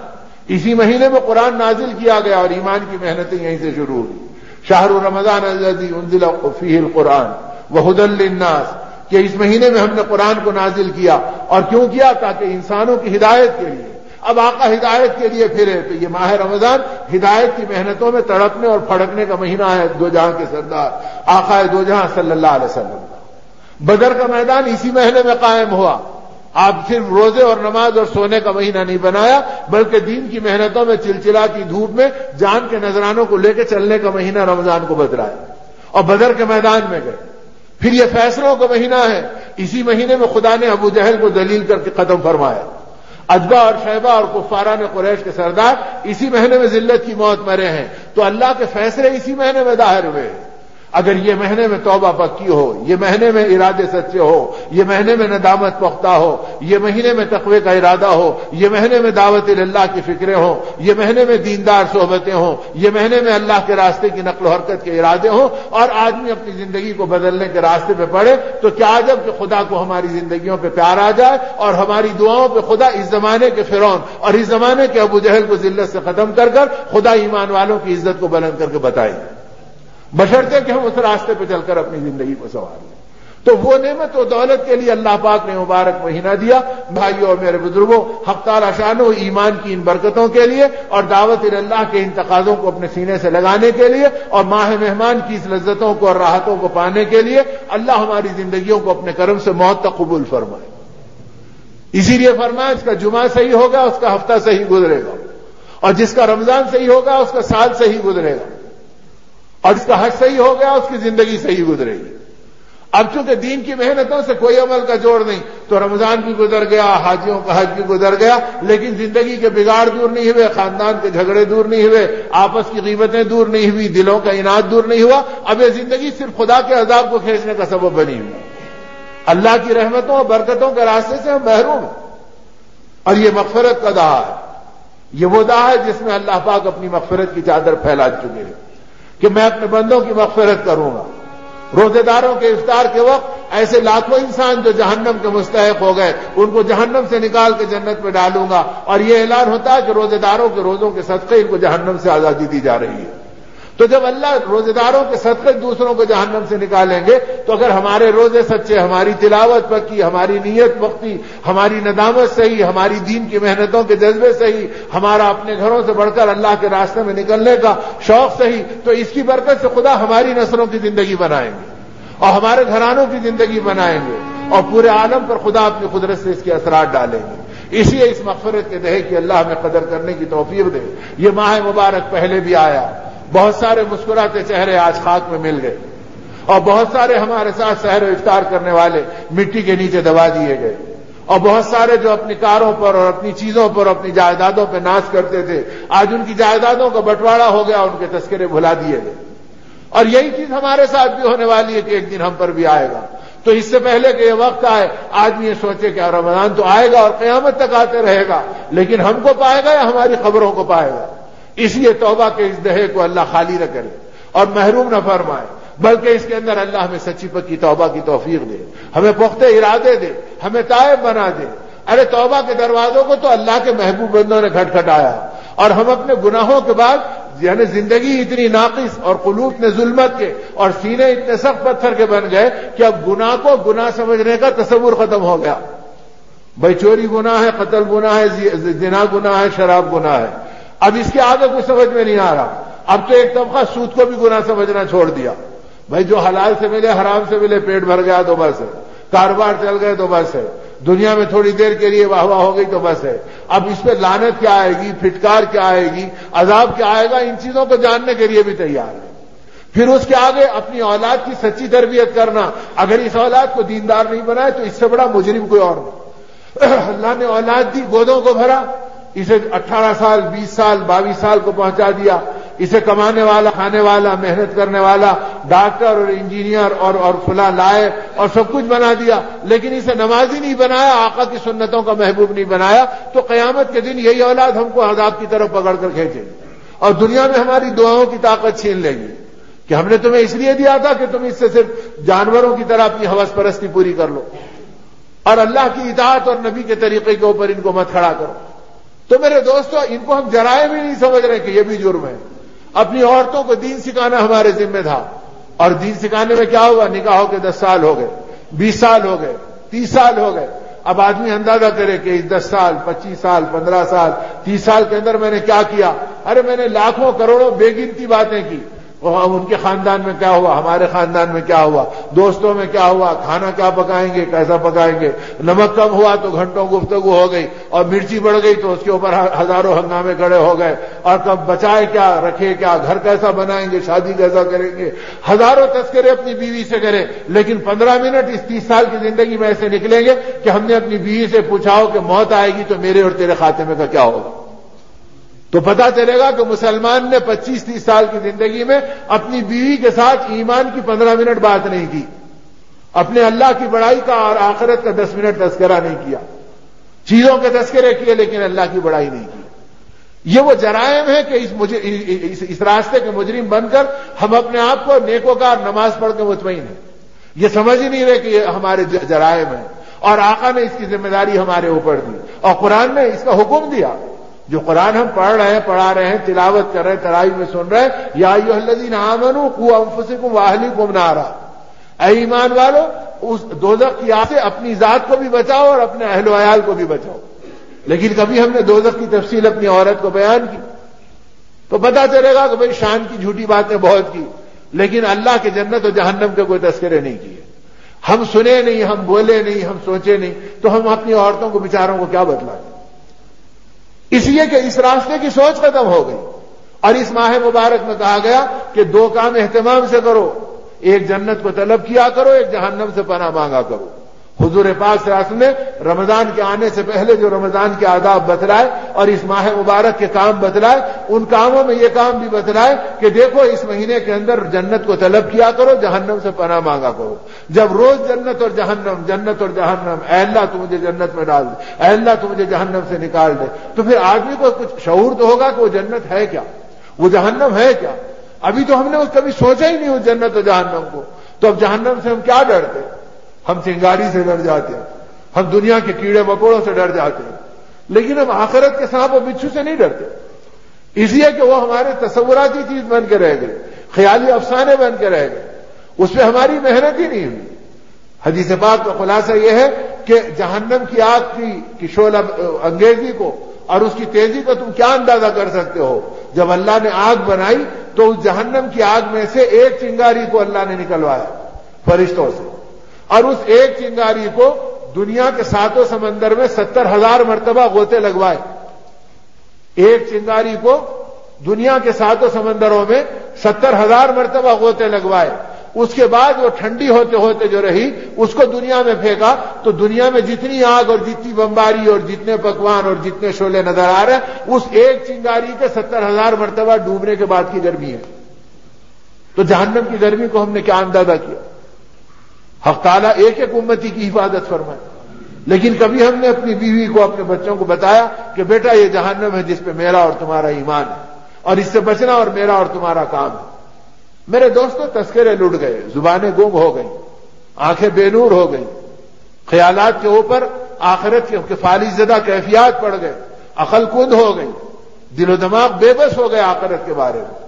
اسی مہینے میں قرآن نازل کیا گیا اور ایمان کی محنتیں یہیں سے شروع ہوئی۔ شاہر رمضان الزی انزل فی القرآن وہ الناس کہ اس مہینے میں ہم نے قرآن کو نازل کیا اور کیوں کیا؟ تاکہ انسانوں کی ہدایت کے لیے۔ اب آقا ہدایت کے لیے پھرے، تو یہ ماہ رمضان ہدایت کی محنتوں میں تڑپنے اور پھڑکنے کا مہینہ ہے دو جہاں کے سردار، آقا دو جہاں صلی اللہ علیہ وسلم بدر کا میدان اسی مہینے میں قائم ہوا۔ آپ صرف روزے اور نماز اور سونے کا مہینہ نہیں بنایا، بلکہ دین کی محنتوں میں چلچلا کی دھوپ میں، جان کے نذرانوں کو لے کے چلنے کا مہینہ رمضان کو بدلایا۔ اور بدر کے میدان میں گئے۔ پھر یہ فیصلوں کا مہینہ ہے۔ اسی مہینے میں خدا نے ابو جہل کو دلیل کر کے ختم فرمایا۔ اجبا اور شہبہ اور کفارہ نے قریش کے سردار اسی مہینے میں ذلت کی موت مرے ہیں۔ تو اللہ کے فیصلے اسی مہینے میں ظاہر ہوئے۔ ہیں اگر یہ مہینے میں توبہ پکی ہو، یہ مہینے میں ارادے سچے ہو، یہ مہینے میں ندامت پختہ ہو، یہ مہینے میں تقوی کا ارادہ ہو، یہ مہینے میں دعوت اللہ کی فکریں ہوں، یہ مہینے میں دیندار صحبتیں ہوں، یہ مہینے میں اللہ کے راستے کی نقل و حرکت کے ارادے ہوں اور آدمی اپنی زندگی کو بدلنے کے راستے پہ پڑے تو کیا جبکہ خدا کو ہماری زندگیوں پہ پیار آ جائے اور ہماری دعاؤں پہ خدا اس زمانے کے فرون اور اس زمانے کے ابو جہل کو ذلت سے ختم کر کر خدا ایمان والوں کی عزت کو بلند کر کے بتائیں بشرتے کہ ہم اس راستے پہ چل کر اپنی زندگی کو سوار لیں تو وہ نعمت و دولت کے لیے اللہ پاک نے مبارک مہینہ دیا۔ بھائیوں اور میرے بزرگوں ہفتہ شان و ایمان کی ان برکتوں کے لیے اور دعوت اللہ کے ان تقاضوں کو اپنے سینے سے لگانے کے لیے اور ماہ مہمان کی اس لذتوں کو اور راحتوں کو پانے کے لیے اللہ ہماری زندگیوں کو اپنے کرم سے موت تک قبول فرمائے۔ اسی لیے فرمایا اس کا جمعہ صحیح ہوگا، اس کا ہفتہ صحیح گزرے گا۔ اور جس کا رمضان صحیح ہوگا، اس کا سال صحیح گزرے گا۔ اور اس کا حج صحیح ہو گیا، اس کی زندگی صحیح گزرے گی۔ اب چونکہ دین کی محنتوں سے کوئی عمل کا جوڑ نہیں، تو رمضان بھی گزر گیا، حاجیوں کا حج بھی گزر گیا، لیکن زندگی کے بگاڑ دور نہیں ہوئے، خاندان کے جھگڑے دور نہیں ہوئے، آپس کی قیمتیں دور نہیں ہوئی، دلوں کا انعد دور نہیں ہوا، اب یہ زندگی صرف خدا کے عذاب کو کھینچنے کا سبب بنی ہوئی۔ اللہ کی رحمتوں اور برکتوں کے راستے سے ہم محروم ہیں۔ اور یہ مغفرت کا دہا ہے۔ یہ وہ دہا ہے جس میں اللہ پاک اپنی مغفرت کی چادر پھیلا چکے ہیں۔ کہ میں اپنے بندوں کی مغفرت کروں گا۔ روزے داروں کے افطار کے وقت ایسے لاکھوں انسان جو جہنم کے مستحق ہو گئے، ان کو جہنم سے نکال کے جنت میں ڈالوں گا۔ اور یہ اعلان ہوتا ہے کہ روزے داروں کے روزوں کے صدقے ان کو جہنم سے آزادی دی جا رہی ہے۔ تو جب اللہ روزے داروں کے صدقے دوسروں کو جہنم سے نکالیں گے، تو اگر ہمارے روزے سچے، ہماری تلاوت پکی، ہماری نیت وقتی ہماری ندامت صحیح، ہماری دین کی محنتوں کے جذبے صحیح، ہمارا اپنے گھروں سے بڑھ کر اللہ کے راستے میں نکلنے کا شوق صحیح، تو اس کی برکت سے خدا ہماری نسلوں کی زندگی بنائیں گے اور ہمارے گھرانوں کی زندگی بنائیں گے اور پورے عالم پر خدا اپنی قدرت سے اس کے اثرات ڈالیں گے۔ اسی اس مغفرت کے دہے کہ اللہ ہمیں قدر کرنے کی توفیق دے۔ یہ ماہ مبارک پہلے بھی آیا۔ بہت سارے مسکراتے چہرے آج خاک میں مل گئے اور بہت سارے ہمارے ساتھ شہر افطار کرنے والے مٹی کے نیچے دبا دیے گئے اور بہت سارے جو اپنی کاروں پر اور اپنی چیزوں پر اپنی جائیدادوں پہ ناچ کرتے تھے، آج ان کی جائیدادوں کا بٹوارا ہو گیا، ان کے تذکرے بھلا دیے گئے۔ اور یہی چیز ہمارے ساتھ بھی ہونے والی ہے کہ ایک دن ہم پر بھی آئے گا۔ تو اس سے پہلے کہ یہ وقت آئے آدمی یہ سوچے کہ رمضان تو آئے گا اور قیامت تک آتے رہے گا، لیکن ہم کو پائے گا یا ہماری خبروں کو پائے گا؟ اس لیے توبہ کے اس دہے کو اللہ خالی نہ کرے اور محروم نہ فرمائے، بلکہ اس کے اندر اللہ ہمیں سچی پکی توبہ کی توفیق دے، ہمیں پختہ ارادے دے، ہمیں طائب بنا دے۔ ارے توبہ کے دروازوں کو تو اللہ کے محبوب بندوں نے کھٹکھٹایا اور ہم اپنے گناہوں کے بعد یعنی زندگی اتنی ناقص اور قلوب نے ظلمت کے اور سینے اتنے سخت پتھر کے بن گئے کہ اب گناہ کو گناہ سمجھنے کا تصور ختم ہو گیا۔ بھائی چوری گناہ ہے، قتل گناہ ہے زنا گناہ ہے، شراب گناہ ہے۔ اب اس کے آگے کچھ سمجھ میں نہیں آ رہا۔ اب تو ایک طبقہ سود کو بھی گناہ سمجھنا چھوڑ دیا۔ بھائی جو حلال سے ملے، حرام سے ملے، پیٹ بھر گیا تو بس ہے۔ کاروبار چل گئے تو بس ہے۔ دنیا میں تھوڑی دیر کے لیے واہ واہ ہو گئی تو بس ہے۔ اب اس پہ لانت کیا آئے گی؟ پھٹکار کیا آئے گی؟ عذاب کیا آئے گا؟ ان چیزوں کو جاننے کے لیے بھی تیار ہے۔ پھر اس کے آگے اپنی اولاد کی سچی تربیت کرنا۔ اگر اس اولاد کو دیندار نہیں بنائے تو اس سے بڑا مجرم کوئی اور نہیں۔ اللہ نے اولاد دی، گودوں کو بھرا۔ اسے اٹھارہ سال، بیس سال باویس سال کو پہنچا دیا۔ اسے کمانے والا، کھانے والا، محنت کرنے والا، ڈاکٹر اور انجینئر اور اور فلاں لائے اور سب کچھ بنا دیا۔ لیکن اسے نمازی نہیں بنایا، آقا کی سنتوں کا محبوب نہیں بنایا۔ تو قیامت کے دن یہی اولاد ہم کو عذاب کی طرف پکڑ کر کھینچے گی۔ اور دنیا میں ہماری دعاؤں کی طاقت چھین لے گی کہ ہم نے تمہیں اس لیے دیا تھا کہ تم اس سے صرف جانوروں کی طرح اپنی حوث پرستی پوری کر لو۔ اور اللہ کی اطاعت اور نبی کے طریقے کے اوپر ان کو مت کھڑا کرو۔ تو میرے دوستو، ان کو ہم جرائم بھی نہیں سمجھ رہے کہ یہ بھی جرم ہے۔ اپنی عورتوں کو دین سکھانا ہمارے ذمہ تھا۔ اور دین سکھانے میں کیا ہوا؟ نکاح کے دس سال ہو گئے، بیس سال ہو گئے، تیس سال ہو گئے۔ اب آدمی اندازہ کرے کہ دس سال، پچیس سال، پندرہ سال، تیس سال کے اندر میں نے کیا کیا؟ ارے، میں نے لاکھوں کروڑوں بے گنتی باتیں کی۔ ان کے خاندان میں کیا ہوا؟ ہمارے خاندان میں کیا ہوا؟ دوستوں میں کیا ہوا؟ کھانا کیا پکائیں گے؟ کیسا پکائیں گے؟ نمک کم ہوا تو گھنٹوں گفتگو ہو گئی اور مرچی بڑھ گئی تو اس کے اوپر ہزاروں ہنگامے کھڑے ہو گئے اور کب بچائے کیا رکھے کیا؟ گھر کیسا بنائیں گے؟ شادی کیسا کریں گے؟ ہزاروں تذکرے اپنی بیوی سے کریں، لیکن پندرہ منٹ اس تیس سال کی زندگی میں ایسے نکلیں گے کہ ہم نے اپنی بیوی سے پوچھا ہو کہ موت آئے گی تو میرے اور تیرے خاتمے میں کا کیا ہوگا؟ تو پتا چلے گا کہ مسلمان نے پچیس تیس سال کی زندگی میں اپنی بیوی کے ساتھ ایمان کی پندرہ منٹ بات نہیں کی اپنے اللہ کی بڑائی کا اور آخرت کا دس منٹ تذکرہ نہیں کیا۔ چیزوں کے تذکرے کیے لیکن اللہ کی بڑائی نہیں کی۔ یہ وہ جرائم ہے کہ اس, اس, اس راستے کے مجرم بن کر ہم اپنے آپ کو نیکوکار نماز پڑھ کے مطمئن ہیں۔ یہ سمجھ ہی نہیں رہے کہ یہ ہمارے جرائم ہیں۔ اور آقا نے اس کی ذمہ داری ہمارے اوپر دی اور قرآن نے اس کا حکم دیا۔ جو قرآن ہم پڑھ رہے ہیں، پڑھا رہے ہیں، تلاوت کر رہے ہیں ترائی میں سن رہے ہیں، یا یو الدین آمن کو امفسی کو واہلی کو بنا رہا اے ایمان والو، اس دوزخ کی آ سے اپنی ذات کو بھی بچاؤ اور اپنے اہل و عیال کو بھی بچاؤ۔ لیکن کبھی ہم نے دوزخ کی تفصیل اپنی عورت کو بیان کی۔ تو پتا چلے گا کہ بھائی شان کی جھوٹی باتیں بہت کی، لیکن اللہ کے جنت و جہنم کے کوئی تذکرے نہیں کیے۔ ہم سنے نہیں، ہم بولے نہیں، ہم سوچے نہیں، تو ہم اپنی عورتوں کو، بیچاروں کو کیا بدلائیں اس لیے کہ اس راستے کی سوچ ختم ہو گئی۔ اور اس ماہ مبارک میں کہا گیا کہ دو کام اہتمام سے کرو۔ ایک جنت کو طلب کیا کرو، ایک جہنم سے پناہ مانگا کرو۔ حضور پاک راس نے رمضان کے آنے سے پہلے جو رمضان کے آداب بتلائے اور اس ماہ مبارک کے کام بتلائے، ان کاموں میں یہ کام بھی بتلائے کہ دیکھو اس مہینے کے اندر جنت کو طلب کیا کرو، جہنم سے پناہ مانگا کرو۔ جب روز جنت اور جہنم، جنت اور جہنم، اے اللہ تو مجھے جنت میں ڈال دے، اے اللہ تو مجھے جہنم سے نکال دے۔ تو پھر آدمی کو کچھ شعور تو ہوگا کہ وہ جنت ہے کیا؟ وہ جہنم ہے کیا؟ ابھی تو ہم نے کبھی سوچا ہی نہیں اس جنت اور جہنم کو۔ تو اب جہنم سے ہم کیا ڈرتے؟ ہم چنگاری سے ڈر جاتے ہیں۔ ہم دنیا کے کیڑے مکوڑوں سے ڈر جاتے ہیں۔ لیکن ہم آخرت کے سانپ اور بچھو سے نہیں ڈرتے۔ اس لیے کہ وہ ہمارے تصوراتی چیز بن کے رہ گئے، خیالی افسانے بن کے رہ گئے۔ اس پہ ہماری محنت ہی نہیں ہوئی۔ حدیث پاک کا خلاصہ یہ ہے کہ جہنم کی آگ کی کشول انگیزی کو اور اس کی تیزی کو تم کیا اندازہ کر سکتے ہو؟ جب اللہ نے آگ بنائی تو اس جہنم کی آگ میں سے ایک چنگاری کو اللہ نے نکلوایا، فرشتوں سے۔ اور اس ایک چنگاری کو دنیا کے ساتوں سمندر میں ستر ہزار مرتبہ گوتے لگوائے۔ ایک چنگاری کو دنیا کے ساتوں سمندروں میں ستر ہزار مرتبہ گوتے لگوائے۔ اس کے بعد وہ ٹھنڈی ہوتے ہوتے جو رہی، اس کو دنیا میں پھینکا، تو دنیا میں جتنی آگ اور جتنی بمباری اور جتنے پکوان اور جتنے شولے نظر آ رہے ہیں، اس ایک چنگاری کے ستر ہزار مرتبہ ڈوبنے کے بعد کی گرمی ہے۔ تو جہنم کی گرمی کو ہم نے کیا اندازہ کیا؟ حق تعالیٰ ایک ایک امتی کی حفاظت فرمائے۔ لیکن کبھی ہم نے اپنی بیوی کو، اپنے بچوں کو بتایا کہ بیٹا، یہ جہنم ہے جس پہ میرا اور تمہارا ایمان ہے، اور اس سے بچنا اور میرا اور تمہارا کام ہے۔ میرے دوستوں تذکرے لٹ گئے، زبانیں گم ہو گئی آنکھیں بے نور ہو گئی خیالات کے اوپر آخرت کے فالی زدہ کیفیات پڑ گئے، عقل کند ہو گئی دل و دماغ بے بس ہو گئے آخرت کے بارے میں۔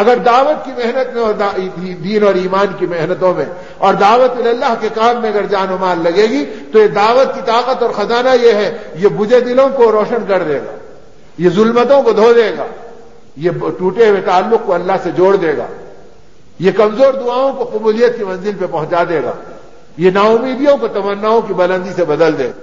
اگر دعوت کی محنت میں اور دین اور ایمان کی محنتوں میں اور دعوت اللہ کے کام میں اگر جان و مال لگے گی، تو یہ دعوت کی طاقت اور خزانہ یہ ہے، یہ بجے دلوں کو روشن کر دے گا، یہ ظلمتوں کو دھو دے گا، یہ ٹوٹے ہوئے تعلق کو اللہ سے جوڑ دے گا، یہ کمزور دعاؤں کو قبولیت کی منزل پہ پہنچا دے گا، یہ نا امیدیوں کو تمناؤں کی بلندی سے بدل دے گا۔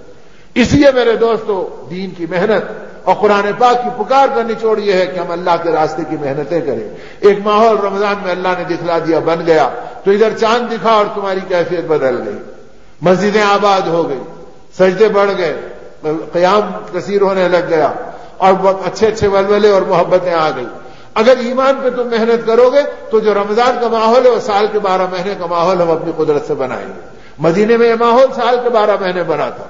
اس لیے میرے دوستو، دین کی محنت اور قرآن پاک کی پکار کا نچوڑ یہ ہے کہ ہم اللہ کے راستے کی محنتیں کریں۔ ایک ماحول رمضان میں اللہ نے دکھلا دیا، بن گیا۔ تو ادھر چاند دکھا اور تمہاری کیفیت بدل گئی۔ مسجدیں آباد ہو گئی۔ سجدے بڑھ گئے۔ قیام کثیر ہونے لگ گیا۔ اور اچھے اچھے ولولے اور محبتیں آ گئی۔ اگر ایمان پہ تم محنت کرو گے تو جو رمضان کا ماحول ہے، وہ سال کے بارہ مہینے کا ماحول ہم اپنی قدرت سے بنائیں گے۔ مدینے میں یہ ماحول سال کے بارہ مہینے بنا تھا۔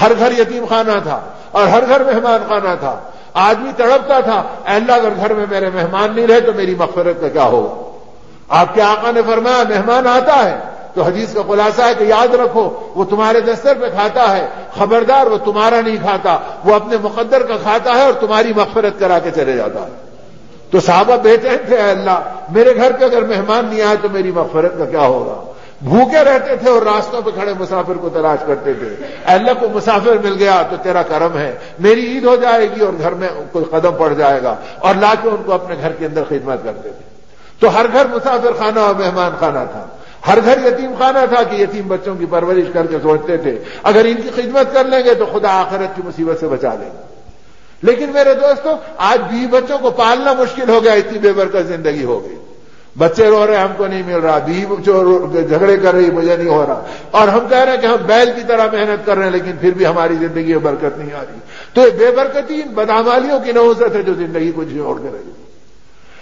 ہر گھر یتیم خانہ تھا اور ہر گھر مہمان خانہ تھا۔ آدمی تڑپتا تھا اللہ اگر گھر میں میرے مہمان نہیں رہے تو میری مغفرت کا کیا ہوگا آپ کے آقا نے فرمایا، مہمان آتا ہے تو حدیث کا خلاصہ ہے کہ یاد رکھو، وہ تمہارے دستر پہ کھاتا ہے، خبردار وہ تمہارا نہیں کھاتا، وہ اپنے مقدر کا کھاتا ہے اور تمہاری مغفرت کرا کے چلے جاتا ہے۔ تو صحابہ بیٹے تھے اللہ، میرے گھر پہ اگر مہمان نہیں آئے تو میری مغفرت کا کیا ہوگا؟ بھوکے رہتے تھے اور راستوں پہ کھڑے مسافر کو تلاش کرتے تھے۔ اللہ کو مسافر مل گیا تو تیرا کرم ہے۔ میری عید ہو جائے گی اور گھر میں کوئی قدم پڑ جائے گا اور لا کے ان کو اپنے گھر کے اندر خدمت کرتے تھے۔ تو ہر گھر مسافر خانہ اور مہمان خانہ تھا۔ ہر گھر یتیم خانہ تھا کہ یتیم بچوں کی پرورش کر کے سوچتے تھے۔ اگر ان کی خدمت کر لیں گے تو خدا آخرت کی مصیبت سے بچا لیں گے۔ لیکن میرے دوستوں آج بیوی بچوں کو پالنا مشکل ہو گیا، اتنی بے برکت زندگی ہو گئی۔ بچے رو رہے ہیں، ہم کو نہیں مل رہا بیوی جو جھگڑے کر رہی، مجھے نہیں ہو رہا۔ اور ہم کہہ رہے ہیں کہ ہم بیل کی طرح محنت کر رہے ہیں، لیکن پھر بھی ہماری زندگی میں برکت نہیں آ رہی۔ تو یہ بے برکتی ان بدامالیوں کی نوزت ہے جو زندگی کو جھوڑ کے رہی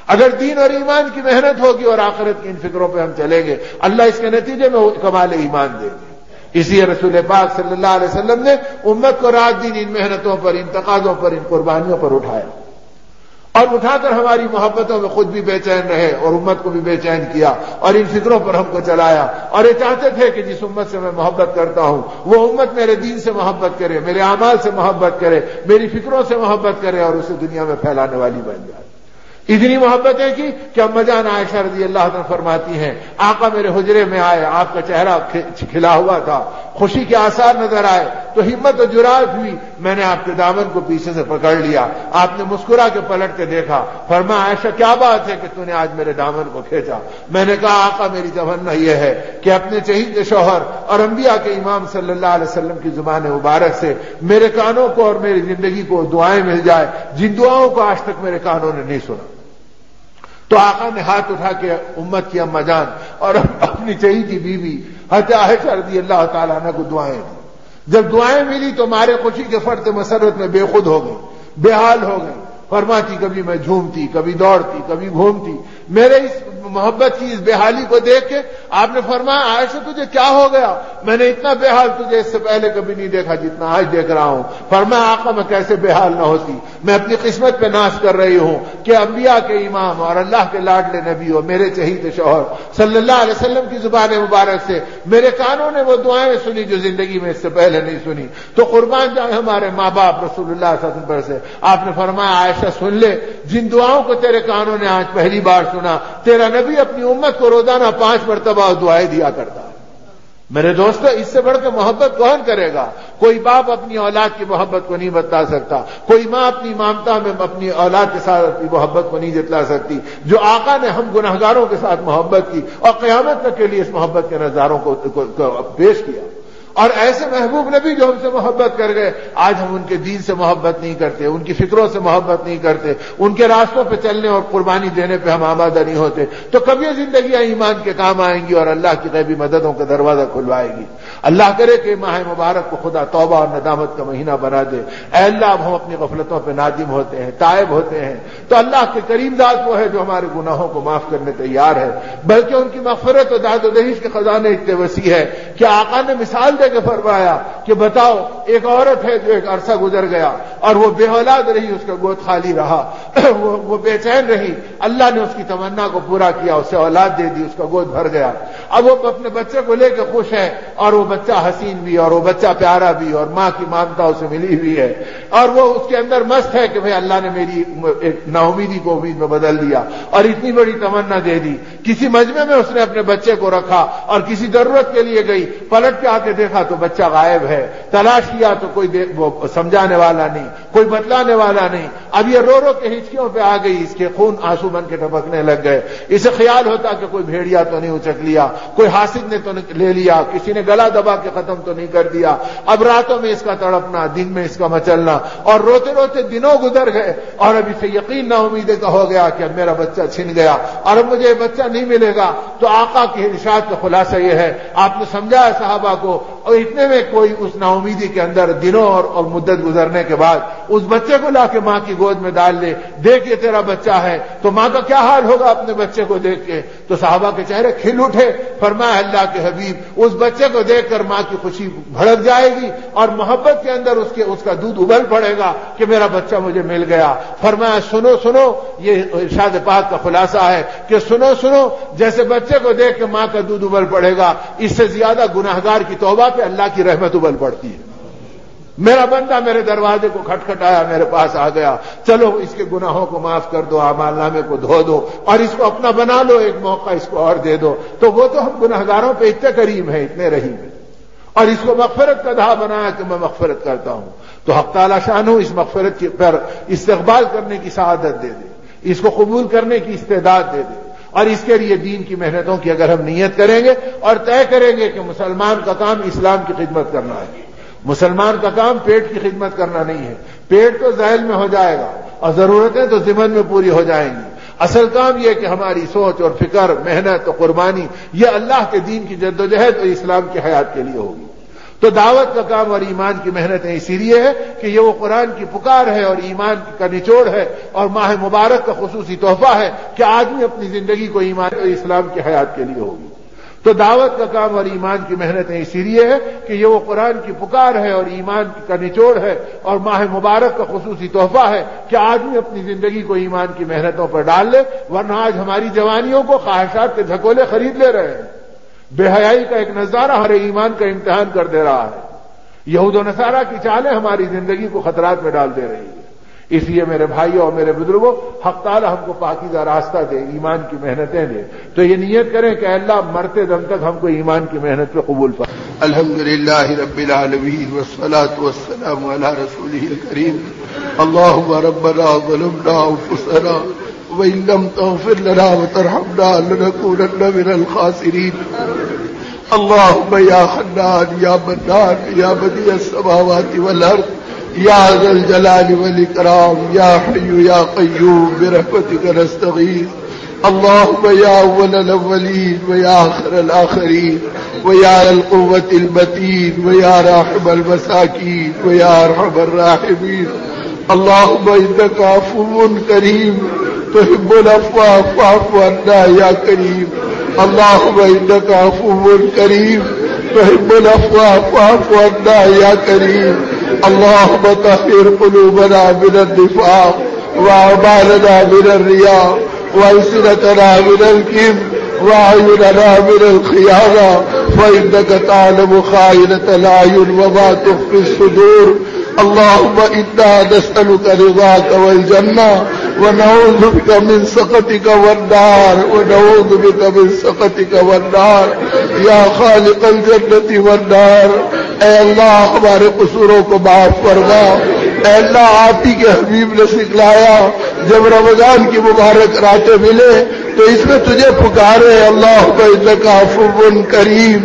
اگر دین اور ایمان کی محنت ہوگی اور آخرت کی ان فکروں پہ ہم چلیں گے، اللہ اس کے نتیجے میں کمال ایمان دیں گے اسی رسول پاک صلی اللہ علیہ وسلم نے امت کو رات دن ان محنتوں پر، ان تقاضوں پر، ان قربانیوں پر اٹھایا۔ اور اٹھا کر ہماری محبتوں میں خود بھی بے چین رہے اور امت کو بھی بے چین کیا اور ان فکروں پر ہم کو چلایا اور یہ چاہتے تھے کہ جس امت سے میں محبت کرتا ہوں، وہ امت میرے دین سے محبت کرے، میرے اعمال سے محبت کرے، میری فکروں سے محبت کرے اور اسے دنیا میں پھیلانے والی بن جائے۔ اتنی محبتیں کی کہ اب جان عائشہ رضی اللہ عنہ فرماتی ہیں، آقا میرے حجرے میں آئے، آپ کا چہرہ کھلا ہوا تھا، خوشی کے آثار نظر آئے، تو ہمت و جرات ہوئی، میں نے آپ کے دامن کو پیچھے سے پکڑ لیا، آپ نے مسکرا کے پلٹ کے دیکھا، فرما عائشہ، کیا بات ہے کہ تو نے آج میرے دامن کو کھینچا؟ میں نے کہا، آقا میری تمنا یہ ہے کہ اپنے چہید شوہر اور انبیاء کے امام صلی اللہ علیہ وسلم کی زبان مبارک سے میرے کانوں کو اور میری زندگی کو دعائیں مل جائے جن دعاؤں کو آج تک میرے کانوں نے نہیں سنا۔ تو آقا نے ہاتھ اٹھا کے امت کی اما جان اور اپنی چہی کی بیوی حضرت رضی اللہ تعالیٰ نے کو دعائیں دی۔ جب دعائیں ملی تو مارے خوشی کے فرد مسرت میں بے خود ہو گئی بے حال ہو گئی فرماتی کبھی میں جھومتی، کبھی دوڑتی، کبھی گھومتی میرے اس محبت کی اس بےحالی کو دیکھ کے آپ نے فرمایا، عائشہ، تجھے کیا ہو گیا؟ میں نے اتنا بے حال تجھے اس سے پہلے کبھی نہیں دیکھا جتنا آج دیکھ رہا ہوں۔ فرمایا، آقا، میں کیسے بے حال نہ ہوتی؟ میں اپنی قسمت پہ ناش کر رہی ہوں کہ انبیاء کے امام اور اللہ کے لاڈلے نبی ہو میرے چہید شوہر صلی اللہ علیہ وسلم کی زبان مبارک سے میرے کانوں نے وہ دعائیں سنی جو زندگی میں اس سے پہلے نہیں سنی۔ تو قربان جائے ہمارے ماں باپ رسول اللہ صلی اللہ علیہ وسلم پر سے۔ آپ نے فرمایا، عائشہ، سن لے، جن دعاؤں کو تیرے کانوں نے آج پہلی بار سنا تیرا نبی اپنی امت کو روزانہ پانچ مرتبہ دعائیں دیا کرتا۔ میرے دوستو، اس سے بڑھ کے محبت کون کرے گا؟ کوئی باپ اپنی اولاد کی محبت کو نہیں بتا سکتا، کوئی ماں اپنی مامتا میں اپنی اولاد کے ساتھ اپنی محبت کو نہیں جتلا سکتی، جو آقا نے ہم گناہگاروں کے ساتھ محبت کی اور قیامت تک کے لیے اس محبت کے نظاروں کو پیش کیا۔ اور ایسے محبوب نبی جو ہم سے محبت کر گئے، آج ہم ان کے دین سے محبت نہیں کرتے، ان کی فکروں سے محبت نہیں کرتے، ان کے راستوں پہ چلنے اور قربانی دینے پہ ہم آمادہ نہیں ہوتے۔ تو کبھی زندگیاں ایمان کے کام آئیں گی اور اللہ کی غیبی مددوں کا دروازہ کھلوائے گی؟ اللہ کرے کہ ماہ مبارک کو خدا توبہ اور ندامت کا مہینہ بنا دے۔ اے اللہ اب ہم اپنی غفلتوں پہ نادم ہوتے ہیں، تائب ہوتے ہیں۔ تو اللہ کے کریم ذات وہ ہے جو ہمارے گناہوں کو معاف کرنے تیار ہے۔ بلکہ ان کی مغفرت و داد و دہیش کے خزانے اتنے وسیع ہے کہ آقا نے مثال دے کے فرمایا کہ بتاؤ، ایک عورت ہے جو ایک عرصہ گزر گیا اور وہ بے اولاد رہی، اس کا گود خالی رہا۔ وہ بے چین رہی۔ اللہ نے اس کی تمنا کو پورا کیا، اسے اولاد دے دی، اس کا گود بھر گیا۔ اب وہ اپنے بچے کو لے کے خوش ہے اور وہ بچہ حسین بھی اور وہ بچہ پیارا بھی اور ماں کی مانتا اسے ملی ہوئی ہے۔ اور وہ اس کے اندر مست ہے کہ بھائی اللہ نے میری ایک نا امیدی کو امید میں بدل دیا اور اتنی بڑی تمنا دے دی۔ کسی مجمے میں اس نے اپنے بچے کو رکھا اور کسی ضرورت کے لیے گئی، پلٹ کے آ کے دیکھا تو بچہ غائب ہے، تلاش کیا تو کوئی وہ سمجھانے والا نہیں، کوئی بتلانے والا نہیں۔ اب یہ رو رو کے ہچکیوں پہ آ گئی، اس کے خون آنسو بن کے ٹپکنے لگ گئے۔ اسے خیال ہوتا کہ کوئی بھیڑیا تو نہیں اچک لیا، کوئی حاصل نے تو لے لیا، کسی نے گلا دبا کے ختم تو نہیں کر دیا۔ اب راتوں میں اس کا تڑپنا، دن میں اس کا مچلنا، اور روتے روتے دنوں گزر گئے۔ اور اب اسے یقین نہ امیدیں کا ہو گیا کہ اب میرا بچہ چھن گیا، اور اب مجھے بچہ نہیں ملے گا۔ تو آقا کی ارشاد کا خلاصہ یہ ہے، آپ نے سمجھایا صحابہ کو اور اتنے میں کوئی اس نا امیدی کے اندر دنوں اور اور مدت گزرنے کے بعد اس بچے کو لا کے ماں کی گود میں ڈال لے، دیکھ یہ تیرا بچہ ہے، تو ماں کا کیا حال ہوگا اپنے بچے کو دیکھ کے؟ تو صحابہ کے چہرے کھل اٹھے، فرمایا اللہ کے حبیب، اس بچے کو دیکھ کر ماں کی خوشی بھڑک جائے گی اور محبت کے اندر اس کے اس کا دودھ ابل پڑے گا کہ میرا بچہ مجھے مل گیا۔ فرمایا، سنو سنو، یہ ارشاد پاک کا خلاصہ ہے کہ سنو سنو، جیسے بچے کو دیکھ کے ماں کا دودھ ابل پڑے گا، اس سے زیادہ گناہگار کی توبہ پہ اللہ کی رحمت ابل پڑتی ہے۔ میرا بندہ میرے دروازے کو کھٹکھٹایا، میرے پاس آ گیا۔ چلو، اس کے گناہوں کو معاف کر دو امال نامے کو دھو دو اور اس کو اپنا بنا لو، ایک موقع اس کو اور دے دو۔ تو وہ تو ہم گناہگاروں پہ اتنے قریب ہیں، اتنے رحیم ہیں۔ اور اس کو مغفرت کا دھا بنایا کہ میں مغفرت کرتا ہوں۔ تو حق تعالی شان ہوں اس مغفرت پر استقبال کرنے کی سعادت دے دے۔ اس کو قبول کرنے کی استعداد دے دے۔ اور اس کے لیے دین کی محنتوں کی اگر ہم نیت کریں گے اور طے کریں گے کہ مسلمان کا کام اسلام کی خدمت کرنا ہے۔ مسلمان کا کام پیٹ کی خدمت کرنا نہیں ہے۔ پیٹ تو ذہل میں ہو جائے گا اور ضرورتیں تو ذمن میں پوری ہو جائیں گی۔ اصل کام یہ کہ ہماری سوچ اور فکر، محنت اور قربانی یہ اللہ کے دین کی جد و جہد اور اسلام کی حیات کے لیے ہوگی۔ تو دعوت کا کام اور ایمان کی محنتیں اسی لیے ہے کہ یہ وہ قرآن کی پکار ہے اور ایمان کا نچوڑ ہے اور ماہ مبارک کا خصوصی تحفہ ہے کہ آدمی اپنی زندگی کو ایمان اور اسلام کی حیات کے لیے ہوگی۔ تو دعوت کا کام اور ایمان کی محنتیں اسی لیے ہے کہ یہ وہ قرآن کی پکار ہے اور ایمان کا نچوڑ ہے اور ماہ مبارک کا خصوصی تحفہ ہے کہ آدمی اپنی زندگی کو ایمان کی محنتوں پر ڈال لے، ورنہ آج ہماری جوانیوں کو خواہشات کے جھکولے خرید لے رہے ہیں۔ بے حیائی کا ایک نظارہ ہر ایمان کا امتحان کر دے رہا ہے۔ یہود و نصارہ کی چالیں ہماری زندگی کو خطرات میں ڈال دے رہی ہے اس لیے میرے بھائیوں اور میرے بزرگوں، حق تعالی ہم کو پاکیزہ راستہ دے، ایمان کی محنتیں دے۔ تو یہ نیت کریں کہ اللہ مرتے دم تک ہم کو ایمان کی محنت پہ قبول پائے الحمد للہ رب العالمین والصلاة والسلام على رسوله الكريم اللهم ربنا ظلمنا انفسنا وإن لم تغفر لنا وترحمنا لنكونن من الخاسرين. اللهم يا حنان يا منان، يا بديع السماوات والأرض یا ذا الجلال والاکرام یا حی یا قیوم برحمتک نستغیث اللهم يا اول الاولين ويا اخر الاخرين ويا القوة المتين ويا راحم المساكين ويا ارحم الراحمين. اللهم انك عفو كريم. تحب العفو فاعف عنا يا كريم. اللهم إنك عفو كريم. تحب العفو فاعف عنا يا كريم. اللهم طهر قلوبنا من النفاق وأعمالنا من الرياء. وألسنتنا من الكذب وأعيننا من الخيانة، فإنك تعلم خائنة الأعين وما تخفي الصدور. اللهم إنا نسألك رضاك والجنة، ونعوذ بك من سخطك والنار، ونعوذ بك من سخطك والنار. يا خالق الجنة والنار، اے اللہ ہمارے قصوروں کو معاف فرما، اے اللہ آپ ہی کے حبیب نے سکھلایا جب رمضان کی مبارک راتیں ملے تو اس میں تجھے پکارے، اللہ کا فن کریم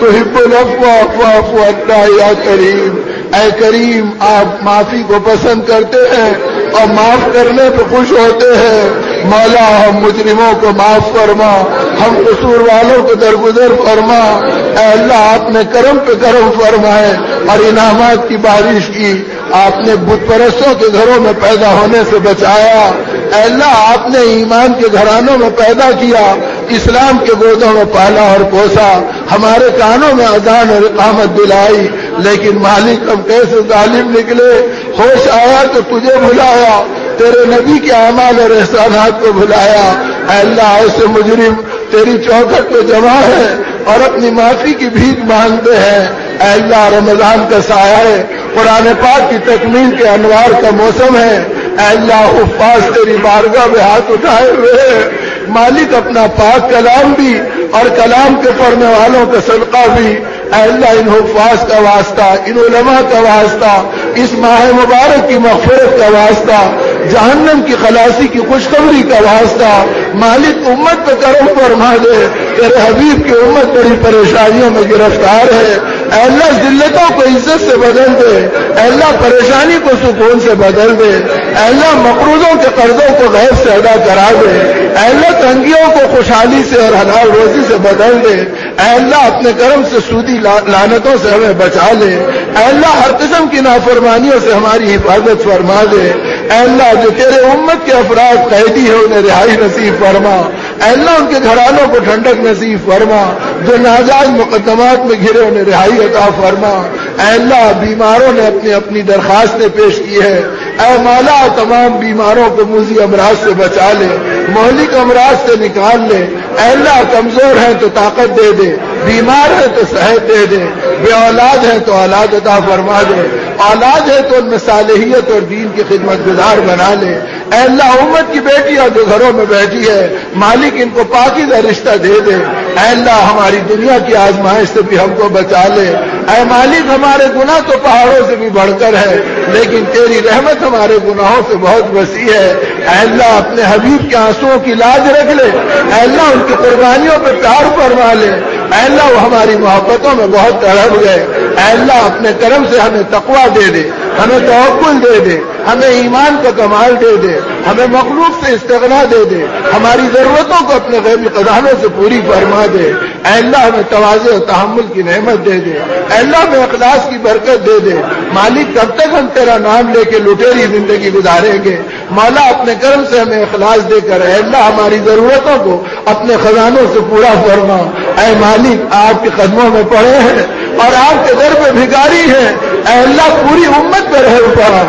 تو ہب الفوا یا کریم۔ اے کریم، آپ معافی کو پسند کرتے ہیں اور معاف کرنے پہ خوش ہوتے ہیں۔ مولا، ہم مجرموں کو معاف فرما، ہم قصور والوں کو درگزر فرما۔ اے اللہ، آپ نے کرم پہ کرم فرمائے اور انعامات کی بارش کی۔ آپ نے بت پرستوں کے گھروں میں پیدا ہونے سے بچایا۔ اے اللہ، آپ نے ایمان کے گھرانوں میں پیدا کیا، اسلام کے گودوں میں پالا اور پوسا۔ ہمارے کانوں میں اذان اور اقامت دلائی، لیکن مالک ہم کیسے ظالم نکلے؟ ہوش آیا تو تجھے بلایا۔ تیرے نبی کے اعمال اور احسانات کو بلایا اے اللہ ایسے مجرم تیری چوکھٹ پہ جمع ہے اور اپنی معافی کی بھیک مانگتے ہیں۔ اے اللہ، رمضان کا سایہ ہے۔ قرآن پاک کی تکمیل کے انوار کا موسم ہے۔ اے اللہ، حفاظ تیری بارگاہ میں ہاتھ اٹھائے ہوئے مالک اپنا پاک کلام بھی اور کلام کے پڑھنے والوں کا صدقہ بھی۔ اے اللہ، ان حفاظ کا واسطہ، ان علماء کا واسطہ، اس ماہ مبارک کی مغفرت کا واسطہ جہنم کی خلاصی کی خوشخبری کا واسطہ مالک امت پہ کرم فرما دے، تیرے حبیب کی امت بڑی پریشانیوں میں گرفتار ہے۔ اے اللہ، ذلتوں کو عزت سے بدل دے۔ اے اللہ، پریشانی کو سکون سے بدل دے۔ اے اللہ، مقروضوں کے قرضوں کو غیر سے ادا کرا دے۔ اے اللہ، تنگیوں کو خوشحالی سے اور حلال روزی سے بدل دے۔ اے اللہ، اپنے کرم سے سودی لانتوں سے ہمیں بچا لے۔ اے اللہ، ہر قسم کی نافرمانیوں سے ہماری حفاظت فرما دے۔ اے اللہ جو تیرے امت کے افراد قیدی ہے انہیں رہائی نصیب فرما۔ اے اللہ ان کے گھرانوں کو ٹھنڈک نصیب فرما۔ جو ناجائز مقدمات میں گھرے، انہیں رہائی عطا فرما۔ اے اللہ، بیماروں نے اپنی اپنی درخواستیں پیش کی ہے اے مالا تمام بیماروں کو موزی امراض سے بچا لے، مہلک امراض سے نکال لے۔ اے اللہ، کمزور ہیں تو طاقت دے دے۔ بیمار ہے تو صحت دے دے، بے اولاد ہے تو اولاد عطا فرما دے، اولاد ہے تو ان میں صالحیت اور دین کی خدمت گزار بنا لے۔ اے اللہ، امت کی بیٹیاں جو گھروں میں بیٹھی ہے، مالک ان کو پاکیزہ رشتہ دے دے۔ اے اللہ، ہماری دنیا کی آزمائش سے بھی ہم کو بچا لے۔ اے مالک، ہمارے گناہ تو پہاڑوں سے بھی بڑھ کر ہے، لیکن تیری رحمت ہمارے گناہوں سے بہت وسیع ہے۔ اے اللہ، اپنے حبیب کے آنسوؤں کی لاج رکھ لے۔ اے اللہ، ان کی قربانیوں پہ پیار فرما لے۔ اے اللہ، وہ ہماری محبتوں میں بہت تڑپ گئے اے اللہ، اپنے کرم سے ہمیں تقوا دے دے، ہمیں توقل دے دے۔ ہمیں ایمان کا کمال دے دے، ہمیں مخلوق سے استغنا دے دے، ہماری ضرورتوں کو اپنے غیبی قدانوں سے پوری فرما دے۔ اے اللہ، ہمیں توازے و تحمل کی نعمت دے دے۔ اے اللہ، ہمیں اخلاص کی برکت دے دے۔ مالک، کب تک ہم تیرا نام لے کے لٹیری زندگی گزاریں گے؟ مولا، اپنے کرم سے ہمیں اخلاص دے کر اے اللہ، ہماری ضرورتوں کو اپنے خزانوں سے پورا فرما۔ اے مالک، آپ کے قدموں میں پڑے ہیں اور آپ کے در پہ بھکاری ہیں۔ اے اللہ، پوری امت پہ رہ پڑا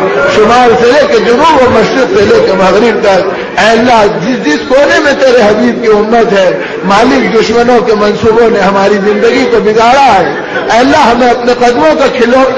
شمال سے لے کے جنوب اور مشرق سے لے کے مغرب تک۔ اے اللہ، جس جس کونے میں تیرے حبیب کی امت ہے، مالک دشمنوں کے منصوبوں نے ہماری زندگی کو بگاڑا ہے۔ اے اللہ، ہمیں اپنے قدموں کا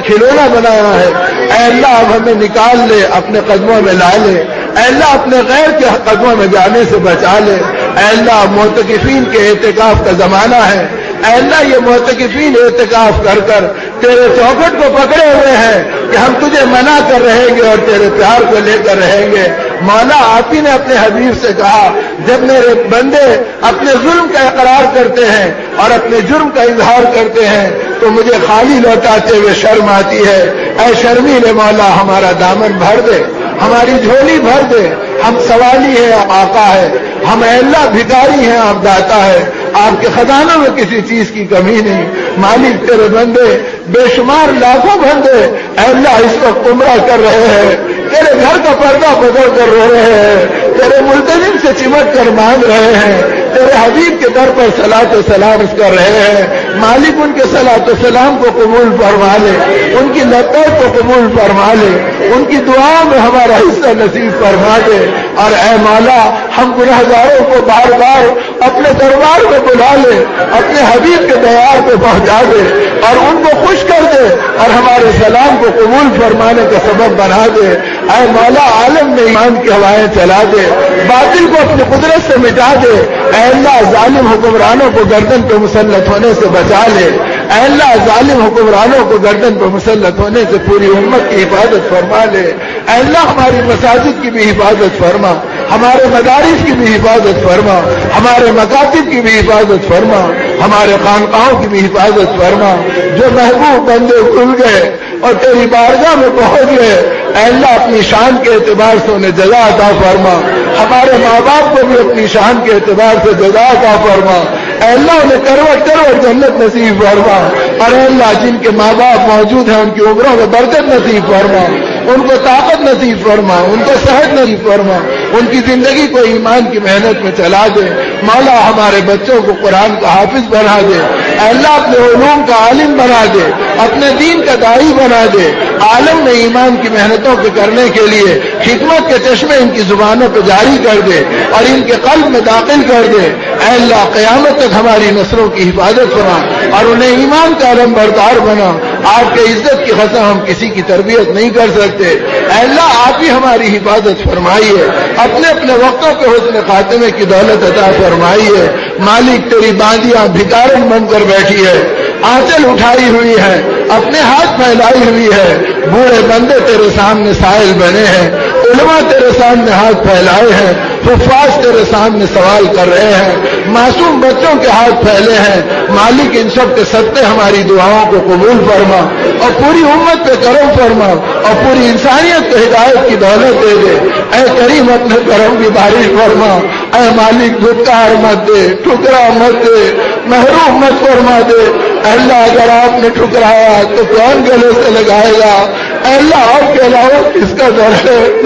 کھلونا بنایا ہے۔ اے اللہ، اب ہمیں نکال لے، اپنے قدموں میں لا لے۔ اے اللہ، اپنے غیر کے قدموں میں جانے سے بچا لے۔ اے اللہ موتقفین کے احتکاف کا زمانہ ہے۔ اے اللہ یہ محتکفین احتکاف کر کر تیرے چوکٹ کو پکڑے ہوئے ہیں کہ ہم تجھے منع کر رہیں گے اور تیرے پیار کو لے کر رہیں گے۔ مولا آپ ہی نے اپنے حبیب سے کہا، جب میرے بندے اپنے ظلم کا اقرار کرتے ہیں اور اپنے جرم کا اظہار کرتے ہیں، تو مجھے خالی لوٹاتے ہوئے شرم آتی ہے۔ اے شرمی نے مولا، ہمارا دامن بھر دے، ہماری جھولی بھر دے۔ ہم سوالی ہے آقا ہے ہم اللہ بھکاری ہیں آپ داتا ہے آپ کے خزانوں میں کسی چیز کی کمی نہیں۔ مالک تیرے بندے، بے شمار لاکھوں بندے اللہ اس وقت عمرہ کر رہے ہیں۔ تیرے گھر کا پردہ بدل کر رو رہے ہیں۔ تیرے ملتظم سے چمٹ کر مانگ رہے ہیں۔ تیرے حبیب کے در پر سلاط و سلام کر رہے ہیں۔ مالک ان کے سلاط و سلام کو قبول فرما لے۔ ان کی لطف کو قبول فرما لے۔ ان کی دعاؤں میں ہمارا حصہ نصیب فرما دے۔ اور اے مولا، ہم گناہ گاروں کو بار بار اپنے دربار میں بلا لے اپنے حبیب کے معیار پہ پہنچا دے اور ان کو خوش کر دے اور ہمارے سلام کو قبول فرمانے کا سبب بنا دے۔ اے مولا، عالم میں ایمان کی ہوائیں چلا دے، باطل کو اپنی قدرت سے مٹا دے۔ اے اللہ، ظالم حکمرانوں کو گردن پہ مسلط ہونے سے بچا لے۔ اللہ ظالم حکمرانوں کو گردن پہ مسلط ہونے سے پوری امت کی حفاظت فرما لے۔ اللہ، ہماری مساجد کی بھی حفاظت فرما۔ ہمارے مدارس کی بھی حفاظت فرما۔ ہمارے مکاتب کی بھی حفاظت فرما۔ ہمارے خانقاہوں کی بھی حفاظت فرما۔ جو محبوب بندے کھل گئے اور تیری بارگاہ میں پہنچ گئے اللہ، اپنی شان کے اعتبار سے انہیں جزا عطا فرما۔ ہمارے ماں باپ کو بھی اپنی شان کے اعتبار سے جزا عطا فرما۔ اے اللہ انہیں کروٹ کروٹ جنت نصیب فرما۔ اور اے اللہ، جن کے ماں باپ موجود ہیں، ان کی عمروں میں برکت نصیب فرما۔ ان کو طاقت نصیب فرما۔ ان کو صحت نصیب فرما۔ ان کی زندگی کو ایمان کی محنت میں چلا دے۔ مولا ہمارے بچوں کو قرآن کا حافظ بنا دے۔ اللہ اپنے علوم کا عالم بنا دے، اپنے دین کا داری بنا دے۔ عالم میں ایمان کی محنتوں کے کرنے کے لیے حکمت کے چشمے ان کی زبانوں پہ جاری کر دے اور ان کے قلب میں داخل کر دے۔ اے اللہ، قیامت تک ہماری نسلوں کی حفاظت بنا اور انہیں ایمان کا علم بردار بنا۔ آپ کے عزت کی قسم ہم کسی کی تربیت نہیں کر سکتے۔ اے اللہ، آپ ہی ہماری حفاظت فرمائیے۔ اپنے اپنے وقتوں پہ حسن خاتمے کی دولت عطا فرمائیے۔ مالک تیری باندیاں بھکارن بن کر بیٹھی ہے۔ آنچل اٹھائی ہوئی ہے، اپنے ہاتھ پھیلائی ہوئی ہے۔ بوڑھے بندے تیرے سامنے سائل بنے ہیں۔ علماء تیرے سامنے ہاتھ پھیلائے ہیں، حفاظ تیرے سامنے سوال کر رہے ہیں۔ معصوم بچوں کے ہاتھ پھیلے ہیں۔ مالک ان سب کے ستے ہماری دعاؤں کو قبول فرما اور پوری امت پہ کرم فرما اور پوری انسانیت کو ہدایت کی دولت دے دے۔ اے کریم اپنے کرم کی بارش فرما۔ اے مالک دھتکار مت دے، ٹھکرا مت دے۔ محروم مت فرما دے۔ اللہ اگر آپ نے ٹھکرایا تو کون گلے سے لگائے گا؟ اللہ آپ کے علاوہ کس کا در ہے؟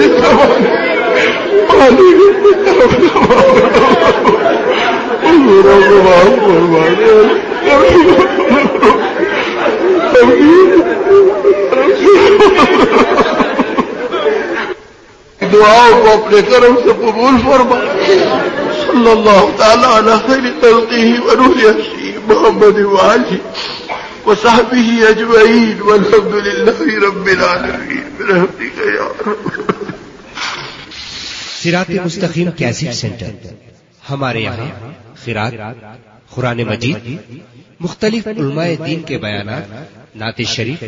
دعاؤں کو اپنے کرم سے قبول فرما۔ صلی اللہ تعالیٰ علی خیر تلقیہ ونور یحشی محمد واجی وصحبه اجمعین والحمد للہ رب العالمین برحمتک یا رب سرات مستقیم کیسٹ سینٹر؟ ہمارے یہاں خراج قرآن مجید، مختلف علماء دین کے بیانات نعت شریف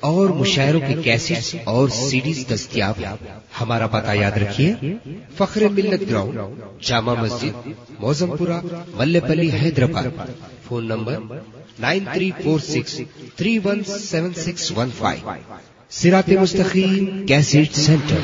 اور مشاعروں کی کیسٹ اور سیڈیز دستیاب ہیں۔ ہمارا پتہ یاد رکھیے، فخر ملت ground, Jama Masjid Moazzampura Mallepally, Hyderabad. Phone number nine three four six three one seven six one five. سرات مستقیم کیسٹ سینٹر۔